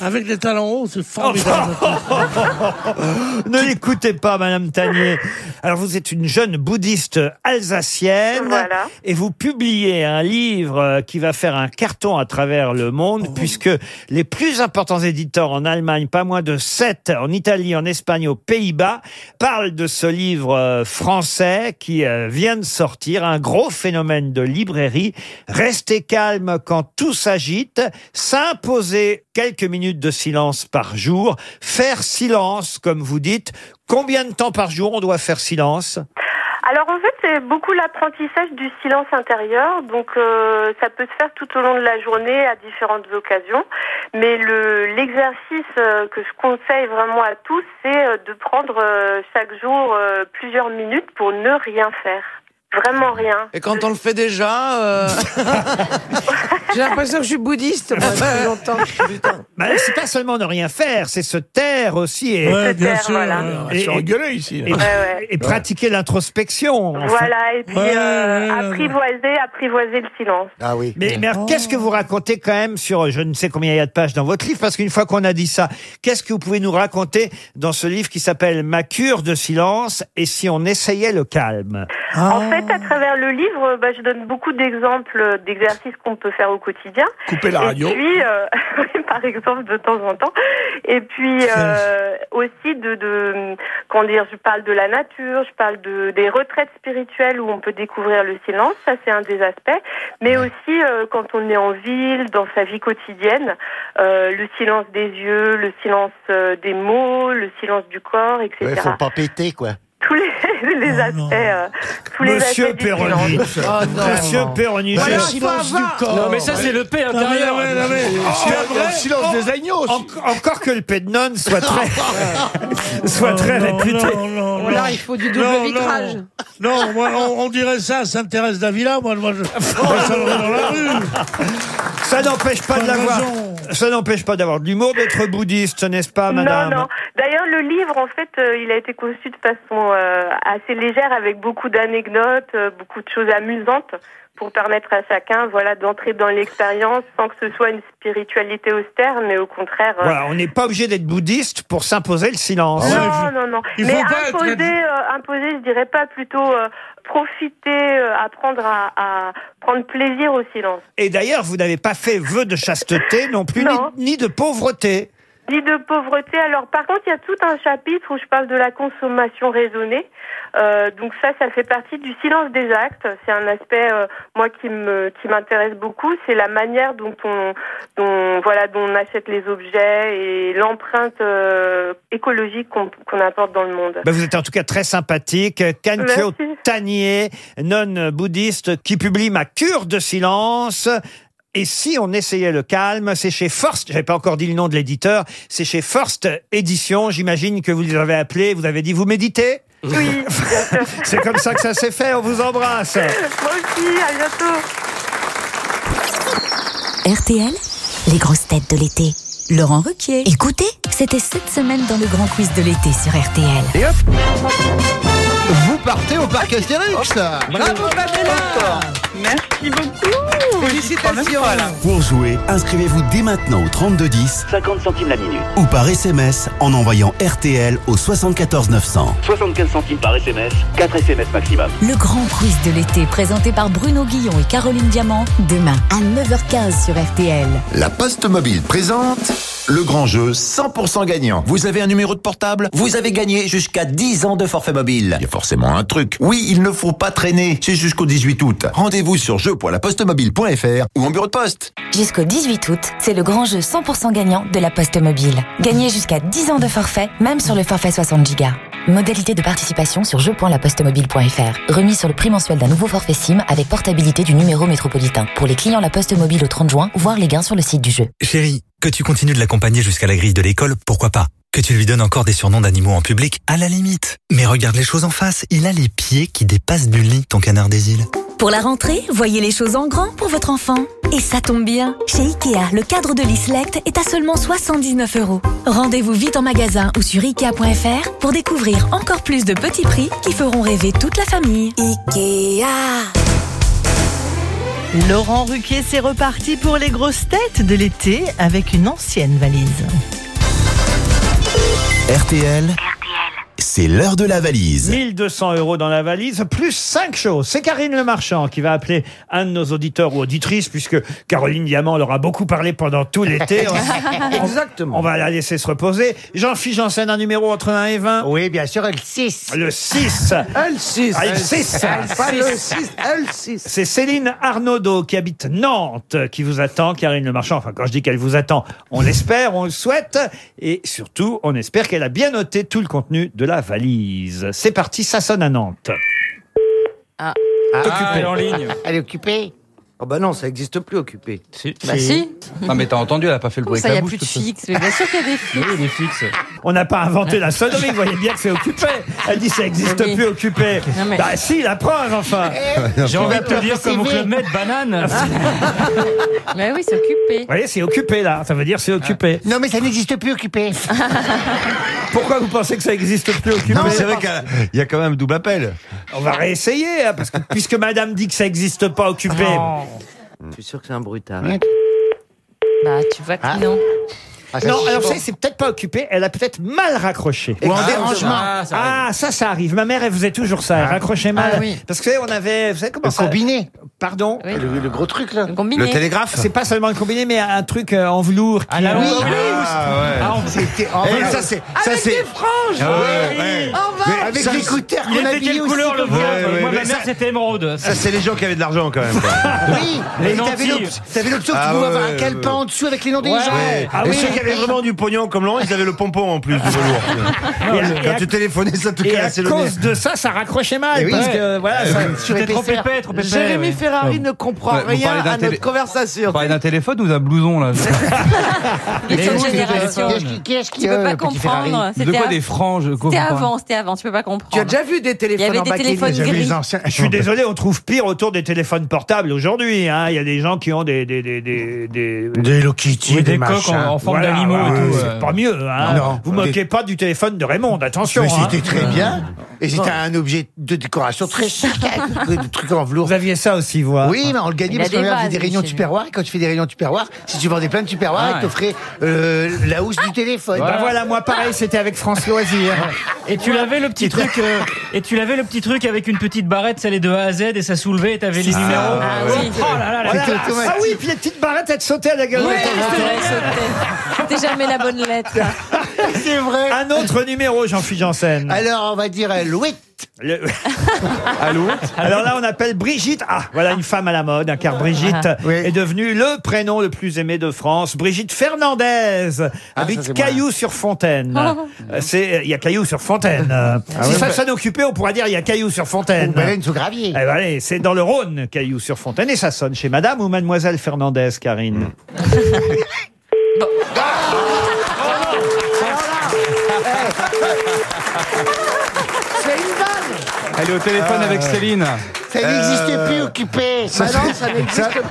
avec les talons hauts, c'est formidable. *laughs* ne l'écoutez pas, Madame Tanier. Alors, vous êtes une jeune bouddhiste alsacienne. Voilà. Et vous publiez un livre euh, qui va faire un carton à travers le monde, puisque les plus importants éditeurs en Allemagne, pas moins de sept, en Italie, en Espagne, aux Pays-Bas, parlent de ce livre euh, français qui euh, vient de sortir, un gros phénomène de librairie. Restez calme quand tout s'agite, s'imposer quelques minutes de silence par jour, faire silence, comme vous dites. Combien de temps par jour on doit faire silence? Alors en fait, c'est beaucoup l'apprentissage du silence intérieur. Donc euh, ça peut se faire tout au long de la journée à différentes occasions. Mais le l'exercice euh, que je conseille vraiment à tous, c'est euh, de prendre chaque jour plusieurs minutes pour ne rien faire. Vraiment rien. Et quand on le fait déjà, euh, *laughs* j'ai l'impression que je suis bouddhiste. Moi, depuis longtemps. Bah, c'est pas seulement ne rien faire, c'est se taire aussi. Et, Ouais, bien sûr. voilà. ouais, On va se engueuler ici. et- Ouais, ouais. et pratiquer l'introspection. enfin. Voilà, et puis Ouais, euh, ouais, ouais, apprivoiser, apprivoiser le silence. Ah oui. Mais, mais alors, qu'est-ce que vous racontez quand même sur, je ne sais combien il y a de pages dans votre livre, parce qu'une fois qu'on a dit ça, qu'est-ce que vous pouvez nous raconter dans ce livre qui s'appelle Ma cure de silence et si on essayait le calme? En fait, à travers le livre, bah, je donne beaucoup d'exemples d'exercices qu'on peut faire au quotidien. Couper la Et radio. puis, euh, *laughs* oui, par exemple, de temps en temps. Et puis euh, aussi de, de, comment dire, je parle de la nature, je parle de des retraites spirituelles où on peut découvrir le silence. Ça, c'est un des aspects. Mais aussi euh, quand on est en ville, dans sa vie quotidienne, euh, le silence des yeux, le silence euh, des mots, le silence du corps, etc. Ouais, faut pas péter, quoi. Tous les, *laughs* les aspects, euh, tous les Monsieur aspects du Perroni. silence. Oh, non. Monsieur Perroni, Voilà, je- silence du corps. Non, mais ça, c'est le paix Non, mais, intérieur. le silence des agneaux. En- encore que le Pednon soit très, *laughs* *laughs* soit très réputé. non, Là, il faut du double Non, vitrage. Non, moi, on, on dirait ça à Sainte-Thérèse d'Avila. Moi, moi, je, moi, ça va dans la rue. Ça n'empêche pas raison. ça n'empêche pas d'avoir de l'humour, d'être bouddhiste, n'est-ce pas, madame Non, non. D'ailleurs, le livre, en fait, euh, il a été conçu de façon assez légère, avec beaucoup d'anecdotes, euh, beaucoup de choses amusantes, pour permettre à chacun, voilà, d'entrer dans l'expérience sans que ce soit une spiritualité austère, mais au contraire. euh, Voilà, on n'est pas obligé d'être bouddhiste pour s'imposer le silence. Non, non, non. il Mais faut pas être- imposer, euh, imposer, je dirais pas plutôt euh, profiter, euh, apprendre à, à prendre plaisir au silence. Et d'ailleurs, vous n'avez pas fait vœu de chasteté non plus, Non. Ni, ni de pauvreté. Ni de pauvreté. Alors, par contre, il y a tout un chapitre où je parle de la consommation raisonnée. Euh, donc ça, ça fait partie du silence des actes. C'est un aspect, euh, moi, qui me qui m'intéresse beaucoup. C'est la manière dont on, dont voilà, dont on achète les objets et l'empreinte euh, écologique qu'on qu'on apporte dans le monde. Ben, vous êtes en tout cas très sympathique. Kankyo. Tanier, nonne bouddhiste, qui publie Ma cure de silence. Et si on essayait le calme, c'est chez Forst, j'avais pas encore dit le nom de l'éditeur, c'est chez Forst Édition, j'imagine que vous les avez appelés, vous avez dit vous méditez? Oui. *laughs* *laughs* C'est comme ça que ça s'est fait, on vous embrasse. Moi aussi, à bientôt. RTL, les grosses têtes de l'été. Laurent Ruquier. Écoutez, c'était cette semaine dans le grand quiz de l'été sur RTL. Et hop Vous partez au parc Astérix Bravo, Pamela Merci beaucoup. Félicitations. Pour jouer, inscrivez-vous dès maintenant au 3210 50 centimes la minute. ou par SMS en envoyant RTL au 74 900. 75 centimes par SMS, 4 SMS maximum. Le grand quiz de l'été présenté par Bruno Guillon et Caroline Diamant, demain à 9h15 sur RTL. La Poste Mobile présente le grand jeu 100% gagnant. Vous avez un numéro de portable? Vous avez gagné jusqu'à 10 ans de forfait mobile. Forcément un truc. Oui, il ne faut pas traîner. C'est jusqu'au 18 août. Rendez-vous sur jeu.lapostemobile.fr ou en bureau de poste. Jusqu'au 18 août, c'est le grand jeu 100% gagnant de la Poste Mobile. Gagnez jusqu'à 10 ans de forfait, même sur le forfait 60 Go. Modalité de participation sur jeu.lapostemobile.fr. Remis sur le prix mensuel d'un nouveau forfait SIM avec portabilité du numéro métropolitain. Pour les clients La Poste Mobile au 30 juin, voir les gains sur le site du jeu. Chérie, que tu continues de l'accompagner jusqu'à la grille de l'école, pourquoi pas? Que tu lui donnes encore des surnoms d'animaux en public, à la limite. Mais regarde les choses en face, il a les pieds qui dépassent du lit, ton canard des îles. Pour la rentrée, voyez les choses en grand pour votre enfant. Et ça tombe bien, chez Ikea, le cadre de l'Islect est à seulement 79 euros. Rendez-vous vite en magasin ou sur Ikea.fr pour découvrir encore plus de petits prix qui feront rêver toute la famille. Ikea Laurent Ruquier, c'est reparti pour les grosses têtes de l'été avec une ancienne valise. RTL, c'est l'heure de la valise. 1200 euros dans la valise, plus 5 choses. C'est Karine Le Marchand qui va appeler un de nos auditeurs ou auditrices, puisque Caroline Diamant leur a beaucoup parlé pendant tout l'été. *laughs* On- Exactement. On va la laisser se reposer. Jean-Philippe Janssen, un numéro entre 1 et 20 Oui, bien sûr, le 6. Le 6. L6. Ah, le 6. Pas le 6, L6. C'est Céline Arnaudot qui habite Nantes qui vous attend, Karine Le Marchand. Enfin, quand je dis qu'elle vous attend, on l'espère, on le souhaite. Et surtout, on espère qu'elle a bien noté tout le contenu de la valise. C'est parti, ça sonne à Nantes. Ah. Elle est en ligne. Elle est occupée. Oh bah non, ça n'existe plus occupé. Bah si. Non, mais t'as entendu, elle a pas fait le bruit Ça, n'y a plus de fixe. Mais bien sûr qu'il y a des fixes. Oui, des fixes. On n'a pas inventé la sonnerie, vous voyez bien que c'est occupé. Elle dit ça n'existe Oui. plus occupé. Non, mais- Bah si, la preuve enfin. *laughs* J'ai envie de te dire comme au Club Med, banane. *laughs* Mais oui, c'est occupé. Vous voyez, c'est occupé là, ça veut dire c'est occupé. Non, mais ça n'existe plus occupé. *laughs* Pourquoi vous pensez que ça n'existe plus occupé Non, mais c'est vrai qu'il y a quand même un double appel. On va réessayer, hein, parce que puisque madame dit que ça n'existe pas occupé. Je suis sûr que c'est un brutal. Bah, tu vois que non. Ah, ça, Non, c'est alors chiant. c'est c'est peut-être pas occupé, elle a peut-être mal raccroché. Ou en Ah, dérangement. Ah, ça arrive. Ah, ça, ça arrive. Ma mère, elle faisait toujours ça. Elle raccrochait mal. Ah oui. Parce que vous savez, on avait, vous savez comment Le ça combiné. Pardon. Oui. Le, le gros truc, là. Le combiné. Le télégraphe C'est pas seulement le combiné, mais un truc euh, en velours. Qui Ah, la. Oui. Ah, ouais. Ah, on- C'était en Eh, ça, c'est. Ça, Avec c'est. des franges Ah, ouais, ouais. Mais avec l'écouteur Il qu'on a était mis quelle aussi. couleur le Ouais, Moi, mais ma ça- mère, c'était émeraude. Ça, c'est les gens qui avaient de l'argent quand même. quoi. Oui, Les et t'avais lentilles. l'op- t'avais l'option que Ah ouais, avoir un calepin ouais. en dessous avec les noms des gens. Ah et oui. ceux qui avaient vraiment du pognon comme Laurent, ils avaient le pompon en plus du velours. *laughs* Et à- et Quand à- tu téléphonais, ça te Et à cassait le nez. cause de ça, ça raccrochait mal. Eh oui. parce que, voilà, ça- Sur C'était trop épais, trop épais. Jérémy ouais. Ferrari ne comprend Ouais, vous rien parlez d'un à télé- notre conversation. Vous parlez d'un téléphone ou d'un blouson là Question *laughs* de oui, génération. Qui est-ce qui- qui est-ce qui Tu peux pas comprendre. De C'était quoi des franges quoi, C'était vous parlez avant, c'était avant. Tu peux pas comprendre. Tu as déjà vu des Il y téléphones avait en des téléphones J'avais gris. les anciens. Je suis désolé, on trouve pire autour des téléphones portables aujourd'hui. hein. Il y a des gens qui ont des des des des, des- Des Hello Kitty, Oui, des, des coques machins. en, en forme Voilà, et tout. C'est pas mieux. Hein. Non. Vous moquez pas du téléphone de Raymond, attention. Mais hein. c'était très bien. Et c'était un objet de décoration très chic, des trucs en velours. Vous aviez ça aussi, vous. hein. Oui, mais on le gagnait Il a parce qu'on des faisait vases, des réunions lui. tupperware. Et quand tu fais des réunions tupperware, si tu vendais plein de tupperware, Ah ils t'offraient euh, la housse du téléphone. Bah voilà, moi pareil, c'était avec France Loisirs. Et tu l'avais le petit truc, euh, et tu l'avais le petit truc avec une petite barrette, ça allait de A à Z et ça soulevait et t'avais les numéros. Ah oui. Oh là là, là. Voilà. C'était automatique. Ah oui, puis les petites barrettes, elles te sautaient à la gueule. Ouais, c'est vrai, sautait. C'était jamais la bonne lettre. *laughs* C'est vrai. Un autre numéro, Jean-Philippe Janssen. Alors, on va dire euh, Louis. Le- *laughs* Allô Alors là, on appelle Brigitte. Ah, voilà une femme à la mode, hein, car Brigitte Ah, oui. est devenue le prénom le plus aimé de France. Brigitte Fernandez Ah, habite c'est moi. Caillou-sur-Fontaine. Oh. Euh, C'est, il y a Caillou-sur-Fontaine. Euh, si ouais, ça bah- s'en occupait, on pourrait dire il y a Caillou-sur-Fontaine. Ou Baleine sous gravier. Eh ben, allez, c'est dans le Rhône, Caillou-sur-Fontaine, et ça sonne chez Madame ou Mademoiselle Fernandez, Karine. *laughs* C'est *laughs* Elle est au téléphone avec Céline. Ça n'existe plus occupé. Bah non, ça n'existe plus.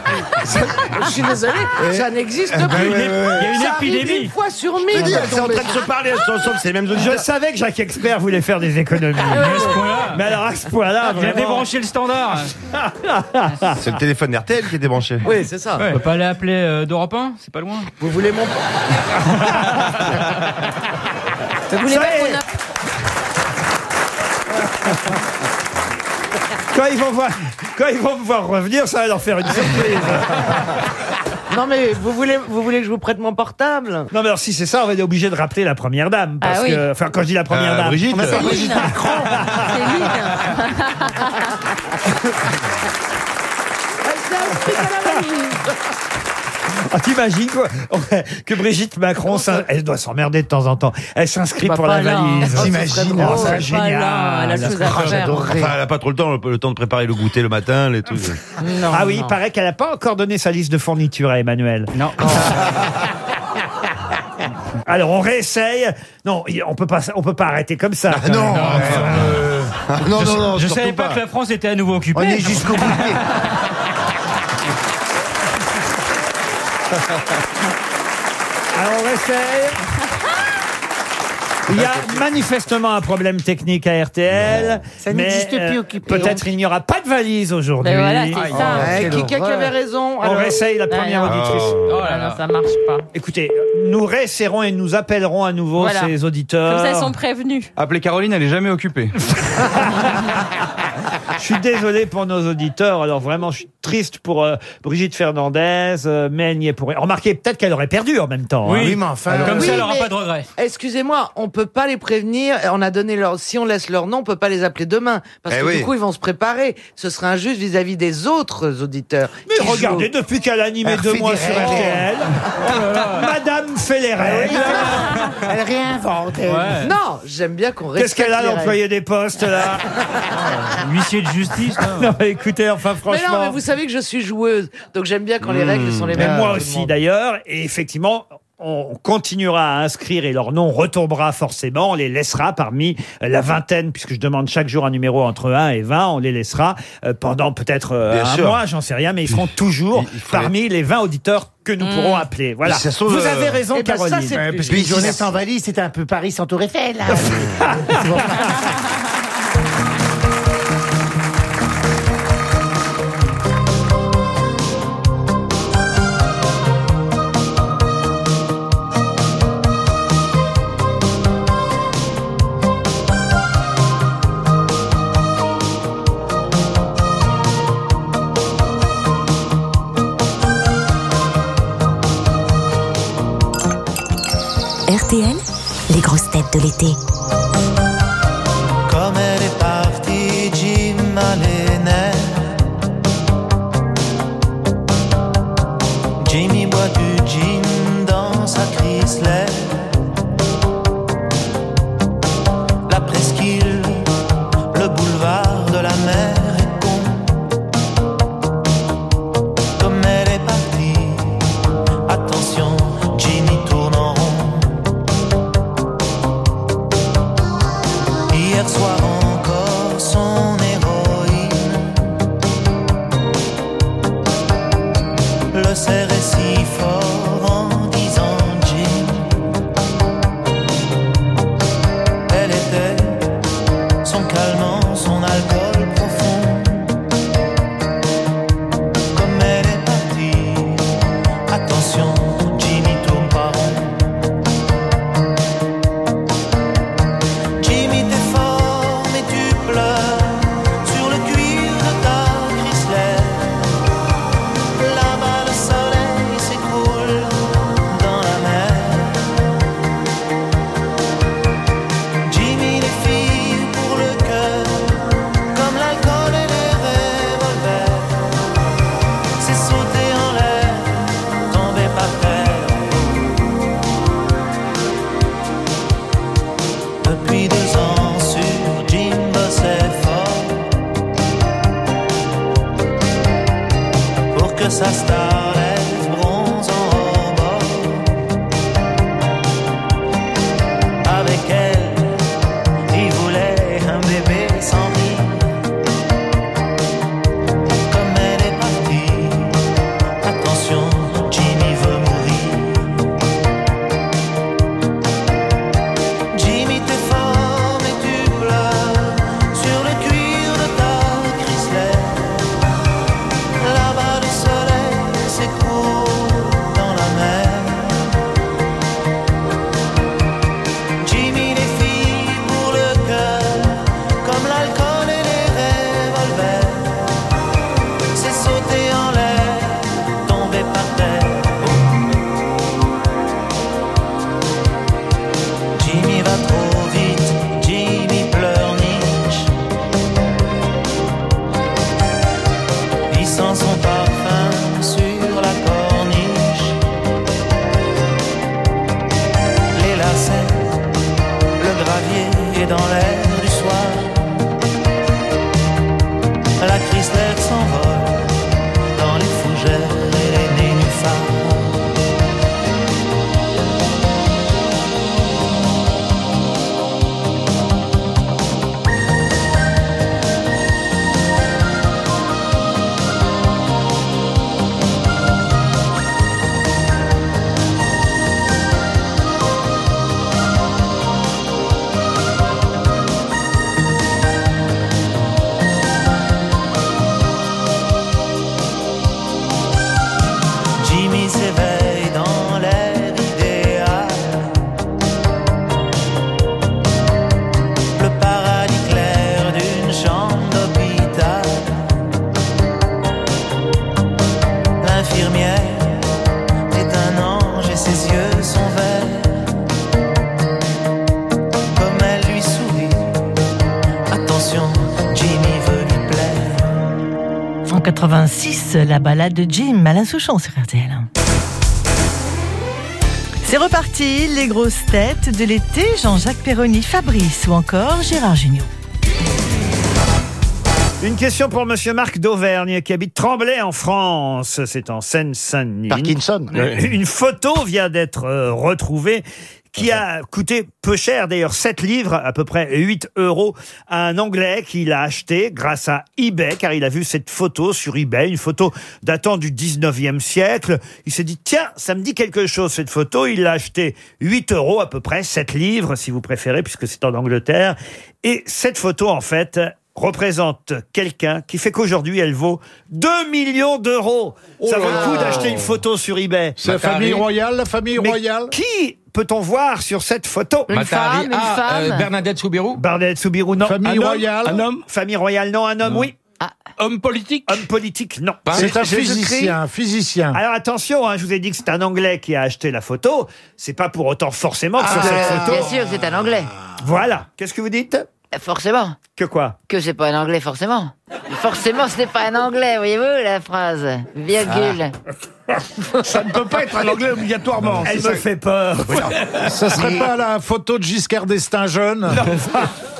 Je suis désolé, ça n'existe plus. Il y a une Ça arrive épidémie. une fois sur Je mille. de elles sont en tomber train de se parler, elles sont ensemble, c'est les mêmes Je auditeurs. savais que Jacques Expert voulait faire des économies. Mais à ce point-là, Mais alors à ce point-là, il a vraiment- débranché le standard. *laughs* C'est le téléphone RTL qui est débranché. Oui, c'est ça. On peut pas aller appeler euh, d'Europe 1 C'est pas loin. Vous voulez mon... *laughs* Vous voulez Ça pas y est. qu'on Quand ils vont voir, quand ils vont me voir revenir, ça va leur faire une surprise. *laughs* Non mais vous voulez, vous voulez que je vous prête mon portable? Non, mais alors si c'est ça, on va être obligé de rappeler la première dame. Parce Ah oui. que, enfin, quand je dis la première Euh, dame. Brigitte. on va faire Céline. Brigitte Macron. *laughs* Céline. *laughs* Ah, T'imagines quoi Ouais, que Brigitte Macron, elle doit s'emmerder de temps en temps. Elle s'inscrit Bah, pour pas la là, hein. valise. Oh, T'imagines drôle. Oh, c'est Pas génial. là, elle a La- chose à faire. J'adorerais. Enfin, elle a pas trop le temps, le, le temps de préparer le goûter le matin, les trucs. Non. Ah oui, non. il paraît qu'elle n'a pas encore donné sa liste de fournitures à Emmanuel. Non. *laughs* *laughs* Alors on réessaye. Non, on peut pas, on peut pas arrêter comme ça. quand Non, même. euh, non, je non, non, je surtout savais pas, que la France était à nouveau occupée. On est jusqu'au *laughs* bout. Alors on essaye. Il y a manifestement un problème technique à RTL. Ça mais, n'existe plus, euh, occupé. Peut-être il n'y aura pas de valise aujourd'hui. Voilà, c'est ça. Ouais, qui qui avait raison On alors réessaye la Ah, première non. auditrice. Oh Ah là là. ça marche pas. Écoutez, nous réessaierons et nous appellerons à nouveau Voilà. ces auditeurs. Comme ça, ils sont prévenus. Appelez Caroline, elle est jamais occupée. *laughs* *laughs* Je suis désolé pour nos auditeurs. Alors vraiment, je suis triste pour euh, Brigitte Fernandez, euh, est pour. Remarquez, peut-être qu'elle aurait perdu en même temps. hein. Oui, mais enfin. Comme Oui, ça, elle aura mais- pas de regrets. Excusez-moi, on peut pas les prévenir. On a donné leur, si on laisse leur nom, on peut pas les appeler demain, parce Eh que oui. du coup ils vont se préparer. Ce serait injuste vis-à-vis des autres auditeurs. Mais qui regardez, depuis qu'elle a animé Elle deux mois des sur règles. RTL, Madame fait les règles. Elle réinvente. elle. Non, j'aime bien qu'on respecte Qu'est-ce qu'elle a, les l'employé des postes, là *laughs* Huissier de justice. Non, mais écoutez, enfin, Mais non, franchement. mais vous savez que je suis joueuse, donc j'aime bien quand les règles sont les Mais mêmes. moi pour tout le aussi monde. d'ailleurs, et effectivement. On continuera à inscrire et leur nom retombera forcément. On les laissera parmi la vingtaine, puisque je demande chaque jour un numéro entre 1 et 20. On les laissera euh, pendant peut-être euh, un sûr. mois, j'en sais rien, mais ils seront toujours parmi les 20 auditeurs que nous pourrons appeler. Voilà. Ça Vous avez euh, raison, eh ben, ça, Caroline. c'est plus- parce journée sans valise, c'était un peu Paris sans Tour Eiffel. là. *laughs* *laughs* de l'été. La balade de Jim, Alain Souchon sur RTL. C'est reparti, les grosses têtes de l'été, Jean-Jacques Perroni, Fabrice ou encore Gérard Junior. Une question pour Monsieur Marc d'Auvergne qui habite Tremblay en France. C'est en Seine-Saint-Denis. Parkinson. Une photo vient d'être euh, retrouvée qui a coûté peu cher, d'ailleurs 7 livres, à peu près 8 euros, à un Anglais qui l'a acheté grâce à eBay, car il a vu cette photo sur eBay, une photo datant du 19e siècle. Il s'est dit, tiens, ça me dit quelque chose cette photo. Il l'a acheté 8 euros, à peu près 7 livres, si vous préférez, puisque c'est en Angleterre. Et cette photo, en fait, représente quelqu'un qui fait qu'aujourd'hui elle vaut 2 millions d'euros. ça Oh vaut là le coup d'acheter une photo sur eBay. C'est la famille royale, la famille Mais royale Qui peut-on voir sur cette photo Une Matari. femme, une Ah, femme. euh, Bernadette Soubirou Bernadette Soubirou, non. Famille Un homme royale Un homme Famille royale, non. Un homme, oui. Homme politique Homme politique, non. C'est un physicien, un physicien. Alors attention, hein, je vous ai dit que c'est un Anglais qui a acheté la photo. C'est pas pour autant forcément que sur cette photo. Bien sûr, c'est un anglais. Voilà. Qu'est-ce que vous dites? Forcément. Que quoi Que c'est pas un anglais, forcément. Forcément, ce n'est pas un anglais, voyez-vous, la phrase. Virgule. Ça ne peut pas être un anglais obligatoirement. Elle c'est me fait peur. Ça serait pas la photo de Giscard d'Estaing jeune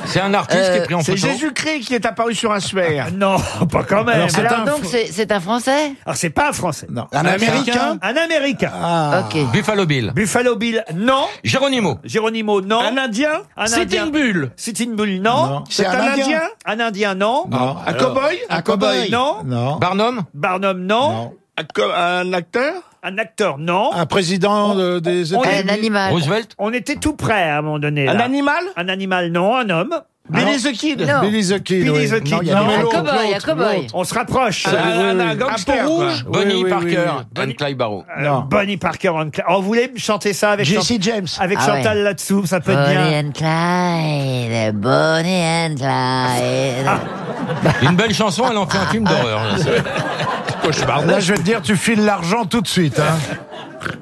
C'est un artiste qui est pris en C'est photo. Jésus-Christ qui est apparu sur un suaire. Non, pas quand même. Alors, c'est Alors un donc, c'est c'est un français Alors c'est pas un Français. Non. Un Américain Un Américain. Ah. Ok. Buffalo Bill. Buffalo Bill, non. Geronimo. Geronimo, non. Un Indien Un Sitting Indien. Bull. Sitting Bull, non. Non. C'est un Indien Un Indien, non. Non. Un cow-boy Un cow-boy, non. Non. Barnum. Barnum, non. Un acteur Un acteur, non. Un président de- des On États-Unis Un animal. Roosevelt. On était tout près à un moment donné. Un là. animal Un animal, non. Un homme. Billy the Kid Non. Billy the Kid. Billy oui. the Kid, Non, il y a l'autre, cow-boy, un cow-boy. l'autre. On se rapproche. Un- un- rouge. Bonnie Oui, oui, Parker. oui, and Clyde Barrow. Euh, Non. Bonnie Parker. Clyde. Oh, vous voulez me chanter ça avec Jesse James. Avec Ah Chantal ouais. là-dessous, ça peut être Bonnie bien. and Clyde, Bonnie and Clyde. *laughs* Une belle chanson, elle en fait un film d'horreur. là. Là, je vais te dire, tu files l'argent tout de suite. Hein.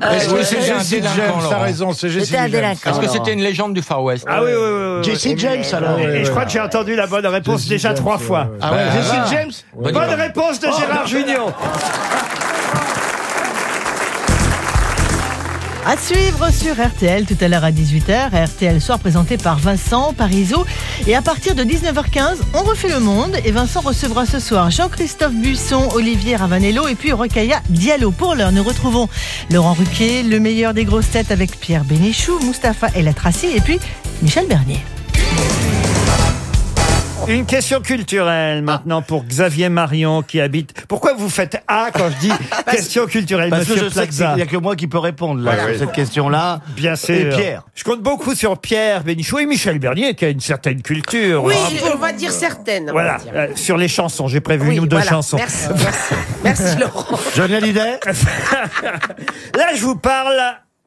Est-ce que ouais, c'est un Jesse James T'as raison, c'est Jesse James. Est-ce que c'était une légende du Far West Ah oui, oui, oui. Jesse James, alors. Et, je crois que j'ai entendu la bonne réponse déjà James, trois fois. Ah ouais, Jesse voilà. James Bonne réponse de Gérard Junior. À suivre sur RTL tout à l'heure à 18h. RTL soir présenté par Vincent Parisot. Et à partir de 19h15, on refait le monde. Et Vincent recevra ce soir Jean-Christophe Buisson, Olivier Ravanello et puis Rokhaya Diallo. Pour l'heure, nous retrouvons Laurent Ruquier, le meilleur des grosses têtes avec Pierre Bénichou, Mustapha El Tracy et puis Michel Bernier. Une question culturelle maintenant pour Xavier Marion qui habite. Pourquoi vous faites A quand je dis *laughs* question culturelle, Parce que monsieur je sais qu'il Plaza n'y a que moi qui peux répondre là, sur cette question-là. Bien sûr. Et Pierre. Je compte beaucoup sur Pierre Bénichou et Michel Bernier qui a une certaine culture. Oui, Ah, on va dire certaines. on Voilà, va dire. euh, sur les chansons, j'ai prévu Oui, une ou deux voilà. chansons. Merci, merci. Merci *laughs* Laurent. Johnny Hallyday *laughs* Là, je vous parle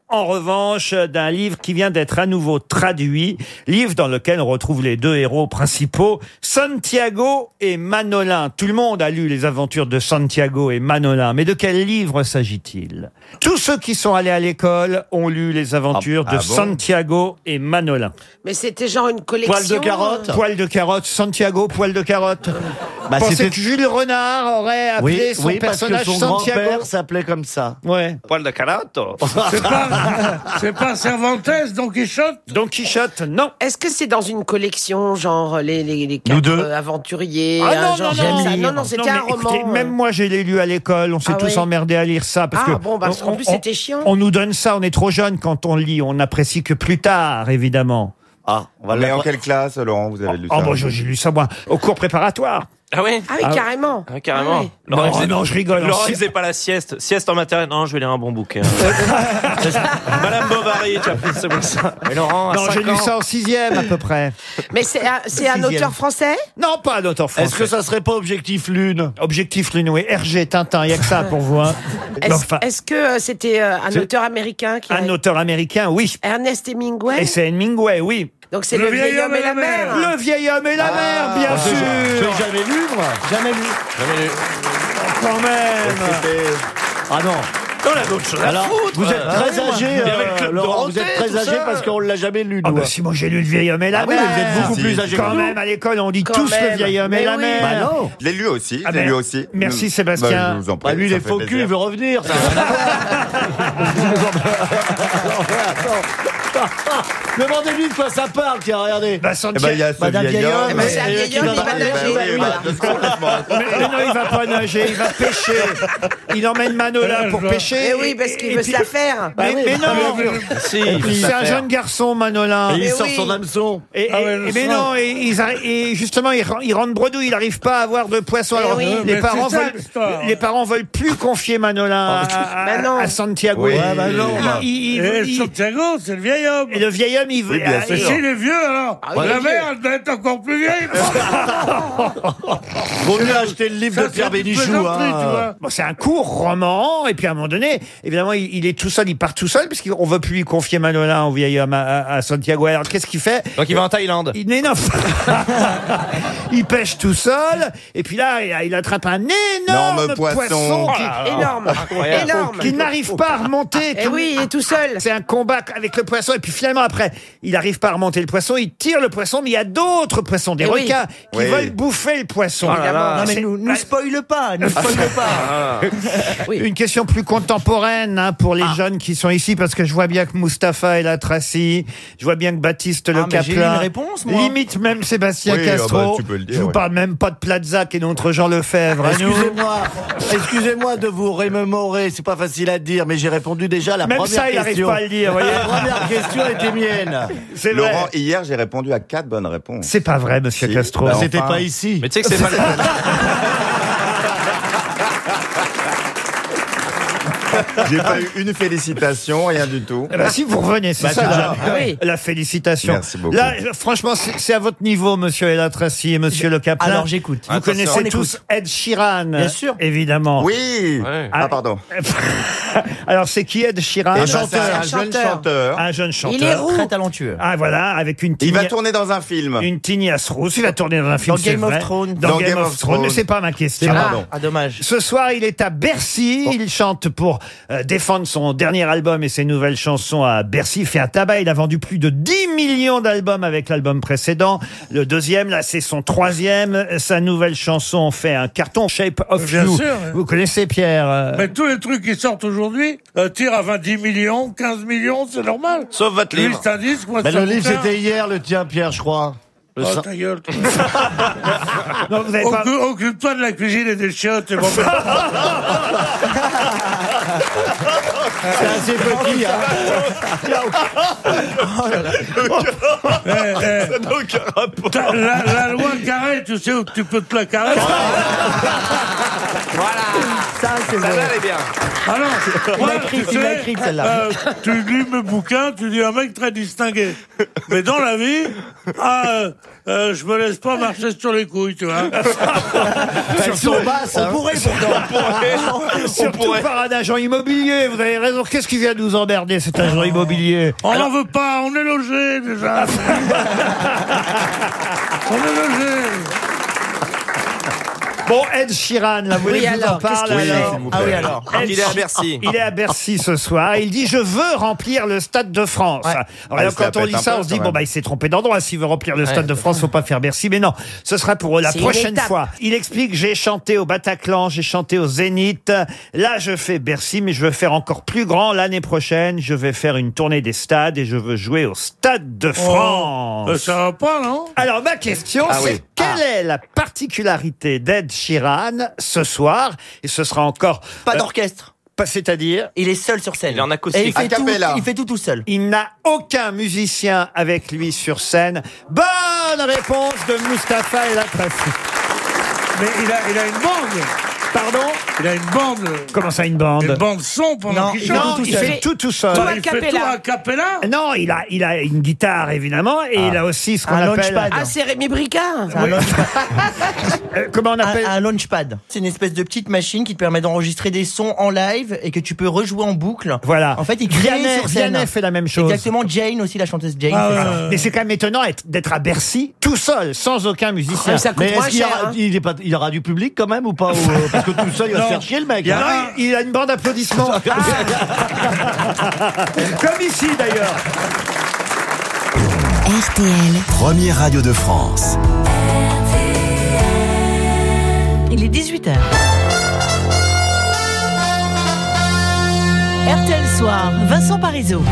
en revanche d'un livre qui vient d'être à nouveau traduit, livre dans lequel on retrouve les deux héros principaux, Santiago et Manolin. Tout le monde a lu les aventures de Santiago et Manolin, mais de quel livre s'agit-il? Tous ceux qui sont allés à l'école ont lu les aventures Ah, de ah bon? Santiago et Manolin. Mais c'était genre une collection. Poil de carotte? Poil de carotte, Santiago, poil de carotte. Bah, Pensez que Jules Renard aurait appelé Oui, son oui parce que personnage son Santiago grand-père s'appelait comme ça. Ouais. Poil de carotte? C'est pas, *laughs* c'est pas Cervantes, Don Quichotte Don Quichotte, non. Est-ce que c'est dans une collection, genre les, les, les Nous quatre deux. euh, aventuriers Ah non, genre non, non, ça. non, non, c'était un roman. écoutez, euh. même moi, j'ai les lu à l'école. On s'est Ah tous emmerdés à lire ça. Parce Ah que bon, parce qu'en on- plus, on- c'était chiant. On nous donne ça, on est trop jeune quand on lit. On n'apprécie que plus tard, évidemment. Ah, on va Mais en le quelle classe, Laurent, vous avez lu Oh, ça bon, j'ai j'ai lu ça, moi, au cours préparatoire. Ah oui Ah oui, Ah, carrément. Ah, carrément. Ah oui. Laurent, Non, il faisait- non, je rigole. Laurent, il faisait pas la sieste. Sieste en matériel. Non, je vais lire un bon bouquin. *laughs* Madame Bovary, tu as pris comme ça. Et Laurent, à Non, j'ai lu ça en sixième, à peu près. Mais c'est un, c'est un auteur français? Non, pas un auteur français. Est-ce que ça serait pas Objectif Lune? Objectif Lune, oui. Hergé, Tintin, il n'y a que ça pour vous. hein. Mais Est-ce enfin, est-ce que euh, c'était euh, un auteur américain qui a... un auteur américain, oui. Ernest Hemingway? Et c'est Hemingway, oui. Donc c'est le, vieil homme et la mer. Le vieil homme et la mer, bien Ah, sûr. J'ai jamais lu, moi. Jamais lu. Quand même. Ah non. On a d'autres choses à Alors, foutre. vous êtes très Ah, âgé, il y avait le euh, Club Laurent, vous Dorothée, êtes très âgé ça. parce qu'on l'a jamais lu, Ah nous. bah si, moi j'ai lu Le vieil homme et la Ah oui, vous êtes beaucoup Si, plus âgé que Quand nous. même, à l'école, on dit Quand tous même. Le vieil homme et Mais la oui. mer. Bah non. Je l'ai lu aussi, je l'ai ben, lu aussi. merci. Sébastien. Bah, je vous en prie, Bah lui, il ça est fait faux cul, il veut revenir. ça. *laughs* Demandez-lui de quoi ça parle, tiens, regardez. Bah, Eh ben, il y a ce Bah, d'un vieil vieil homme, homme, et- mais c'est un et vieil qui homme, va il va pas- nager. bah oui, Voilà. bah, complètement. Mais, *laughs* mais non, il va pas nager, il va pêcher. Il emmène Manola pour *laughs* pêcher. Eh oui, parce qu'il veut se la faire. Mais, oui. mais non, Ah, mais- Si, il veut se c'est la un faire. jeune garçon, Manolin. Et il sort son hameçon. Et, Ah ouais, mais non, et, ils arri- et justement, il, ren- il rentre bredouille, il n'arrive pas à avoir de poisson. Eh Alors, oui. les, Mais parents c'est ça, veulent, l'histoire. les parents veulent plus confier Manolin à, à- Bah non. à Santiago. Oui. Bah non, bah. Il- il- Et il- Santiago, c'est le vieil homme. et le vieil homme, il veut. Oui, bien ah, sûr. Et s'il est vieux, alors Ah, La mère, elle doit être encore plus vieille. *laughs* Vaut mieux acheter le livre Ça, de Pierre c'est une Bénichou. plaisanterie, tu Hein. vois. Bon, c'est un court roman, et puis à un moment donné, évidemment, il, il est tout seul, il part tout seul, parce qu'on veut plus lui confier Manolin au vieil homme à, à- à Santiago. Alors qu'est-ce qu'il fait Donc il va en Thaïlande. Il n'est non. *laughs* il pêche tout seul, et puis là, il, il attrape un énorme Énorme poisson. poisson qui, Oh. Énorme. Incroyable. Énorme. qui n'arrive pas à remonter. Eh oui, il est tout seul. C'est un combat avec le poisson, et puis finalement, après, il n'arrive pas à remonter le poisson, il tire le poisson, mais il y a d'autres poissons, des Eh oui. requins, qui Oui. veulent bouffer le poisson. Oh là là. Non, mais C'est- nous, nous spoile pas, nous spoile *laughs* pas. Ah. Une question plus contemporaine hein, pour les jeunes qui sont ici, parce que je vois bien que Mustapha est là, Tracy, je vois bien que Baptiste Le Ah, mais j'ai eu Caplin, une réponse, moi. limite même Sébastien Oui, ah Castro. bah, tu peux le dire, je vous ouais. parle même pas de Plaza qui est notre Jean Lefebvre. à nous. Excusez-moi, excusez-moi de vous remémorer, c'est pas facile à dire, mais j'ai répondu déjà à la Même première ça, il n'arrive question. pas à le dire, voyez. La première question était mienne. C'est vrai. Laurent, hier, j'ai répondu à quatre bonnes réponses. C'est pas vrai, Monsieur Si. Castro. Bah, Bah, C'était enfin. pas ici. Mais tu sais que c'est pas *laughs* le- J'ai pas eu une félicitation, rien du tout. Eh ben, si vous revenez, c'est Bah, ça déjà. la, Ah oui. la félicitation. Merci beaucoup. Là, franchement, c'est c'est à votre niveau, Monsieur Ella Tracy et Monsieur Le Caplin. Alors, j'écoute. Vous Attention. connaissez On tous Ed Sheeran, Bien sûr. évidemment. Oui. Ouais. Ah, pardon. *laughs* Alors, c'est qui Ed Sheeran Un Un chanteur, un un jeune chanteur. chanteur. Un jeune chanteur. Il est roux. Très talentueux. Ah voilà, avec une Il va tourner dans un film. une tignasse rousse. Il va tourner dans un film. Dans c'est Game of vrai. Thrones. Dans, Game, of Thrones. Mais c'est pas ma question. Ah, pardon. ah, dommage. Ce soir, il est à Bercy. Il chante pour euh, défendre son dernier album et ses nouvelles chansons à Bercy. Il fait un tabac. Il a vendu plus de 10 millions d'albums avec l'album précédent. Le deuxième, là, c'est son troisième. Sa nouvelle chanson fait un carton Shape of Bien You. sûr. Vous connaissez Pierre euh, Mais tous les trucs qui sortent aujourd'hui euh, tirent à 20, 10 millions, 15 millions, c'est normal. Sauf votre livre. c'est un disque, moi, Mais le livre, c'était hier, le tien, Pierre, je crois. Le Oh, ta gueule. toi. *laughs* non, vous avez pas- Occu- Occupe-toi de la cuisine et des chiottes, bon. *laughs* C'est assez petit, hein. Eh, eh, t'as- la, la loi carré, tu sais où tu peux te la carrer Ça, c'est Ça elle est bien. Ah non, moi, tu sais, celle-là. euh, tu lis mes bouquins, tu dis un mec très distingué. Mais dans la vie, ah, euh, euh, je me laisse pas marcher sur les couilles, tu vois. *laughs* Sont basses, hein. *laughs* On pourrait. Surtout par un agent immobilier. Vous avez raison. Qu'est-ce qui vient de nous emmerder, cet agent immobilier On n'en veut pas, on est logé déjà. *laughs* on est logé. Bon, Ed Sheeran, là, vous voulez Oui, que je vous en alors, parle qu'est-ce qu'il alors fait vous Ah oui, plaît. alors. Ed Il est à Bercy. Il est à Bercy ce soir. Il dit Je veux remplir le Stade de France. Alors, Ah, là, il se quand on pète lit un ça, peu, on se dit quand Bon, même. bah, il s'est trompé d'endroit. S'il veut remplir le Stade de France, faut pas faire Bercy. Mais non, ce sera pour la C'est une prochaine étape. fois. Il explique J'ai chanté au Bataclan, j'ai chanté au Zénith. Là, je fais Bercy, mais je veux faire encore plus grand l'année prochaine. Je vais faire une tournée des stades et je veux jouer au Stade de France. Euh, ça va pas, non? Alors ma question, Ah c'est oui. quelle est la particularité d'Ed Sheeran ce soir Et ce sera encore Pas euh, d'orchestre. pas- c'est-à-dire Il est seul sur scène. Il est en acoustique. Et il fait, A tout, cappella. il fait tout tout seul. il n'a aucun musicien avec lui sur scène. Bonne réponse de Mustapha et la Mais il a, il a une bande. Pardon Il a une bande. Comment ça une bande Une bande son pendant Non, qu'il il chante. Non, il fait tout tout seul. Tout a il fait tout cappella. a cappella. Non, il a, il a une guitare évidemment et il a aussi ce qu'on Un appelle launchpad. Ah, c'est Rémi Bricard. Un, launchpad. *laughs* euh, comment on appelle Un- un launchpad. C'est une espèce de petite machine qui te permet d'enregistrer des sons en live et que tu peux rejouer en boucle. Voilà. En fait, il crée Vianney, sur scène. Vianney fait la même chose. Exactement, Jane aussi, la chanteuse Jane. Ah fait ça. Mais c'est quand même étonnant être- d'être à Bercy tout seul, sans aucun musicien. Ah, ça coûte Mais moins est-ce qu'il y, cher. aura- hein. il, est pas- il y aura du public quand même ou pas ou, euh, Parce que tout seul, il va Non. se faire chier le mec. Il a hein. Ah, il a une bande d'applaudissements. *laughs* Comme ici d'ailleurs. RTL. Première radio de France. Il est 18h. RTL Soir, Vincent Parisot.